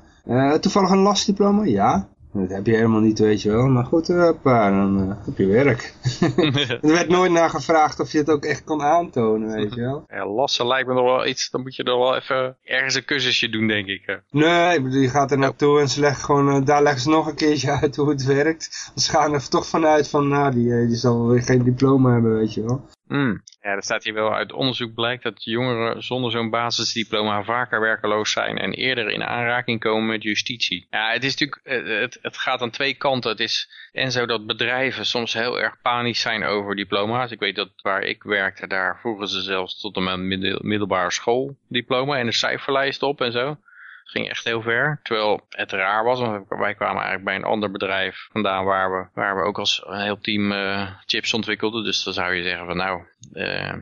toevallig een lastdiploma? Ja. Dat heb je helemaal niet, weet je wel. Maar goed, hoppa, dan uh, heb je werk. er werd nooit naar gevraagd of je het ook echt kon aantonen, weet je wel. Ja, lassen lijkt me nog wel iets, dan moet je er wel even ergens een cursusje doen, denk ik. Nee, ik bedoel, je gaat er naartoe en ze leggen gewoon, uh, daar leggen ze nog een keertje uit hoe het werkt. Dan gaan er toch vanuit van, nou, die, die zal weer geen diploma hebben, weet je wel. Mm. Ja, er staat hier wel uit onderzoek blijkt dat jongeren zonder zo'n basisdiploma vaker werkeloos zijn en eerder in aanraking komen met justitie. Ja, het is natuurlijk, eh, het, het gaat aan twee kanten. Het is en zo dat bedrijven soms heel erg panisch zijn over diploma's. Ik weet dat waar ik werkte, daar vroegen ze zelfs tot een middel, middelbare schooldiploma en een cijferlijst op en zo ging echt heel ver. Terwijl het raar was, want wij kwamen eigenlijk bij een ander bedrijf vandaan waar we, waar we ook als een heel team uh, chips ontwikkelden. Dus dan zou je zeggen van nou, uh,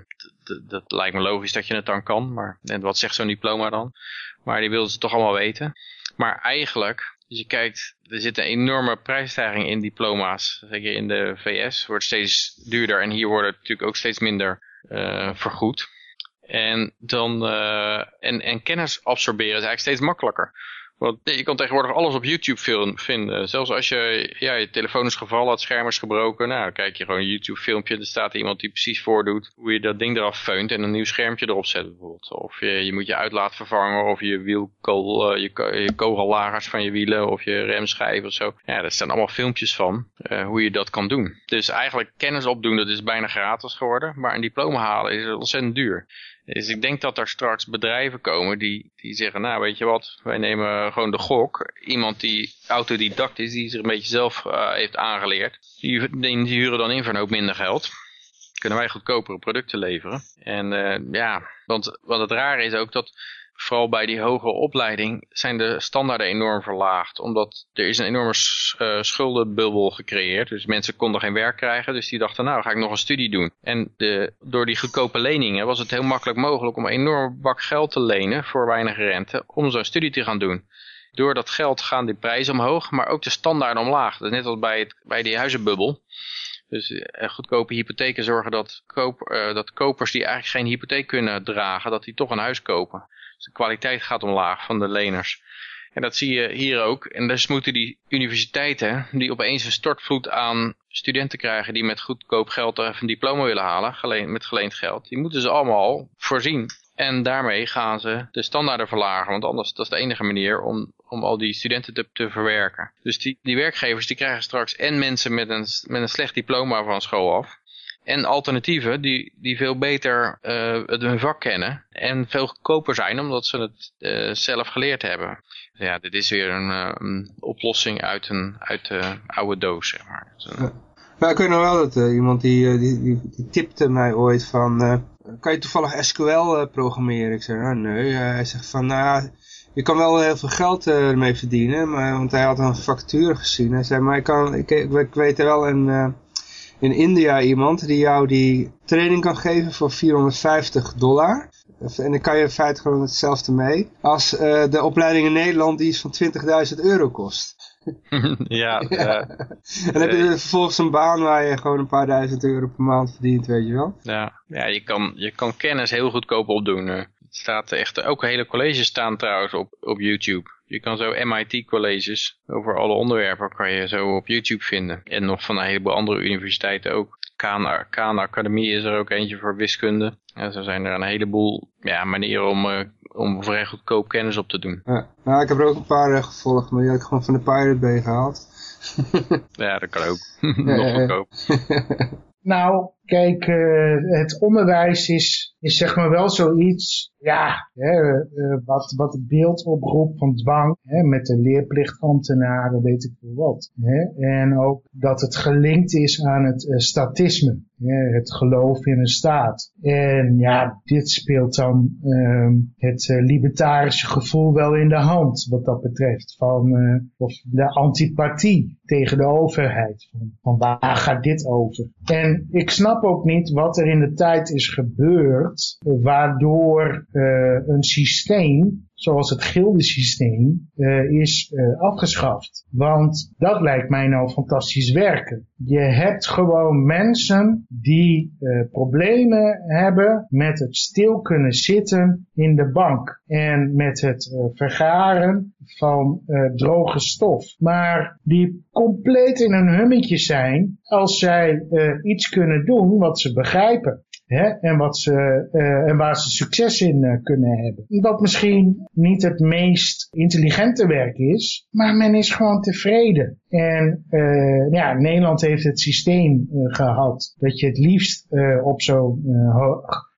dat lijkt me logisch dat je het dan kan. Maar en wat zegt zo'n diploma dan? Maar die wilden ze toch allemaal weten. Maar eigenlijk, als je kijkt, er zit een enorme prijsstijging in diploma's. Zeker in de VS wordt steeds duurder en hier wordt het natuurlijk ook steeds minder uh, vergoed. En, dan, uh, en, en kennis absorberen is eigenlijk steeds makkelijker. Want je kan tegenwoordig alles op YouTube film vinden. Zelfs als je, ja, je telefoon is gevallen, het scherm is gebroken. Nou, kijk je gewoon een YouTube filmpje. Er staat iemand die precies voordoet hoe je dat ding eraf feunt en een nieuw schermpje erop zet bijvoorbeeld. Of je, je moet je uitlaat vervangen of je wielkool, uh, je, je kogellagers van je wielen of je remschijf of zo. Ja, daar staan allemaal filmpjes van uh, hoe je dat kan doen. Dus eigenlijk kennis opdoen, dat is bijna gratis geworden. Maar een diploma halen is ontzettend duur. Dus ik denk dat er straks bedrijven komen die, die zeggen, nou weet je wat, wij nemen gewoon de gok. Iemand die autodidact is, die zich een beetje zelf uh, heeft aangeleerd. Die, die, huren dan in voor een minder geld. Kunnen wij goedkopere producten leveren. En uh, ja, want, want het rare is ook dat vooral bij die hogere opleiding zijn de standaarden enorm verlaagd. Omdat er is een enorme uh, schuldenbubbel gecreëerd. Dus mensen konden geen werk krijgen. Dus die dachten, nou ga ik nog een studie doen. En de, door die goedkope leningen was het heel makkelijk mogelijk om een enorm bak geld te lenen voor weinig rente. Om zo'n studie te gaan doen. Door dat geld gaan die prijzen omhoog, maar ook de standaarden omlaag. Dat is net als bij, het, bij die huizenbubbel. Dus uh, goedkope hypotheken zorgen dat, koop, uh, dat kopers die eigenlijk geen hypotheek kunnen dragen, dat die toch een huis kopen. De kwaliteit gaat omlaag van de leners. En dat zie je hier ook. En dus moeten die universiteiten, die opeens een stortvloed aan studenten krijgen die met goedkoop geld een diploma willen halen, met geleend geld, die moeten ze allemaal voorzien. En daarmee gaan ze de standaarden verlagen, want anders dat is de enige manier om, om al die studenten te, te verwerken. Dus die, die werkgevers die krijgen straks en mensen met een, met een slecht diploma van school af, en alternatieven die, die veel beter uh, hun vak kennen en veel goedkoper zijn omdat ze het uh, zelf geleerd hebben. Ja, dit is weer een, uh, een oplossing uit, een, uit de oude doos, zeg maar. Maar ik weet nog wel dat iemand die, die, die, die, tipte mij ooit van, kan je toevallig SQL programmeren? Ik zei, nou, nee. hij zegt van, nou je kan wel heel veel geld ermee verdienen, maar, want hij had een factuur gezien. Hij zei, maar ik, kan, ik, ik, ik weet er wel een in India iemand die jou die training kan geven voor 450 dollar. En dan kan je in feite gewoon hetzelfde mee. Als uh, de opleiding in Nederland die iets van 20.000 euro kost. ja, ja. en dan heb je vervolgens een baan waar je gewoon een paar duizend euro per maand verdient, weet je wel. Ja, ja je, kan, je kan kennis heel goedkoop opdoen. Het staat echt, ook hele colleges staan trouwens op, op YouTube. Je kan zo MIT-colleges over alle onderwerpen kan je zo op YouTube vinden. En nog van een heleboel andere universiteiten ook. Khan, Khan Academie is er ook eentje voor wiskunde. En zo zijn er een heleboel ja, manieren om, uh, om vrij goedkoop kennis op te doen. Ja, nou, ik heb er ook een paar uh, gevolgd, maar die had ik gewoon van de Pirate Bay gehaald. ja, dat kan ook. nog goedkoop. Nou, kijk, uh, het onderwijs is, is zeg maar wel zoiets ja, hè, uh, wat, wat het beeld oproept van dwang, hè, met de leerplichtambtenaren, weet ik veel wat. Hè, en ook dat het gelinkt is aan het uh, statisme, het geloof in een staat. En ja, dit speelt dan uh, het uh, libertarische gevoel wel in de hand, wat dat betreft, van of de antipathie tegen de overheid. Van, van waar gaat dit over? En ik snap ook niet wat er in de tijd is gebeurd, waardoor uh, een systeem zoals het gildensysteem uh, is uh, afgeschaft. Want dat lijkt mij nou fantastisch werken. Je hebt gewoon mensen die uh, problemen hebben met het stil kunnen zitten in de bank. En met het vergaren van droge stof. Maar die compleet in een hummetje zijn als zij iets kunnen doen wat ze begrijpen. Hè? En, wat ze, uh, en waar ze succes in uh, kunnen hebben. Dat misschien niet het meest intelligente werk is, maar men is gewoon tevreden. En uh, ja, Nederland heeft het systeem gehad dat je het liefst op zo'n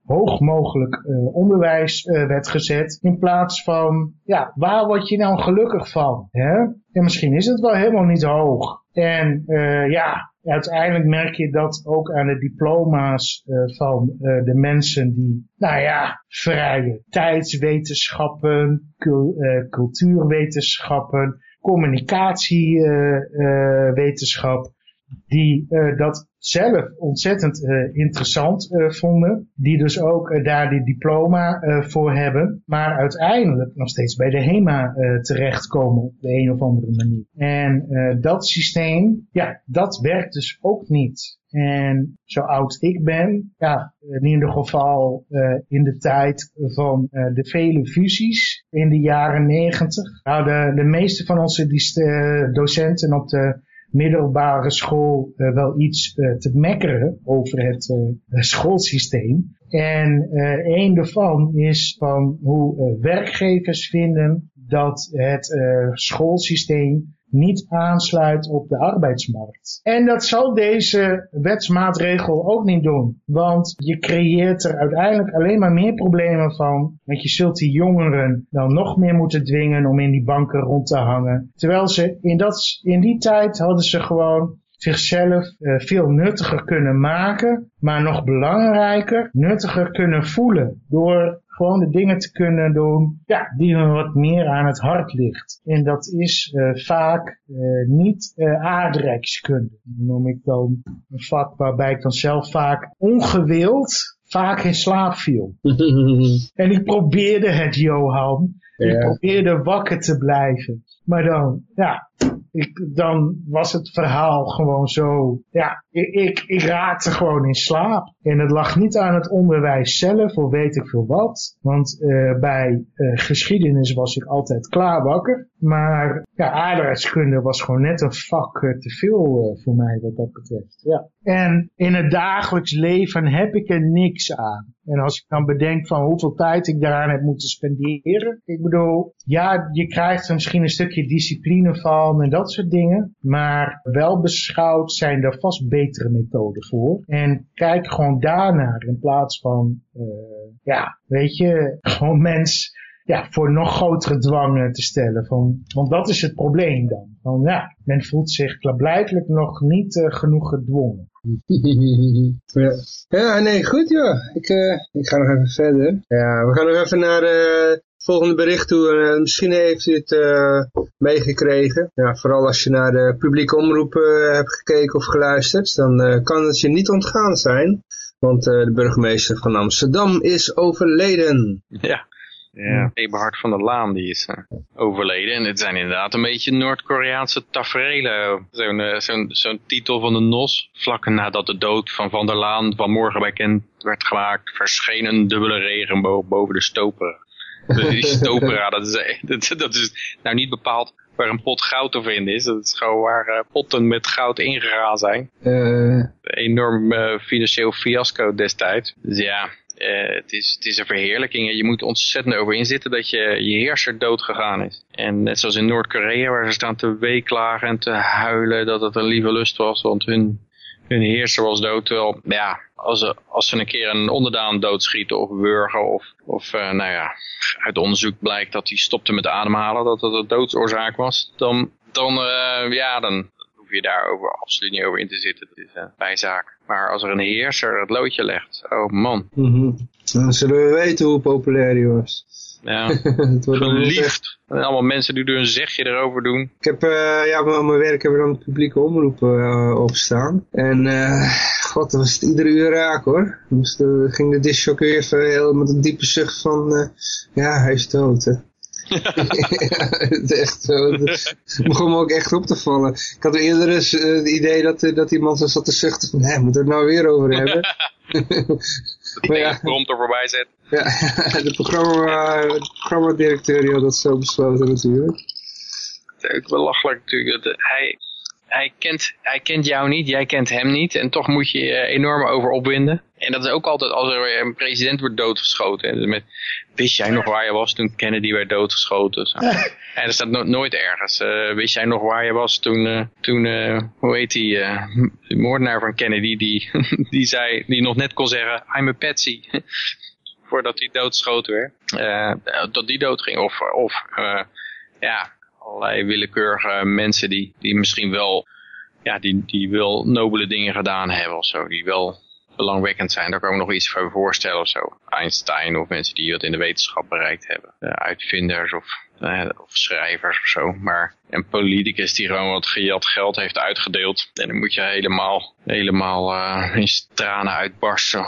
hoog mogelijk onderwijs werd gezet. In plaats van, ja, waar word je nou gelukkig van? Hè? En misschien is het wel helemaal niet hoog. En uh, ja, uiteindelijk merk je dat ook aan de diploma's van de mensen die, nou ja, vrije tijdswetenschappen, cultuurwetenschappen, communicatiewetenschap, die uh, dat zelf ontzettend uh, interessant uh, vonden. Die dus ook daar die diploma voor hebben. Maar uiteindelijk nog steeds bij de HEMA terechtkomen op de een of andere manier. En dat systeem, ja, dat werkt dus ook niet. En zo oud ik ben, ja, in ieder geval in de tijd van de vele fusies in de jaren negentig. Nou, de, de meeste van onze docenten op de middelbare school uh, wel iets uh, te mekkeren over het uh, schoolsysteem. En een daarvan is van hoe werkgevers vinden dat het schoolsysteem niet aansluit op de arbeidsmarkt. En dat zal deze wetsmaatregel ook niet doen. Want je creëert er uiteindelijk alleen maar meer problemen van. Want je zult die jongeren dan nog meer moeten dwingen om in die banken rond te hangen. Terwijl ze in, dat, in die tijd hadden ze gewoon zichzelf uh, veel nuttiger kunnen maken, maar nog belangrijker, nuttiger kunnen voelen door gewoon de dingen te kunnen doen ja, die me wat meer aan het hart ligt. En dat is uh, vaak uh, niet uh, aardrijkskunde. Dat noem ik dan een vak waarbij ik dan zelf vaak ongewild vaak in slaap viel. en ik probeerde het, Johan. Ja. Ik probeerde wakker te blijven. Maar dan, ja, ik, dan was het verhaal gewoon zo, ja, ik, ik, raakte gewoon in slaap. En het lag niet aan het onderwijs zelf, of weet ik veel wat. Want uh, bij uh, geschiedenis was ik altijd klaar wakker. Maar ja, aardrijkskunde was gewoon net een vak uh, te veel voor mij wat dat betreft. Ja. En in het dagelijks leven heb ik er niks aan. En als ik dan bedenk van hoeveel tijd ik daaraan heb moeten spenderen. Ik bedoel, ja, je krijgt er misschien een stukje discipline van en dat soort dingen. Maar wel beschouwd zijn er vast betere methoden voor. En kijk gewoon daarnaar in plaats van, uh, ja, weet je, gewoon mens ja, voor nog grotere dwang te stellen. Van, want dat is het probleem dan. Van, ja, men voelt zich blijkbaar nog niet uh, genoeg gedwongen. ja. ja, nee, goed joh. Ik, uh, ik ga nog even verder. Ja, we gaan nog even naar het volgende bericht toe. Uh, misschien heeft u het meegekregen. Ja, vooral als je naar de publieke omroepen hebt gekeken of geluisterd. Dan kan het je niet ontgaan zijn. Want de burgemeester van Amsterdam is overleden. Ja. Ja, Eberhard van der Laan die is uh, overleden. En het zijn inderdaad een beetje Noord-Koreaanse tafereelen. Zo'n uh, zo'n zo'n titel van de NOS. Vlak nadat de dood van Van der Laan van morgen bekend werd gemaakt... verscheen een dubbele regenboog boven de stopera. Dus die stopera, dat is, dat, dat is nou niet bepaald waar een pot goud te vinden is. Dat is gewoon waar uh, potten met goud ingegaan zijn. Uh. Enorm uh, financieel fiasco destijds. Dus ja, uh, het, is, het is een verheerlijking. Je moet ontzettend over inzitten dat je, je heerser dood gegaan is. En net zoals in Noord-Korea waar ze staan te weeklagen en te huilen dat het een lieve lust was. Want hun, hun heerser was dood. Terwijl, ja, als ze, als ze een keer een onderdaan doodschieten of wurgen of, of uh, nou ja, uit onderzoek blijkt dat hij stopte met ademhalen, dat dat de doodsoorzaak was. Dan, dan, uh, ja, dan, hoef je daarover absoluut niet over in te zitten. Dat is een bijzaak. Maar als er een heerser het loodje legt, oh man. Mm -hmm. Dan zullen we weten hoe populair hij was. Ja, het wordt geliefd. En allemaal mensen die er een zegje erover doen. Ik heb, uh, ja, op mijn werk hebben we dan publieke omroep uh, opstaan. En uh, god, dat was het iedere uur raak hoor. Dus dan ging de disjockey even heel met een diepe zucht van, ja, hij is dood hè. Ja, het is echt zo. Het begon me ook echt op te vallen. Ik had eerder eens uh, het idee dat, uh, dat iemand zo zat te zuchten van, nee, moet er het nou weer over hebben? maar ja, prompt er voorbij zet. Ja, de programma, programmadirecteur die had dat zo besloten natuurlijk. Het is ook belachelijk natuurlijk. Dat hij, hij, kent, hij kent jou niet, jij kent hem niet. En toch moet je je enorm over opwinden. En dat is ook altijd als er een president wordt doodgeschoten. Dus met, wist jij nog waar je was toen Kennedy werd doodgeschoten? Zo. En er staat no- nooit ergens. eh, wist jij nog waar je was toen, eh, toen eh, hoe heet die, de moordenaar van Kennedy, die, die, zei, die nog net kon zeggen, I'm a patsy. Voordat hij doodgeschoten werd. Dat die doodging. Of, of eh, ja, allerlei willekeurige mensen die, die misschien wel, ja, die, die wel nobele dingen gedaan hebben of zo. Die wel belangwekkend zijn. Daar kan ik me nog iets voor voorstellen of zo. Einstein of mensen die wat in de wetenschap bereikt hebben. Eh, uitvinders of, eh, of schrijvers of zo. Maar een politicus die gewoon wat gejat geld heeft uitgedeeld. En dan moet je helemaal, helemaal eh, in tranen uitbarsten.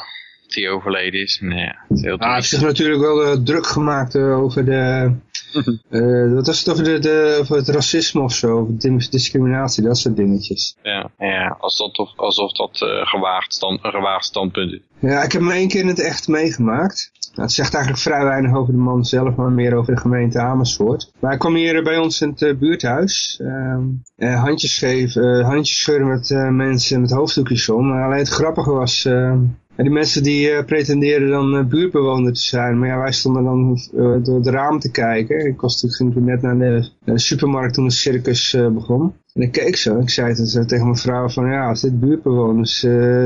Dat hij overleden is. Nee, ja, het is heel Ah, het triest. is natuurlijk wel eh, druk gemaakt eh, over de... eh, wat was het over, de, de, over het racisme of zo, over dis- discriminatie, dat soort dingetjes. Ja, ja als dat, toch- alsof dat eh, gewaagd stand, een gewaagd standpunt is. Ja, ik heb hem één keer in het echt meegemaakt. Nou, het zegt eigenlijk vrij weinig over de man zelf, maar meer over de gemeente Amersfoort. Maar hij kwam hier bij ons in het buurthuis. ehm, eh, handjes geven, handjes scheuren met eh, mensen met hoofddoekjes om. Maar alleen het grappige was, ja, die mensen die eh, pretendeerden dan eh, buurtbewoner te zijn. Maar ja, wij stonden dan eh, door het raam te kijken. Ik was toen, ging toen net naar de, naar de supermarkt toen het circus begon. En ik keek zo. Ik zei zo tegen mijn vrouw van ja, als dit buurtbewoners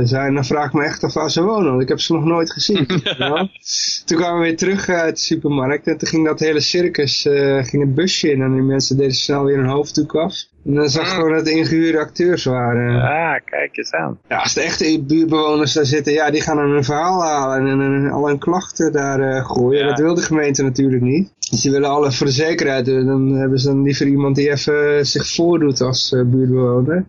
zijn, dan vraag ik me echt af waar ze wonen. Want ik heb ze nog nooit gezien. wel. Toen kwamen we weer terug eh, uit de supermarkt en toen ging dat hele circus, eh, ging het busje in en die mensen deden snel weer een hoofddoek af. En dan zag je gewoon dat het ingehuurde acteurs waren. Ah, kijk eens aan. Ja, als de echte buurtbewoners daar zitten, ja, die gaan dan een verhaal halen en, en, al hun klachten daar eh, gooien. Ja. Dat wil de gemeente natuurlijk niet. Dus die willen alle voor de zekerheid, dan hebben ze dan liever iemand die even zich voordoet als eh, buurtbewoner.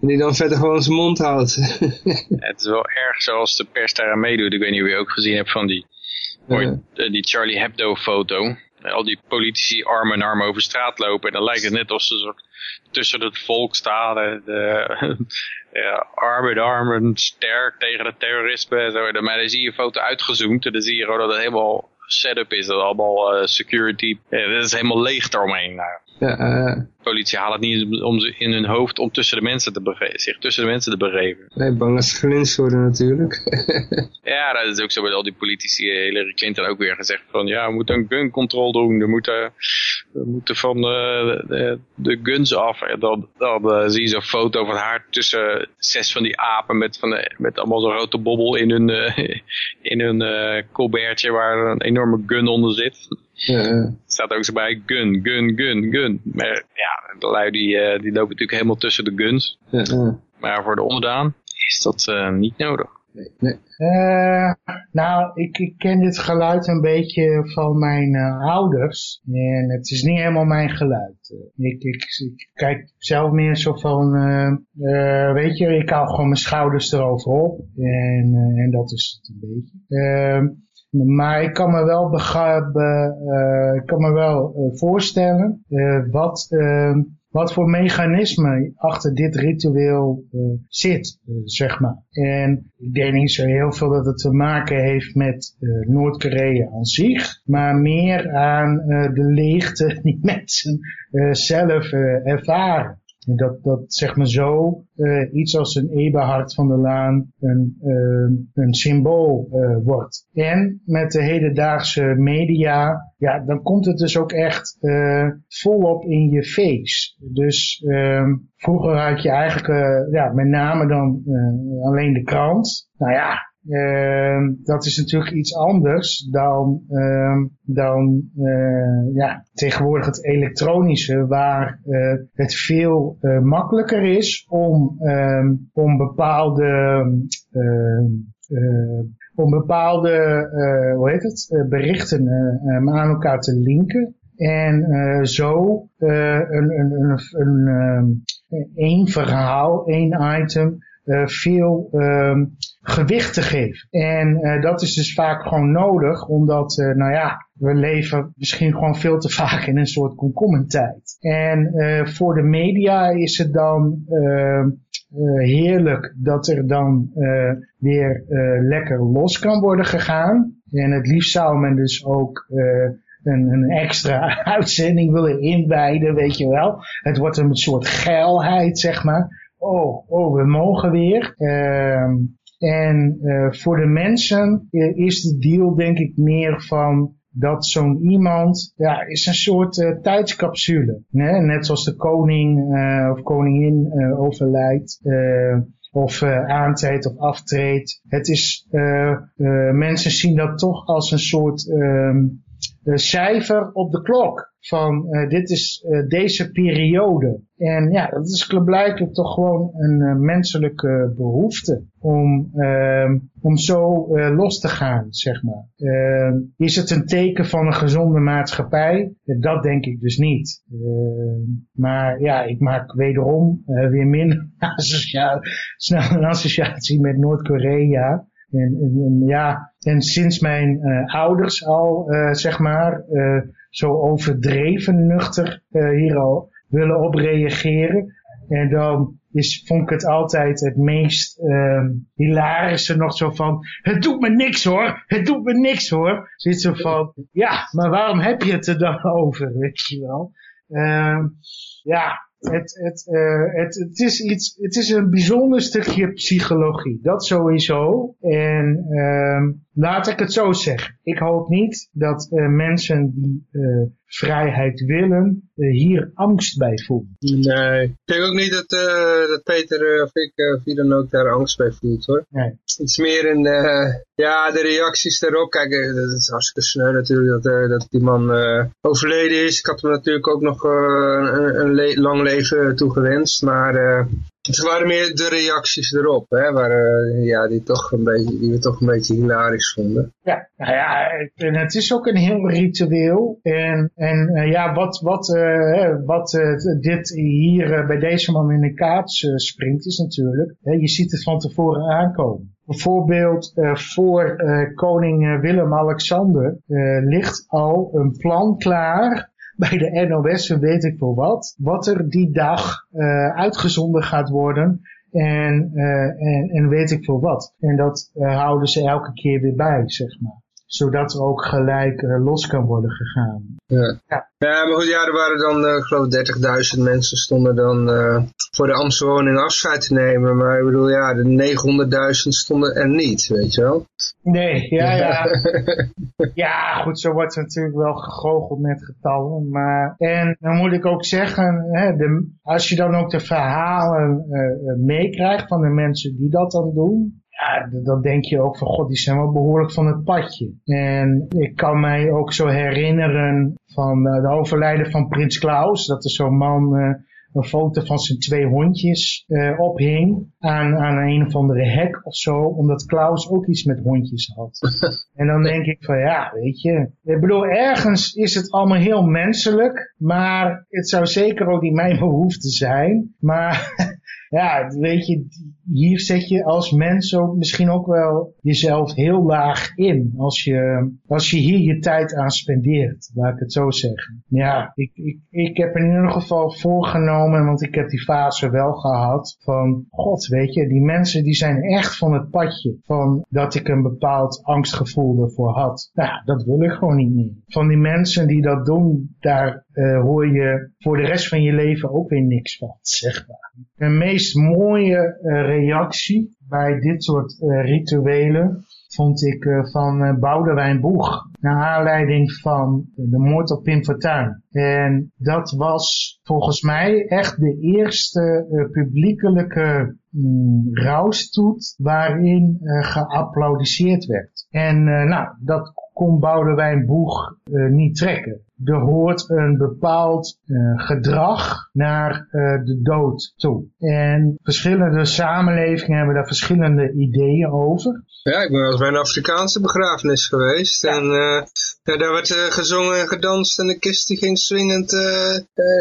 En die dan verder gewoon zijn mond houdt. Het is wel erg zoals de pers daar aan meedoet. Ik weet niet of je ook gezien hebt van die, mooi, eh, die Charlie Hebdo foto. Al die politici arm in arm over straat lopen. En dan lijkt het net alsof ze soort tussen het volk staan. De, de, ja, arm in arm en sterk tegen het terrorisme. En zo. Maar dan zie je foto uitgezoomd. En dan zie je gewoon dat het helemaal setup is. Dat allemaal eh, security. Ja, dat is helemaal leeg eromheen. Nou, ja, eh, politie haalt het niet om ze in hun hoofd om tussen de mensen te begeven, zich tussen de mensen te begeven. nee, bang als ze gelinst worden natuurlijk. Ja, dat is ook zo met al die politici. eh, Hillary Clinton ook weer gezegd van ja, we moeten een gun control doen. We moeten, we moeten van de, de, de guns af. En dan, dan eh, zie je zo'n foto van haar tussen zes van die apen met, van de, met allemaal zo'n grote bobbel in hun, eh, in hun eh, colbertje waar een enorme gun onder zit. ja, eh. staat ook zo bij gun, gun, gun, gun. Maar ja, de lui die, eh, die lopen natuurlijk helemaal tussen de guns. ja. Maar voor de onderdaan is dat eh, niet nodig. Eh, nou, ik, ik ken dit geluid een beetje van mijn eh, ouders. En het is niet helemaal mijn geluid. Ik, ik, ik kijk zelf meer zo van, eh, eh, weet je, ik hou gewoon mijn schouders erover op. En, eh, en dat is het een beetje. Maar ik kan me wel, be- eh, kan me wel eh, voorstellen eh, wat, wat voor mechanisme achter dit ritueel zit, zeg maar. En ik denk niet zo heel veel dat het te maken heeft met Noord-Korea aan zich, maar meer aan de leegte die mensen zelf ervaren. Dat, dat zeg maar zo eh, iets als een Eberhard van der Laan een, eh, een symbool eh, wordt. En met de hedendaagse media, ja, dan komt het dus ook echt volop in je face. Dus ehm, vroeger had je eigenlijk uh, ja, met name dan uh, alleen de krant. Nou ja, uh, dat is natuurlijk iets anders dan, uh, dan uh, ja, tegenwoordig het elektronische, waar uh, het veel uh, makkelijker is om, um, om bepaalde. Om bepaalde, hoe heet het, berichten aan elkaar te linken. En zo een, een, een, een, één verhaal, één item veel uh, gewicht te geven. En uh, dat is dus vaak gewoon nodig, omdat, nou ja, we leven misschien gewoon veel te vaak in een soort komkommertijd. En voor de media is het dan heerlijk dat er dan weer lekker los kan worden gegaan. En het liefst zou men dus ook een, een extra uitzending willen inwijden, weet je wel. Het wordt een soort geilheid, zeg maar. Oh, oh, we mogen weer. Ehm, en uh, voor de mensen is de deal denk ik meer van dat zo'n iemand ja, is een soort uh, tijdscapsule. Net zoals de koning of koningin overlijdt. of aantreedt of aftreedt. Het is, mensen zien dat toch als een soort ehm, cijfer op de klok van uh, dit is uh, deze periode. En ja, dat is blijkbaar toch gewoon een uh, menselijke behoefte om, ehm, om zo los te gaan, zeg maar. Ehm, is het een teken van een gezonde maatschappij? dat denk ik dus niet. Ehm, maar ja, ik maak wederom weer min snel een associatie met Noord-Korea. En, en, en, ja, en sinds mijn ouders al, zeg maar zo overdreven nuchter uh, hier al willen op reageren. En dan is, vond ik het altijd het meest uh, hilarische nog zo van, het doet me niks hoor, het doet me niks hoor. Zit zo van, ja, maar waarom heb je het er dan over, weet je wel. Uh, ja, het, het, uh, het, het, is iets, het is een bijzonder stukje psychologie. Dat sowieso. En uh, laat ik het zo zeggen. Ik hoop niet dat uh, mensen die uh, vrijheid willen, hier angst bij voelen. Nee, ik denk ook niet dat, dat Peter of ik of wie dan ook daar angst bij voelt hoor. Nee. Iets meer in ja, de reacties daarop. Kijk, dat is hartstikke sneu natuurlijk dat, dat die man overleden is. Ik had hem natuurlijk ook nog een, een le lang leven toegewenst. Maar het waren meer de reacties erop, hè, waar, uh, ja, die, toch een beetje, die we toch een beetje hilarisch vonden. Ja, nou ja, en het is ook een heel ritueel. En, en uh, ja, wat, wat, uh, wat dit hier bij deze man in de kaats springt, is natuurlijk, je ziet het van tevoren aankomen. Bijvoorbeeld voor koning Willem-Alexander ligt al een plan klaar bij de NOS weet ik veel wat. Wat er die dag uh, uitgezonden gaat worden. En, uh, en, en weet ik veel wat. En dat uh, houden ze elke keer weer bij, zeg maar zodat er ook gelijk uh, los kan worden gegaan. Ja. ja. ja, maar goed, ja, er waren dan, uh, ik geloof 30.000 mensen stonden dan uh, voor de Amsterdam afscheid te nemen. Maar ik bedoel, ja, de 900.000 stonden er niet, weet je wel. Nee, ja, ja. ja, goed, zo wordt er natuurlijk wel gegoocheld met getallen. Maar, en dan moet ik ook zeggen, hè, de, als je dan ook de verhalen meekrijgt van de mensen die dat dan doen ja, dan denk je ook van god, die zijn wel behoorlijk van het padje. En ik kan mij ook zo herinneren van uh, de overlijden van Prins Klaus. Dat is zo'n man uh, een foto van zijn twee hondjes uh, ophing aan, aan een of andere hek of zo, omdat Klaus ook iets met hondjes had. en dan denk ik van ja, weet je, ik bedoel, ergens is het allemaal heel menselijk, maar het zou zeker ook niet mijn behoefte zijn. Maar ja, weet je, hier zet je als mens ook misschien ook wel jezelf heel laag in. Als je, als je hier je tijd aan spendeert, laat ik het zo zeggen. Ja, ik, ik, ik heb in ieder geval voorgenomen, want ik heb die fase wel gehad, van god, weet je, die mensen die zijn echt van het padje. Van dat ik een bepaald angstgevoel ervoor had. Nou, dat wil ik gewoon niet meer. Van die mensen die dat doen, daar uh, hoor je voor de rest van je leven ook weer niks van, zeg maar. De meest mooie uh, reactie bij dit soort uh, rituelen vond ik uh, van uh, Boudewijn Boeg. Naar aanleiding van de moord op Pim Fortuyn. En dat was volgens mij echt de eerste uh, publiekelijke mm, rouwstoet waarin geapplaudiseerd werd. En nou, dat kon Boudewijn Boeg niet trekken er hoort een bepaald uh, gedrag naar uh, de dood toe. En verschillende samenlevingen hebben daar verschillende ideeën over. Ja, ik ben wel eens bij een Afrikaanse begrafenis geweest. En uh, ja, daar werd gezongen en gedanst en de kist die ging swingend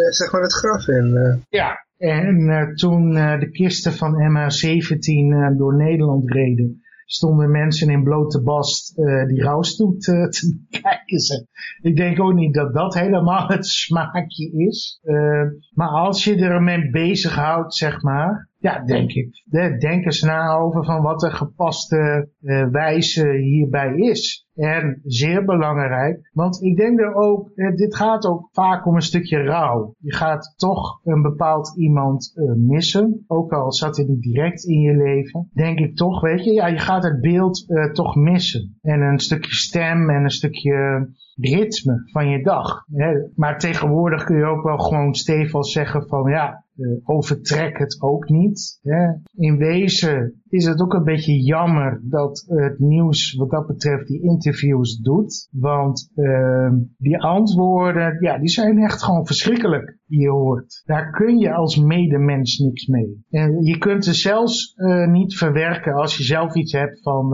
zeg maar het graf in. Ja, en toen de kisten van MH17 door Nederland reden stonden mensen in blote bast uh, die rouwstoet uh, te kijken. Ze. Ik denk ook niet dat dat helemaal het smaakje is. Uh, maar als je ermee bezighoudt, zeg maar, ja, denk ik, denk eens na over van wat de gepaste uh, wijze hierbij is. En zeer belangrijk, want ik denk er ook, eh, dit gaat ook vaak om een stukje rouw. Je gaat toch een bepaald iemand uh, missen, ook al zat hij niet direct in je leven. Denk ik toch, weet je, ja, je gaat het beeld toch missen. En een stukje stem en een stukje ritme van je dag. Hè. Maar tegenwoordig kun je ook wel gewoon stevig zeggen van ja, uh, overtrek het ook niet. Hè. In wezen is het ook een beetje jammer dat het nieuws wat dat betreft die interviews doet. Want uh, die antwoorden, ja, die zijn echt gewoon verschrikkelijk die je hoort. Daar kun je als medemens niks mee. En je kunt er zelfs uh, niet verwerken als je zelf iets hebt van...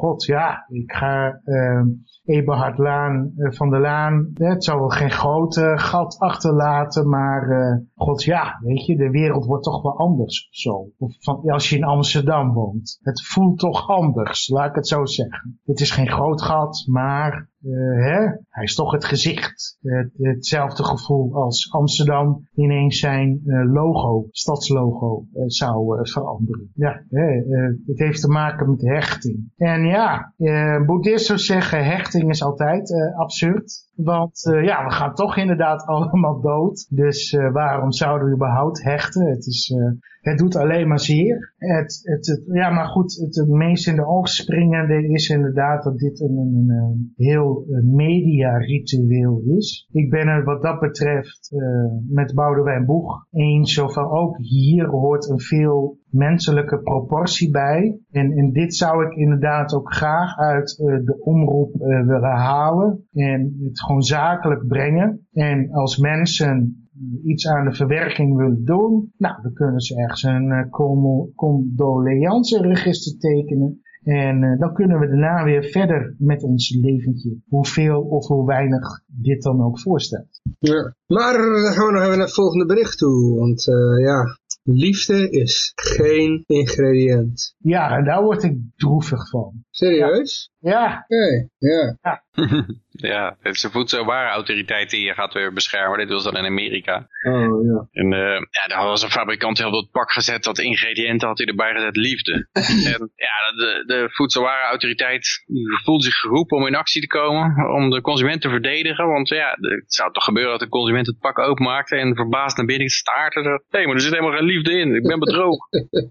God, ja, ik ga uh, Eberhard Laan uh, van der Laan, het zal wel geen grote gat achterlaten, maar uh, God, ja, weet je, de wereld wordt toch wel anders zo. Of van, als je in Amsterdam woont. Het voelt toch anders, laat ik het zo zeggen. Het is geen groot gat, maar uh, hè? Hij is toch het gezicht. Hetzelfde gevoel als Amsterdam ineens zijn uh, logo, stadslogo, zou veranderen. Ja, het heeft te maken met hechting. En ja, boeddhisten zeggen hechting is altijd absurd. Want ja, we gaan toch inderdaad allemaal dood. Dus waarom zouden we überhaupt hechten? Het is het doet alleen maar zeer. Het, het, het, ja, maar goed, het, het meest in de oog springende is inderdaad dat dit een, een, een heel media-ritueel is. Ik ben er wat dat betreft met Boudewijn Boeg eens, zo ook hier hoort een veel menselijke proportie bij. En, en dit zou ik inderdaad ook graag uit uh, de omroep uh, willen halen en het gewoon zakelijk brengen. En als mensen iets aan de verwerking willen doen, nou, dan kunnen ze ergens een uh, condoleanceregister tekenen. En dan kunnen we daarna weer verder met ons leventje. Hoeveel of hoe weinig dit dan ook voorstelt. Ja. Maar dan gaan we nog even naar het volgende bericht toe. Want ja, liefde is geen ingrediënt. Ja, en daar word ik droevig van. Serieus? Ja. Oké, okay. ja. ja. ja, het is een voedselwarenautoriteit die je gaat weer beschermen. Dit was dan in Amerika. Oh, ja. En uh, ja, daar was een fabrikant heel op het pak gezet dat ingrediënten had hij erbij gezet liefde. en ja, de, de voedselwarenautoriteit voelt zich geroepen om in actie te komen. Om de consument te verdedigen. Want ja, het zou toch gebeuren dat de consument het pak openmaakte en verbaasd naar binnen staartte. Hé, hey, maar er zit helemaal geen liefde in. Ik ben bedrogen.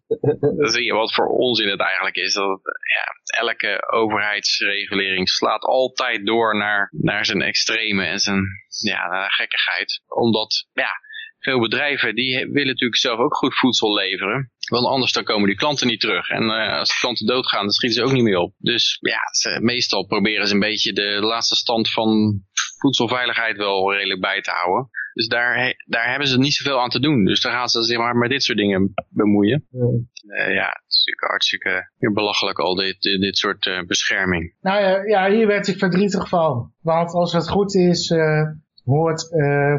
dan zie je wat voor onzin het eigenlijk is. Dat ja, elke overheidsregulering slaat altijd door naar, naar zijn extreme en zijn ja, gekkigheid. Omdat, ja, veel bedrijven die willen natuurlijk zelf ook goed voedsel leveren. Want anders dan komen die klanten niet terug. En uh, als de klanten doodgaan, dan schieten ze ook niet meer op. Dus ja, ze, meestal proberen ze een beetje de laatste stand van voedselveiligheid wel redelijk bij te houden. Dus daar, daar hebben ze niet zoveel aan te doen. Dus dan gaan ze zich maar met dit soort dingen bemoeien. Ja, uh, ja het is natuurlijk hartstikke belachelijk al dit, dit, soort uh, bescherming. Nou ja, ja, hier werd ik verdrietig van. Want als het goed is, hoort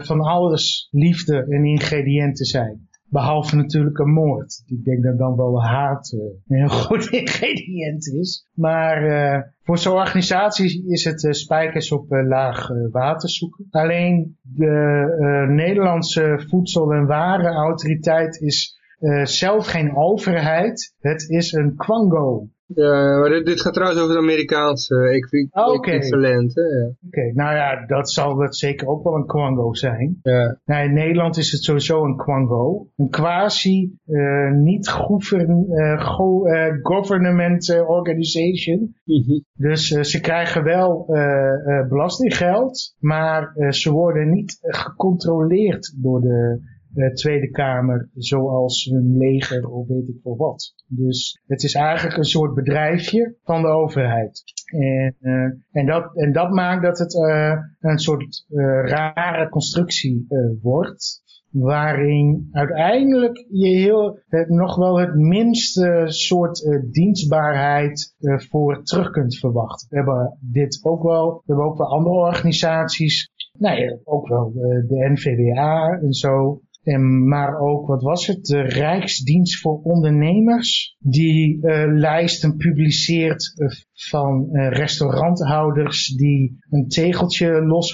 van alles liefde een ingrediënt te zijn. Behalve natuurlijk een moord. Ik denk dat dan wel haat uh, een goed ingrediënt is. Maar uh, voor zo'n organisatie is het uh, spijkers op laag water zoeken. Alleen de Nederlandse Voedsel- en Warenautoriteit is zelf geen overheid. Het is een kwango. Ja, maar dit, dit, gaat trouwens over het Amerikaanse uh, equivalent. Oké, okay. nou ja, dat zal dat zeker ook wel een Kwango zijn. Ja. Nou, in Nederland is het sowieso een Kwango. Een quasi uh, niet govern, uh, go, government organization. Mm -hmm. Dus ze krijgen wel belastinggeld, maar ze worden niet gecontroleerd door de Tweede Kamer zoals een leger of weet ik veel wat. Dus het is eigenlijk een soort bedrijfje van de overheid. En, uh, en, dat, en dat maakt dat het uh, een soort rare constructie wordt. Waarin uiteindelijk je heel, nog wel het minste soort dienstbaarheid voor terug kunt verwachten. We hebben dit ook wel, we hebben ook wel andere organisaties nou ook wel de NVWA en zo. En, maar ook, wat was het, de Rijksdienst voor Ondernemers, die uh, lijsten publiceert uh, van uh, restauranthouders die een tegeltje los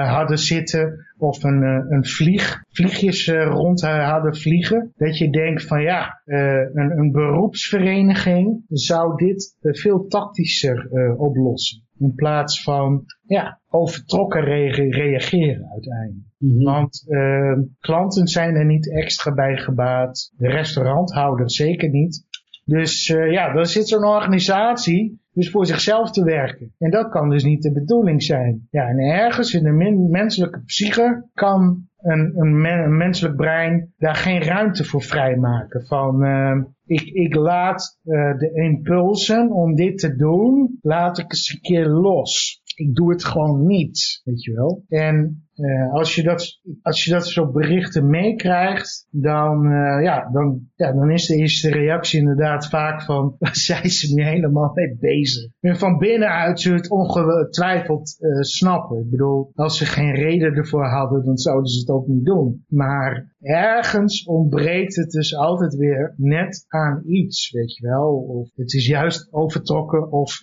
hadden zitten of een, eh, een vlieg, vliegjes eh, rond hadden vliegen. Dat je denkt van ja, eh, een, een beroepsvereniging zou dit veel tactischer oplossen. In plaats van ja, overtrokken re- reageren uiteindelijk. Want eh, klanten zijn er niet extra bij gebaat. De restauranthouder zeker niet. Dus ja, dan zit zo'n organisatie dus voor zichzelf te werken. En dat kan dus niet de bedoeling zijn. Ja, en ergens in de menselijke psyche kan een, een menselijk brein daar geen ruimte voor vrijmaken. Van eh, ik, ik laat eh, de impulsen om dit te doen, laat ik eens een keer los. Ik doe het gewoon niet, weet je wel. En eh, als, je dat, als je dat soort berichten meekrijgt, dan, eh, ja, dan, ja, dan is de eerste reactie inderdaad vaak van, waar zijn ze nu helemaal mee bezig? En van binnenuit zul je het ongetwijfeld eh, snappen. Ik bedoel, als ze geen reden ervoor hadden, dan zouden ze het ook niet doen. Maar ergens ontbreekt het dus altijd weer net aan iets, weet je wel. Of het is juist overtrokken of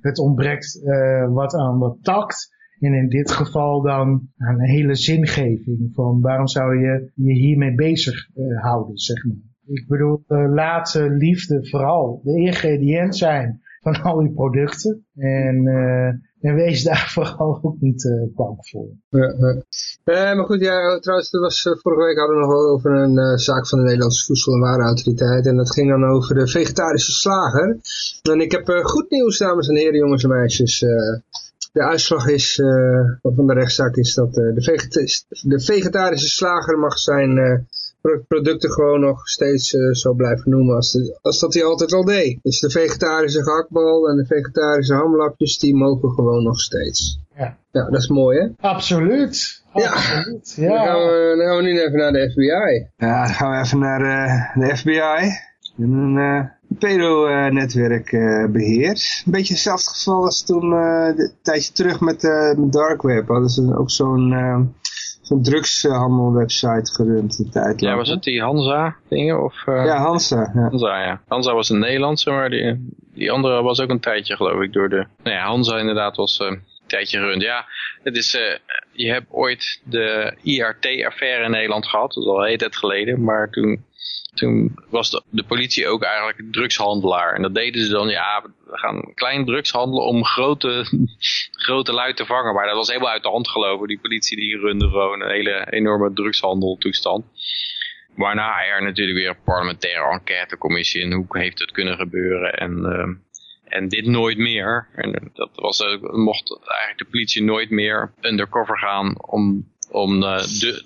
het ontbreekt wat aan wat tact. En in dit geval dan een hele zingeving van waarom zou je je hiermee bezig eh, houden, zeg maar. Ik bedoel, eh, laat liefde vooral de ingrediënt zijn van al die producten. En, eh, wees daar vooral ook niet bang voor. Eh, maar goed, ja, trouwens, was, vorige week hadden we nog over een zaak van de Nederlandse Voedsel- en Warenautoriteit. En dat ging dan over de vegetarische slager. En ik heb goed nieuws, dames en heren, jongens en meisjes. De uitslag is, eh, van de rechtszaak is dat eh, de, vegeta- de vegetarische slager mag zijn eh, pro- producten gewoon nog steeds eh, zo blijven noemen als, de- als dat hij altijd al deed. Dus de vegetarische gehaktbal en de vegetarische hamlapjes, die mogen gewoon nog steeds. Ja. Ja, dat is mooi hè? Absoluut. Ja. Absoluut. Dan, gaan Ja. we, dan gaan we nu even naar de FBI. Ja, dan gaan we even naar eh, de FBI. En een uh, pedo-netwerk eh, beheert. Een beetje hetzelfde geval als toen eh, een tijdje terug met de met Dark Web. Hadden ze ook zo'n eh, zo'n drugshandelwebsite gerund een tijd Ja, lang, was hè? het die Hansa dingen? Of, eh, Ja, Hansa. Ja. Hansa, ja. Hansa was een Nederlandse, maar die, die andere was ook een tijdje, geloof ik, door de... Nou ja, Hansa inderdaad was eh, een tijdje gerund. Ja, het is... eh, je hebt ooit de IRT-affaire in Nederland gehad. Dat is al een hele tijd geleden. Maar toen, toen was de, politie ook eigenlijk een drugshandelaar. En dat deden ze dan, ja, we gaan klein drugs handelen om grote, grote lui te vangen. Maar dat was helemaal uit de hand gelopen. Die politie die runde gewoon een hele enorme drugshandeltoestand. Waarna er natuurlijk weer een parlementaire enquêtecommissie in hoe heeft het kunnen gebeuren en, ehm, en dit nooit meer. En dat was, mocht eigenlijk de politie nooit meer undercover gaan om, om eh, de,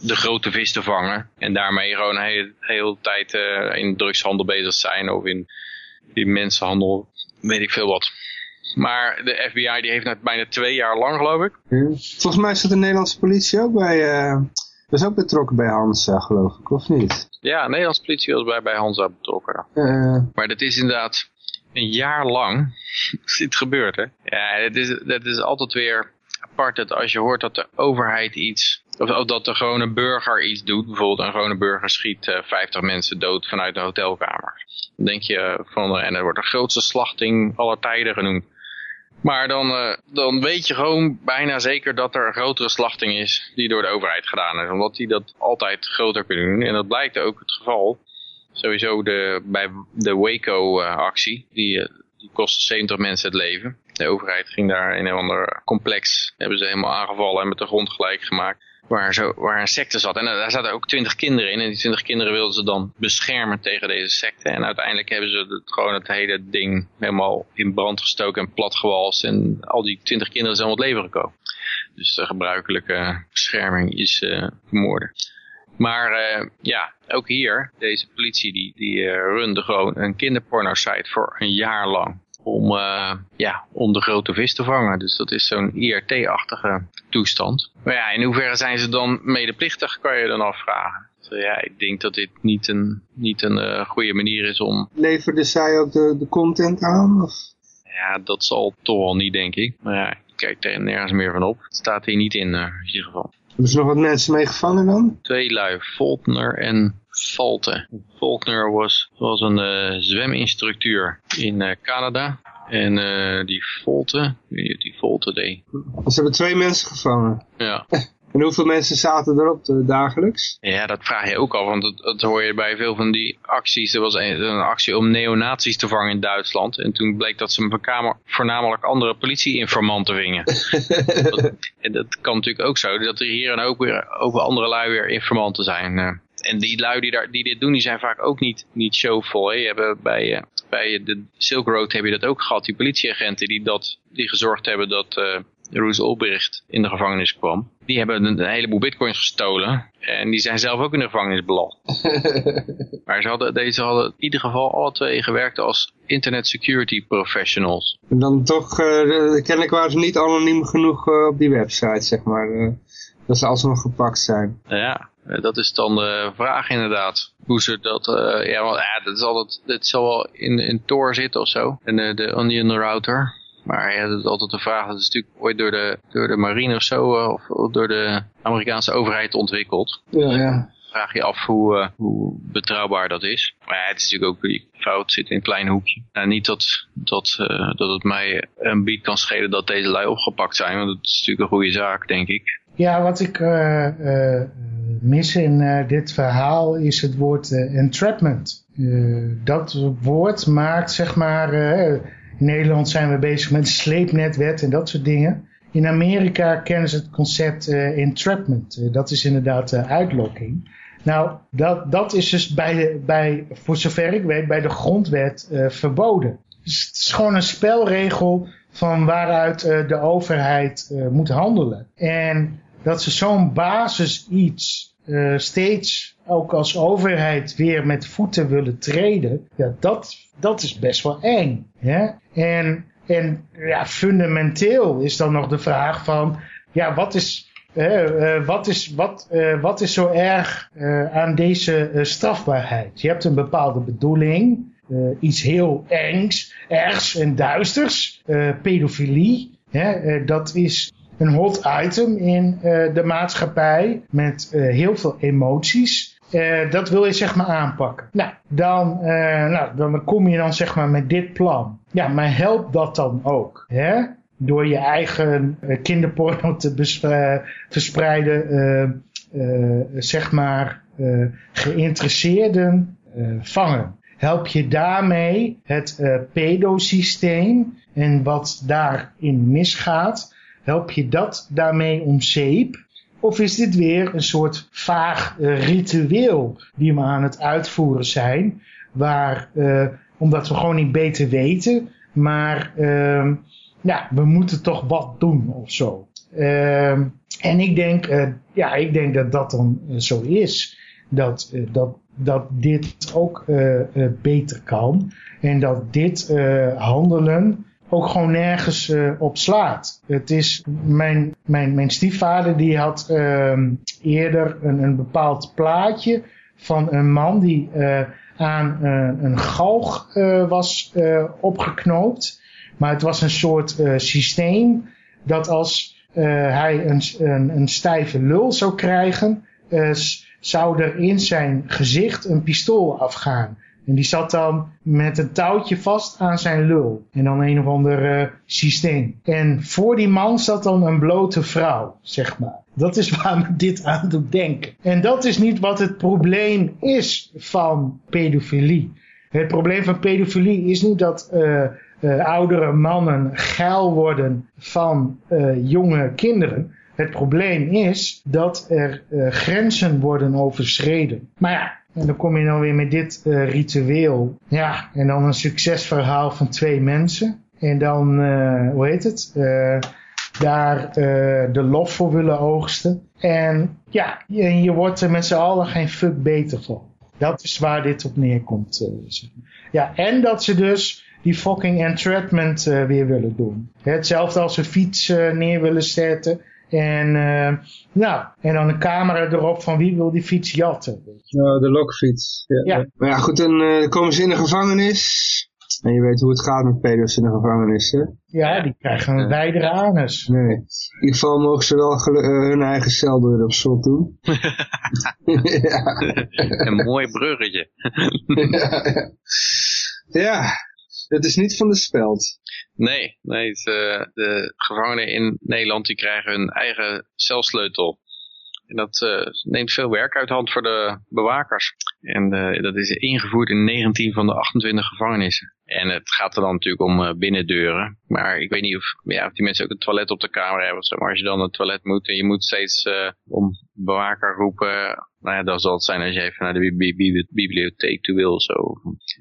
de grote vis te vangen. En daarmee gewoon een hele, hele tijd eh, in drugshandel bezig zijn of in, in mensenhandel, weet ik veel wat. Maar de FBI die heeft net bijna twee jaar lang geloof ik. Volgens mij zat de Nederlandse politie ook bij... eh was ook betrokken bij Hansa, geloof ik, of niet? Ja, de Nederlandse politie was bij, bij Hansa betrokken. Maar dat is inderdaad een jaar lang is dit gebeurt, hè? Ja, dat is, dat is altijd weer apart dat als je hoort dat de overheid iets, of, dat de gewone burger iets doet, bijvoorbeeld een gewone burger schiet eh, 50 mensen dood vanuit een hotelkamer. Dan denk je eh, van, eh, en dat wordt de grootste slachting aller tijden genoemd. Maar dan, dan weet je gewoon bijna zeker dat er een grotere slachting is die door de overheid gedaan is. Omdat die dat altijd groter kunnen doen. En dat blijkt ook het geval. Sowieso de, bij de Waco-actie, die, eh, die kostte 70 mensen het leven. De overheid ging daar in een ander complex, hebben ze helemaal aangevallen en met de grond gelijk gemaakt. Waar, zo, waar een secte zat. En eh, daar zaten ook 20 kinderen in. En die 20 kinderen wilden ze dan beschermen tegen deze secte. En uiteindelijk hebben ze het, gewoon het hele ding helemaal in brand gestoken en platgewalst. En al die 20 kinderen zijn om het leven gekomen. Dus de gebruikelijke bescherming is eh vermoorden. Maar eh, ja, ook hier, deze politie die, die eh, runde gewoon een kinderporno-site voor een jaar lang. Om, eh, ja, om de grote vis te vangen. Dus dat is zo'n IRT-achtige toestand. Maar ja, in hoeverre zijn ze dan medeplichtig, kan je dan afvragen. Dus, ja, ik denk dat dit niet een, niet een goede manier is om... leverde zij ook de, de content aan? Of? Ja, dat zal toch wel niet, denk ik. Maar ja, ik kijk er nergens meer van op. Het staat hier niet in, in ieder geval. Hebben ze nog wat mensen mee gevangen dan? twee lui, Faulkner en Falte. Faulkner was, was een eh, zweminstructeur in eh, Canada. En eh, die wat die Falte deed. Ze hebben twee mensen gevangen. Ja. En hoeveel mensen zaten erop eh, dagelijks? Ja, dat vraag je ook al, want dat, dat hoor je bij veel van die acties. Er was een, een actie om neonazies te vangen in Duitsland. En toen bleek dat ze kamer voornamelijk andere politieinformanten vingen. dat, en dat kan natuurlijk ook zo, dat er hier en ook weer over andere lui weer informanten zijn. eh. En die lui die, daar, die dit doen, die zijn vaak ook niet, niet showvol. Hè. Je hebt bij, eh, bij de Silk Road heb je dat ook gehad. Die politieagenten die, dat, die gezorgd hebben dat Roos Ulbricht in de gevangenis kwam. Die hebben een, een heleboel bitcoins gestolen. En die zijn zelf ook in de gevangenis beland. maar ze hadden, deze hadden in ieder geval alle twee gewerkt als internet security professionals. En dan toch, eh, kennelijk waren ze niet anoniem genoeg eh, op die website, zeg maar. eh, dat ze alsnog gepakt zijn. Ja, eh, dat is dan de vraag inderdaad. Hoe ze dat, ja, want, ja, dat is altijd, dat zal wel in, in Tor zitten of zo. En de, de Onion router. Maar ja, dat is altijd de vraag. Dat is natuurlijk ooit door de, door de marine of zo, eh, of, of door de Amerikaanse overheid ontwikkeld. Ja, ja. Vraag je af hoe, eh, hoe betrouwbaar dat is. Maar ja, het is natuurlijk ook, die fout zit in een klein hoekje. Nou, niet dat, dat, eh, dat het mij een beat kan schelen dat deze lui opgepakt zijn. Want dat is natuurlijk een goede zaak, denk ik. Ja, wat ik eh, eh, mis in eh, dit verhaal is het woord eh, entrapment. Eh, dat woord maakt, zeg maar, eh, Nederland zijn we bezig met sleepnetwet en dat soort dingen. In Amerika kennen ze het concept eh, entrapment. Eh, dat is inderdaad de uitlokking. Nou, dat, dat is dus bij, de, bij, voor zover ik weet, bij de grondwet eh, verboden. Dus het is gewoon een spelregel van waaruit eh, de overheid eh, moet handelen. En dat ze zo'n basis iets eh, steeds ook als overheid weer met voeten willen treden, ja, dat, dat is best wel eng. Hè? En, en ja, fundamenteel is dan nog de vraag van, ja, wat is, eh, wat is, wat, eh, wat is zo erg eh, aan deze strafbaarheid? Je hebt een bepaalde bedoeling, iets heel engs, ergs en duisters, pedofilie. Hè? dat is een hot item in de maatschappij met heel veel emoties. Eh, dat wil je zeg maar aanpakken. Nou dan, eh, nou, dan kom je dan zeg maar met dit plan. Ja, maar helpt dat dan ook? Hè? Door je eigen eh, kinderporno te verspreiden, zeg maar, geïnteresseerden vangen. Help je daarmee het pedosysteem en wat daarin misgaat, help je dat daarmee om zeep? Of is dit weer een soort vaag eh, ritueel die we aan het uitvoeren zijn, waar, eh, omdat we gewoon niet beter weten, maar ehm, ja, we moeten toch wat doen of zo. Ehm, en ik denk, eh, ja, ik denk dat dat dan zo is. Dat, dat, dat dit ook beter kan. En dat dit handelen ook gewoon nergens eh, op slaat. Het is mijn, mijn, mijn stiefvader die had ehm, eerder een, een bepaald plaatje van een man die eh, aan eh, een galg was opgeknoopt. Maar het was een soort systeem dat als hij een, een, een stijve lul zou krijgen, zou er in zijn gezicht een pistool afgaan. En die zat dan met een touwtje vast aan zijn lul. En dan een of ander eh, systeem. En voor die man zat dan een blote vrouw, zeg maar. Dat is waar me dit aan doet denken. En dat is niet wat het probleem is van pedofilie. Het probleem van pedofilie is niet dat eh, eh, oudere mannen geil worden van jonge kinderen. Het probleem is dat er grenzen worden overschreden. Maar ja, en dan kom je dan weer met dit eh, ritueel. Ja, en dan een succesverhaal van twee mensen. En dan, eh, hoe heet het? Eh, daar de lof voor willen oogsten. En ja, je, je wordt er met z'n allen geen fuck beter van. Dat is waar dit op neerkomt. Ja, en dat ze dus die fucking entrapment weer willen doen. Hetzelfde als een fiets neer willen zetten. En, eh, nou, en dan een camera erop van wie wil die fiets jatten. Weet je. Ja, de lokfiets. Ja. Ja. Maar ja, goed, dan eh, komen ze in de gevangenis. En je weet hoe het gaat met pedo's in de gevangenis, hè? Ja, die krijgen een wijdere anus. Nee. In ieder geval mogen ze wel eh, hun eigen celdeur op slot doen. ja. Een mooi bruggetje. ja, het is niet van de speld. Nee, nee eh, de gevangenen in Nederland die krijgen hun eigen celsleutel. En dat eh, neemt veel werk uit hand voor de bewakers. En eh, dat is ingevoerd in 19 van de 28 gevangenissen. En het gaat er dan natuurlijk om uh, binnendeuren. Maar ik weet niet of, ja, of die mensen ook een toilet op de kamer hebben. Of zo. Maar als je dan het toilet moet en je moet steeds om bewaker roepen. Nou ja, dan zal het zijn als je even naar de bi bi bibliotheek toe wil of zo.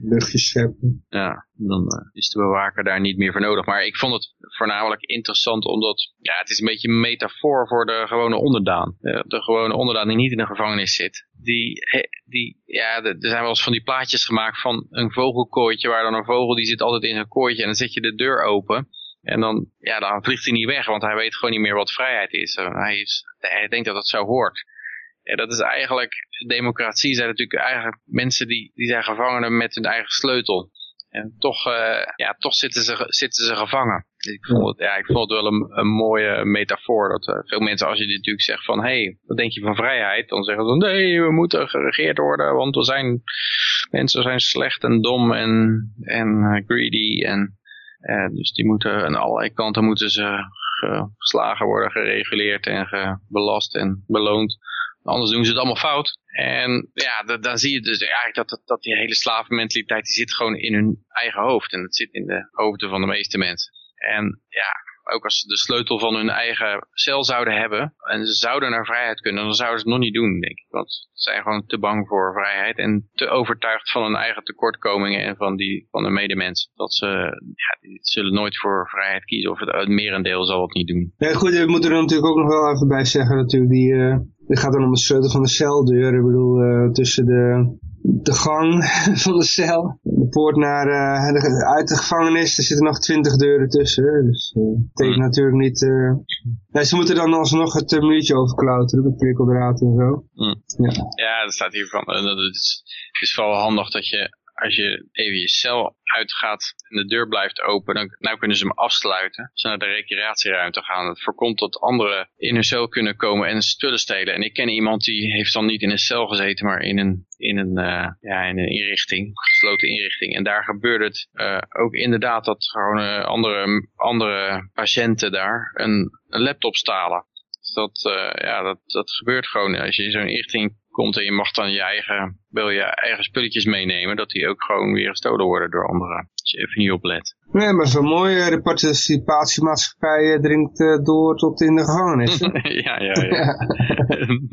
Luchtjes scheppen. Ja, dan is de bewaker daar niet meer voor nodig. Maar ik vond het voornamelijk interessant omdat, ja, het is een beetje een metafoor voor de gewone onderdaan. De, de gewone onderdaan die niet in de gevangenis zit. Die, die, ja, er zijn wel eens van die plaatjes gemaakt van een vogelkooitje waar dan een vogel die zit altijd in zijn kooitje en dan zet je de deur open. En dan, ja, dan vliegt hij niet weg, want hij weet gewoon niet meer wat vrijheid is. Hij, is, hij denkt dat het zo hoort. Ja, dat is eigenlijk, democratie zijn natuurlijk eigenlijk mensen die, die zijn gevangenen met hun eigen sleutel. En toch, uh, ja, toch zitten, ze, zitten ze gevangen. Ik vond het, ja, ik vond het wel een, mooie metafoor. Dat uh, veel mensen, als je dit natuurlijk zegt van, hé, hey, wat denk je van vrijheid? Dan zeggen ze, nee, we moeten geregeerd worden, want we zijn, mensen zijn slecht en dom en, en uh, greedy. En, dus die moeten aan allerlei kanten moeten ze geslagen worden, gereguleerd en belast en beloond. Anders doen ze het allemaal fout. En ja, dan zie je dus eigenlijk dat, dat, dat die hele slavenmentaliteit, die zit gewoon in hun eigen hoofd. En dat zit in de hoofden van de meeste mensen. En ja, ook als ze de sleutel van hun eigen cel zouden hebben en ze zouden naar vrijheid kunnen, dan zouden ze het nog niet doen, denk ik. Want ze zijn gewoon te bang voor vrijheid en te overtuigd van hun eigen tekortkomingen en van, die, van de medemens. Dat ze, ja, die zullen nooit voor vrijheid kiezen of het, het merendeel zal het niet doen. Ja goed, we moeten er natuurlijk ook nog wel even bij zeggen natuurlijk, die, uh, het gaat dan om de sleutel van de celdeur. Ik bedoel, uh, tussen de de gang van de cel. De poort naar, uh, de, uit de gevangenis, er zitten nog twintig deuren tussen. Dus uh, dat betekent mm. natuurlijk niet... Uh, nee, ze moeten dan alsnog het muurtje overklauteren met prikkeldraad en zo. Mm. Ja. ja, dat staat hier van. Het is, het is vooral handig dat je als je even je cel uitgaat en de deur blijft open, dan nou kunnen ze hem afsluiten. Ze naar de recreatieruimte gaan. Het voorkomt dat anderen in hun cel kunnen komen en spullen stelen. En ik ken iemand die heeft dan niet in een cel gezeten, maar in een, in een, uh, ja, in een inrichting, gesloten inrichting. En daar gebeurt het uh, ook inderdaad dat gewoon uh, andere, andere patiënten daar een, laptop stalen. Dat, ja, dat, dat gebeurt gewoon. Als je in zo'n inrichting komt en je mag dan je eigen, wil je eigen spulletjes meenemen, dat die ook gewoon weer gestolen worden door anderen. Als je even niet oplet. Nee, maar zo mooi, de participatiemaatschappij dringt uh, door tot in de gevangenis. ja, ja, ja.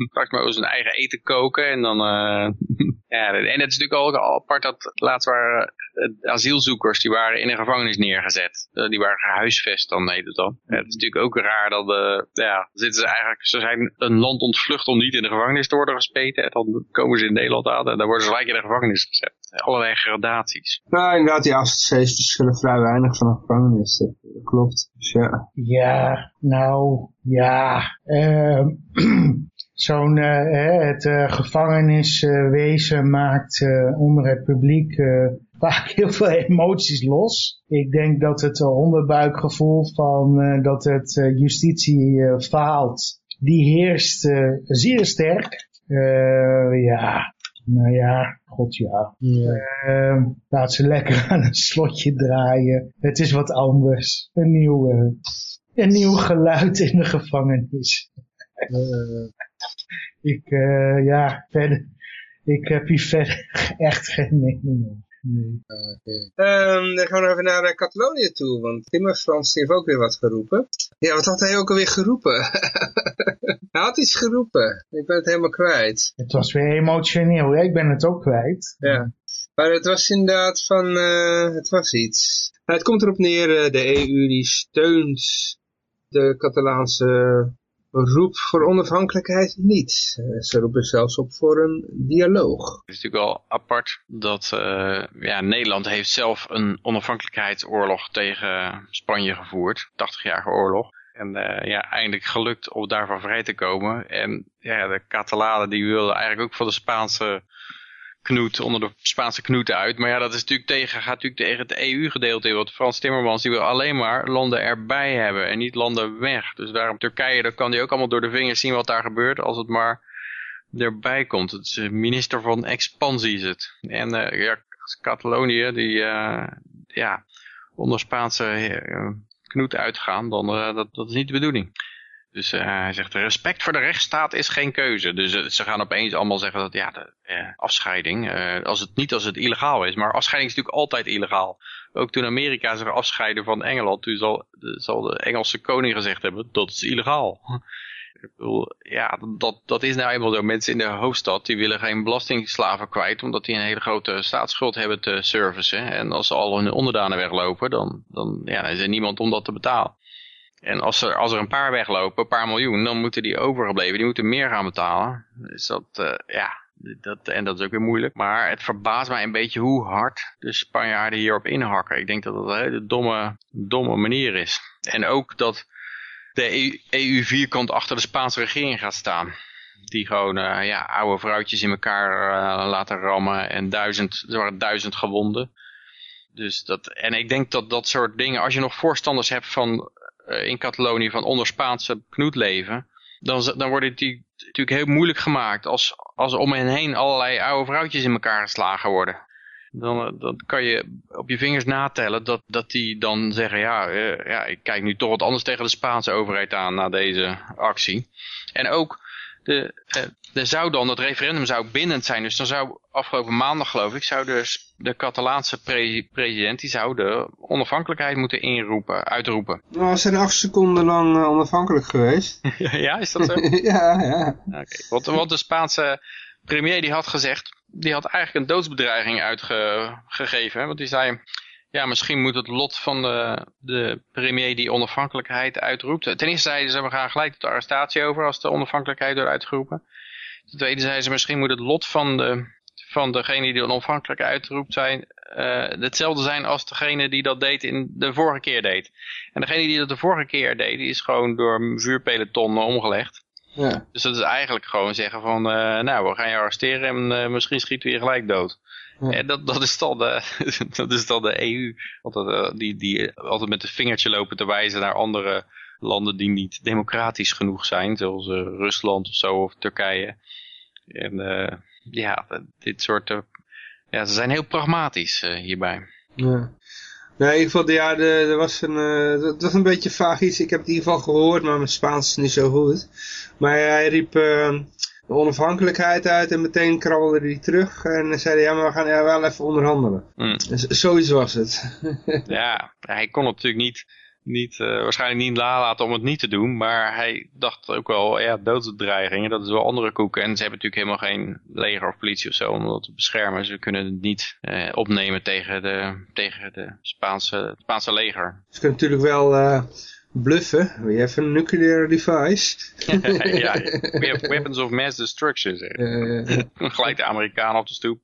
Straks maar zijn eigen eten koken en dan... Uh, ja, en het is natuurlijk ook al apart dat laatst waren asielzoekers, die waren in een gevangenis neergezet. die waren gehuisvest dan, heet het dan. het is natuurlijk ook raar dat, uh, ja, zitten ze eigenlijk, ze zijn een land ontvlucht om niet in de gevangenis te worden gespeten. En dan komen ze in Nederland aan en dan worden ze gelijk in de gevangenis gezet. Allerlei gradaties. Nou, inderdaad, die afzet's verschillen vrij weinig van een gevangenis. Dat klopt. Dus ja. ja, nou, ja. Uh, Zo'n, uh, het uh, gevangeniswezen maakt uh, onder het publiek vaak heel veel emoties los. Ik denk dat het onderbuikgevoel van dat het justitie faalt, die heerst zeer sterk. ja, nou ja, god ja. Uh, laat ze lekker aan het slotje draaien. Het is wat anders. Een nieuw, een nieuw geluid in de gevangenis. ik, uh, ja, verder, ik heb hier verder echt geen mening over. Nee. Um, dan gaan we even naar uh, Catalonië toe, want Timmermans heeft ook weer wat geroepen. Ja, wat had hij ook alweer geroepen? hij had iets geroepen, ik ben het helemaal kwijt. Het was weer emotioneel, ik ben het ook kwijt. Ja, maar het was inderdaad van, uh, het was iets. Nou, het komt erop neer, uh, de EU die steunt de Catalaanse roep voor onafhankelijkheid niet. Eh, ze roepen zelfs op voor een dialoog. Het is natuurlijk wel apart dat uh, ja, Nederland heeft zelf een onafhankelijkheidsoorlog tegen Spanje gevoerd. 80-jarige oorlog. En uh, ja, eindelijk gelukt om daarvan vrij te komen. En ja, de Catalanen die wilden eigenlijk ook van de Spaanse knoet, onder de Spaanse knoet uit. Maar ja, dat is natuurlijk tegen, gaat natuurlijk tegen het EU-gedeelte in. Want Frans Timmermans die wil alleen maar landen erbij hebben en niet landen weg. Dus daarom Turkije, dan kan hij ook allemaal door de vingers zien wat daar gebeurt als het maar erbij komt. Het is minister van expansie is het. En uh, ja, Catalonië, die uh, ja, onder Spaanse knoet uitgaan, dan, dat, dat is niet de bedoeling. Dus uh, hij zegt, respect voor de rechtsstaat is geen keuze. Dus uh, ze gaan opeens allemaal zeggen dat, ja, de, afscheiding, als het, niet als het illegaal is. Maar afscheiding is natuurlijk altijd illegaal. Ook toen Amerika zich afscheidde van Engeland, toen zal, zal de Engelse koning gezegd hebben, dat is illegaal. Ik bedoel, ja, dat, dat is nou eenmaal zo. Mensen in de hoofdstad, die willen geen belastingslaven kwijt, omdat die een hele grote staatsschuld hebben te servicen. En als ze al hun onderdanen weglopen, dan, dan ja, is er niemand om dat te betalen. En als er, als er een paar weglopen, een paar miljoen, dan moeten die overgebleven, die moeten meer gaan betalen. Dus dat, uh, ja, dat, en dat is ook weer moeilijk. Maar het verbaast mij een beetje hoe hard de Spanjaarden hierop inhakken. Ik denk dat dat een hele domme, domme manier is. En ook dat de EU vierkant achter de Spaanse regering gaat staan. Die gewoon uh, ja, oude vrouwtjes in elkaar uh, laten rammen en duizend, er waren duizend gewonden. Dus dat, en ik denk dat dat soort dingen, als je nog voorstanders hebt van uh, in Catalonië van onder Spaanse knoetleven, dan, dan wordt het natuurlijk heel moeilijk gemaakt als, als om hen heen allerlei oude vrouwtjes in elkaar geslagen worden dan, eh, dan kan je op je vingers natellen dat, dat die dan zeggen, ja, uh, ja, ik kijk nu toch wat anders tegen de Spaanse overheid aan na deze actie. En ook, de, uh, er zou dan, het referendum zou bindend zijn, dus dan zou afgelopen maandag geloof ik, zou de, de Catalaanse pre president, die zou de onafhankelijkheid moeten inroepen, uitroepen. Nou, ze zijn acht seconden lang onafhankelijk geweest. ja, is dat zo? ja, ja. Okay. Want, want de Spaanse premier die had gezegd, die had eigenlijk een doodsbedreiging uitgegeven. Want die zei, ja, misschien moet het lot van de, de premier die onafhankelijkheid uitroept. Ten eerste zeiden ze, we gaan gelijk tot de arrestatie over als de onafhankelijkheid wordt uitgeroepen. Ten tweede zeiden ze, misschien moet het lot van, de, van degene die onafhankelijk uitroept zijn, uh, hetzelfde zijn als degene die dat deed in de vorige keer deed. En degene die dat de vorige keer deed, die is gewoon door vuurpeloton omgelegd. Ja. Dus dat is eigenlijk gewoon zeggen van, uh, nou, we gaan je arresteren en uh, misschien schieten we je gelijk dood. Ja. En dat, dat, is dan de, dat is dan de EU. Altijd, uh, die, die altijd met het vingertje lopen te wijzen naar andere landen die niet democratisch genoeg zijn. Zoals Rusland of zo, of Turkije. En ja, dit soort... ja, ze zijn heel pragmatisch hierbij. Ja. Nee, in ieder geval, ja, er was een, uh, dat was een beetje vaag iets. Ik heb het in ieder geval gehoord, maar mijn Spaans is niet zo goed. Maar hij riep uh, de onafhankelijkheid uit en meteen krabbelde hij terug. En zei ja, maar we gaan ja, wel even onderhandelen. Mm. Dus, zoiets was het. ja, hij kon natuurlijk niet niet, uh, waarschijnlijk niet nalaten om het niet te doen. Maar hij dacht ook wel, ja, doodsbedreigingen, dat is wel andere koeken. En ze hebben natuurlijk helemaal geen leger of politie of zo om dat te beschermen. Ze kunnen het niet uh, opnemen tegen de, tegen de Spaanse, Spaanse leger. Ze kunnen natuurlijk wel uh, bluffen. We have a nuclear device. ja, we have weapons of mass destruction. Gelijk de Amerikanen op de stoep.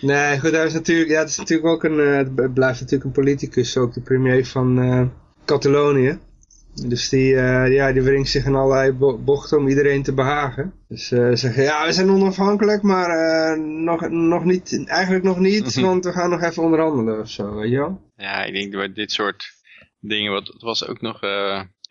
nee, goed, hij is natuurlijk, ja, het is natuurlijk ook een, het blijft natuurlijk een politicus, ook de premier van uh, Catalonië. Dus die, uh, ja, die wringt zich in allerlei bochten om iedereen te behagen. Dus uh, zeggen, ja, we zijn onafhankelijk, maar uh, nog, nog niet, eigenlijk nog niet, want we gaan nog even onderhandelen of zo, weet je wel? Ja, ik denk dat dit soort dingen, wat, het was ook nog,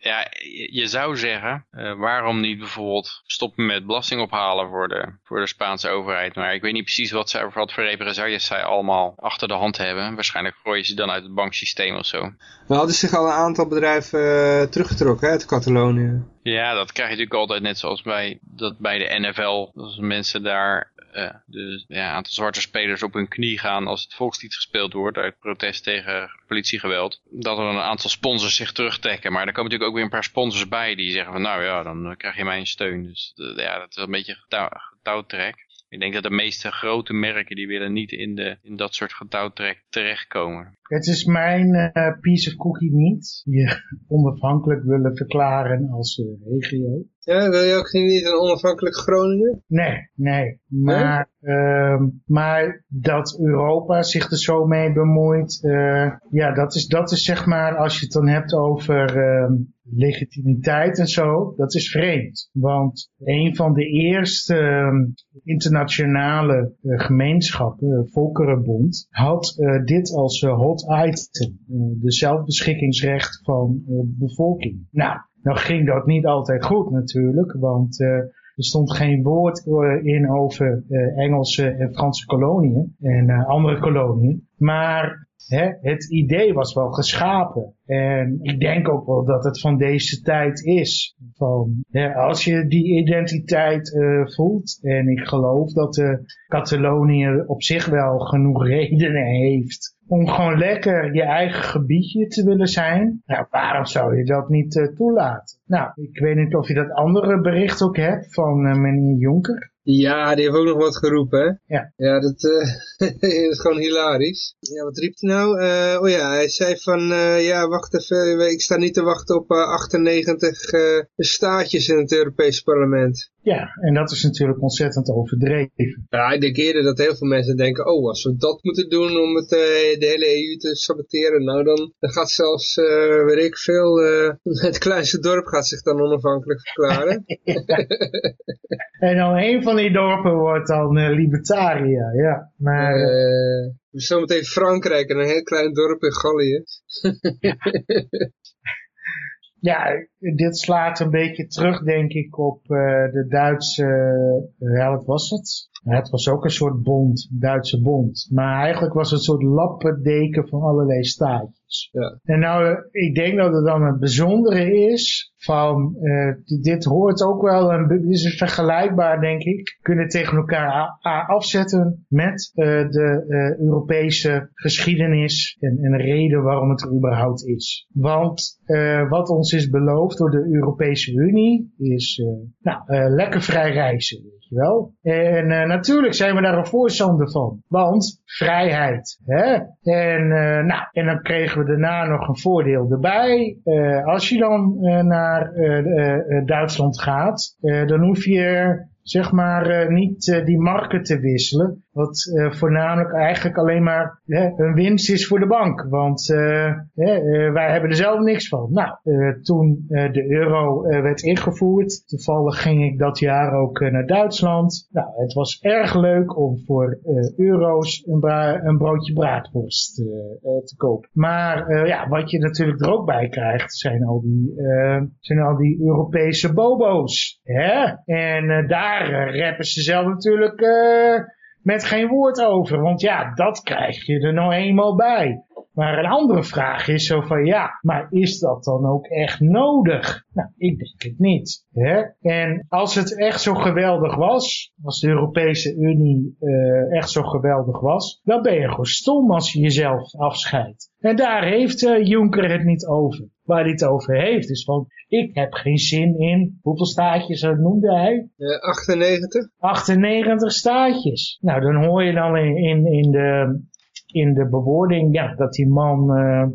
ja, je zou zeggen, uh, waarom niet bijvoorbeeld stoppen met belasting ophalen voor de, voor de Spaanse overheid. Maar ik weet niet precies wat, zij, wat voor represailles zij allemaal achter de hand hebben. Waarschijnlijk gooien ze dan uit het banksysteem of zo. We hadden zich al een aantal bedrijven uh, teruggetrokken uit Catalonië. Ja, dat krijg je natuurlijk altijd net zoals bij, dat bij de NFL. Als mensen daar uh, de ja, aantal zwarte spelers op hun knie gaan als het volkslied gespeeld wordt uit protest tegen politiegeweld. Dat er een aantal sponsors zich terugtrekken. Maar er komen natuurlijk ook weer een paar sponsors bij die zeggen van nou ja, dan krijg je mijn steun. Dus uh, ja, dat is een beetje getouwtrek. Ik denk dat de meeste grote merken die willen niet in, de, in dat soort getouwtrek terechtkomen. Het is mijn piece of cookie niet. Je onafhankelijk willen verklaren als regio. Ja, wil je ook niet een onafhankelijk Groningen? Nee, nee. Maar? Uh, maar dat Europa zich er zo mee bemoeit, uh, ja, dat is, dat is zeg maar, als je het dan hebt over uh, legitimiteit en zo, dat is vreemd. Want een van de eerste internationale gemeenschappen, Volkerenbond, had dit als hot item, de zelfbeschikkingsrecht van bevolking. Nou, nou ging dat niet altijd goed natuurlijk, want uh, Er stond geen woord in over Engelse en Franse koloniën en andere koloniën. Maar hè, het idee was wel geschapen. En ik denk ook wel dat het van deze tijd is. Van, als je die identiteit uh, voelt, en ik geloof dat de Catalonië op zich wel genoeg redenen heeft om gewoon lekker je eigen gebiedje te willen zijn. Nou, waarom zou je dat niet uh, toelaten? Nou, ik weet niet of je dat andere bericht ook hebt van meneer Jonker. Ja, die heeft ook nog wat geroepen, hè? Ja. Ja, dat uh, is gewoon hilarisch. Ja, wat riep hij nou? Uh, oh ja, hij zei van, uh, ja, even, ik sta niet te wachten op 98 staatjes in het Europees parlement. Ja, en dat is natuurlijk ontzettend overdreven. Ja, ik denk eerder dat heel veel mensen denken, oh, als we dat moeten doen om het, de hele EU te saboteren, nou dan, dan gaat zelfs, weet ik veel, het kleinste dorp gaat zich dan onafhankelijk verklaren. en dan een van die dorpen wordt dan Libertaria, ja. Maar, zometeen Frankrijk en een heel klein dorp in Gallië. ja, dit slaat een beetje terug, denk ik, op uh, de Duitse, ja, wat was het? het was ook een soort bond, Duitse bond. Maar eigenlijk was het een soort lappendeken van allerlei staatjes. Ja. En nou, ik denk dat het dan het bijzondere is van, uh, dit hoort ook wel, een, dit is vergelijkbaar denk ik, kunnen tegen elkaar afzetten met uh, de uh, Europese geschiedenis en, en de reden waarom het er überhaupt is. Want wat ons is beloofd door de Europese Unie is, nou, lekker vrij reizen, weet je wel. En natuurlijk zijn we daar een voorstander van, want vrijheid. Hè? En, nou, en dan kregen we daarna nog een voordeel erbij. als je dan naar Duitsland gaat, dan hoef je zeg maar niet die marken te wisselen. Wat uh, voornamelijk eigenlijk alleen maar een winst is voor de bank. Want wij hebben er zelf niks van. Nou, toen de euro werd ingevoerd, toevallig ging ik dat jaar ook naar Duitsland. Nou, het was erg leuk om voor euro's een, een, broodje braadworst te kopen. Maar ja, wat je natuurlijk er ook bij krijgt, zijn al die, zijn al die Europese bobo's. Hè? En daar rappen ze zelf natuurlijk met geen woord over. Want ja, dat krijg je er nou eenmaal bij. Maar een andere vraag is zo van ja, maar is dat dan ook echt nodig? Nou, ik denk het niet. Hè? En als het echt zo geweldig was, als de Europese Unie uh, echt zo geweldig was, dan ben je gewoon stom als je jezelf afscheidt. En daar heeft uh, Juncker het niet over. Waar hij het over heeft is van, ik heb geen zin in, hoeveel staatjes noemde hij? Uh, 98. 98 staatjes. Nou, dan hoor je dan in, in, in de in de bewoording ja, dat die man uh,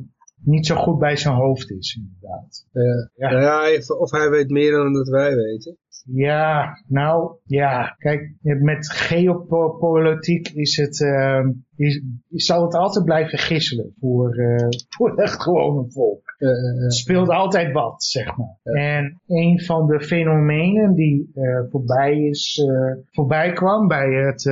niet zo goed bij zijn hoofd is, inderdaad. Uh, ja. ja, of hij weet meer dan dat wij weten. Ja, nou, ja, kijk, met geopolitiek is het, is, zal het altijd blijven gisselen voor, uh, voor echt gewone volk. Uh, het speelt altijd wat, zeg maar. En een van de fenomenen die voorbij, is, voorbij kwam bij het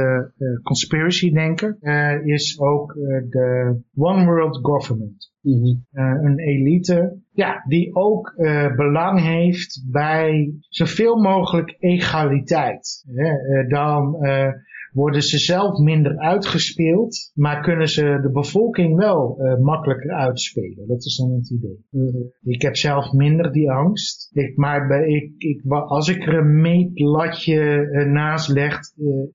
conspiracy denken, is ook de One World Government. Mm -hmm. een elite ja, die ook uh, belang heeft bij zoveel mogelijk egaliteit. Uh, dan uh, worden ze zelf minder uitgespeeld, maar kunnen ze de bevolking wel makkelijker uitspelen. Dat is dan het idee. Mm-hmm. Ik heb zelf minder die angst. Ik, maar bij, ik, ik, als ik er een meetlatje naast leg,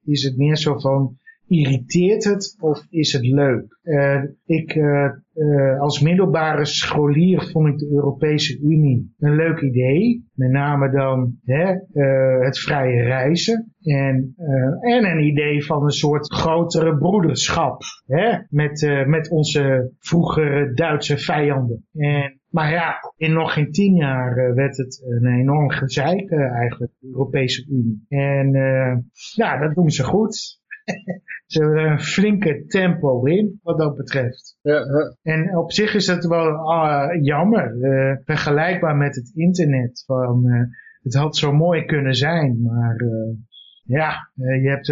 is het meer zo van irriteert het of is het leuk? Uh, ik, uh, uh, als middelbare scholier vond ik de Europese Unie een leuk idee. Met name dan hè, het vrije reizen. En, en een idee van een soort grotere broederschap. Hè, met, met onze vroegere Duitse vijanden. En maar ja, in nog geen tien jaar werd het een enorm gezeik eigenlijk, de Europese Unie. En ja, dat doen ze goed. Ze hebben een flinke tempo in, wat dat betreft. Ja, ja. En op zich is dat wel uh, jammer. Uh, vergelijkbaar met het internet. Van, uh, het had zo mooi kunnen zijn, maar ja, je hebt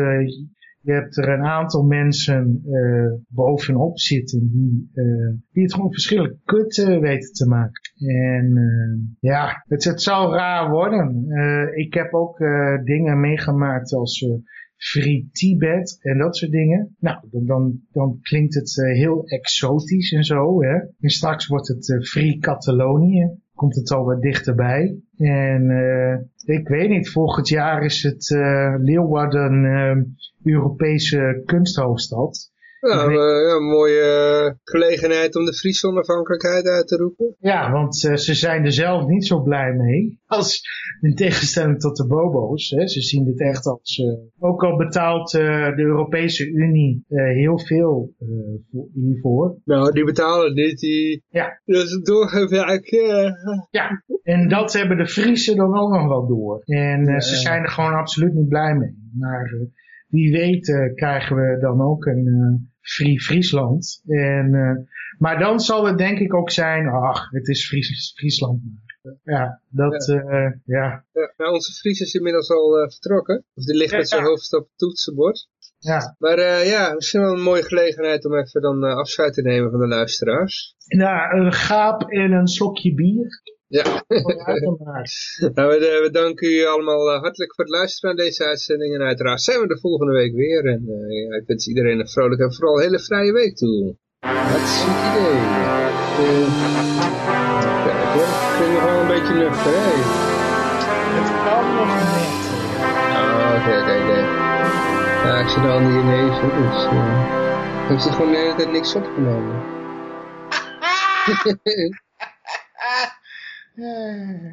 Je hebt er een aantal mensen uh, bovenop zitten die, uh, die het gewoon verschillend kut uh, weten te maken. En ja, het, het zal raar worden. ik heb ook dingen meegemaakt als Free Tibet en dat soort dingen. Nou, dan, dan, klinkt het heel exotisch en zo. Hè? En straks wordt het Free Catalonië komt het al wat dichterbij. En uh, ik weet niet, volgend jaar is het uh, Leeuwarden uh, Europese kunsthoofdstad. Ja, een mooie gelegenheid om de Friese onafhankelijkheid uit te roepen. Ja, want ze zijn er zelf niet zo blij mee. Als, in tegenstelling tot de bobo's. Hè. Ze zien dit echt als... ook al betaalt de Europese Unie heel veel hiervoor. Nou, die betalen niet. Die, ja. Dat is. Ja, en dat hebben de Friesen dan ook nog wel door. En ze zijn er gewoon absoluut niet blij mee. Maar wie weet uh, krijgen we dan ook een Free Friesland. En, uh, maar dan zal het denk ik ook zijn, ach, het is Fries, Friesland. Ja, dat, ja. ja. ja nou, onze Fries is inmiddels al vertrokken. Of die ligt met zijn hoofd op het toetsenbord. Ja. Maar ja, misschien wel een mooie gelegenheid om even dan afscheid te nemen van de luisteraars. Nou, een gaap en een slokje bier. Ja. nou, we, we, danken u allemaal uh, hartelijk voor het luisteren naar deze uitzending. En uiteraard zijn we de volgende week weer. En uh, ja, ik wens iedereen een vrolijke en vooral hele vrije week toe. Hartstikke idee. Uh, kijk hoor, ik vind nog wel een beetje nuchter, hè? Het kan nog net. Ah, oké, oké, oké. Ja, ik zit al niet in dus... Uh, ik heb gewoon de hele tijd niks opgenomen. Yeah.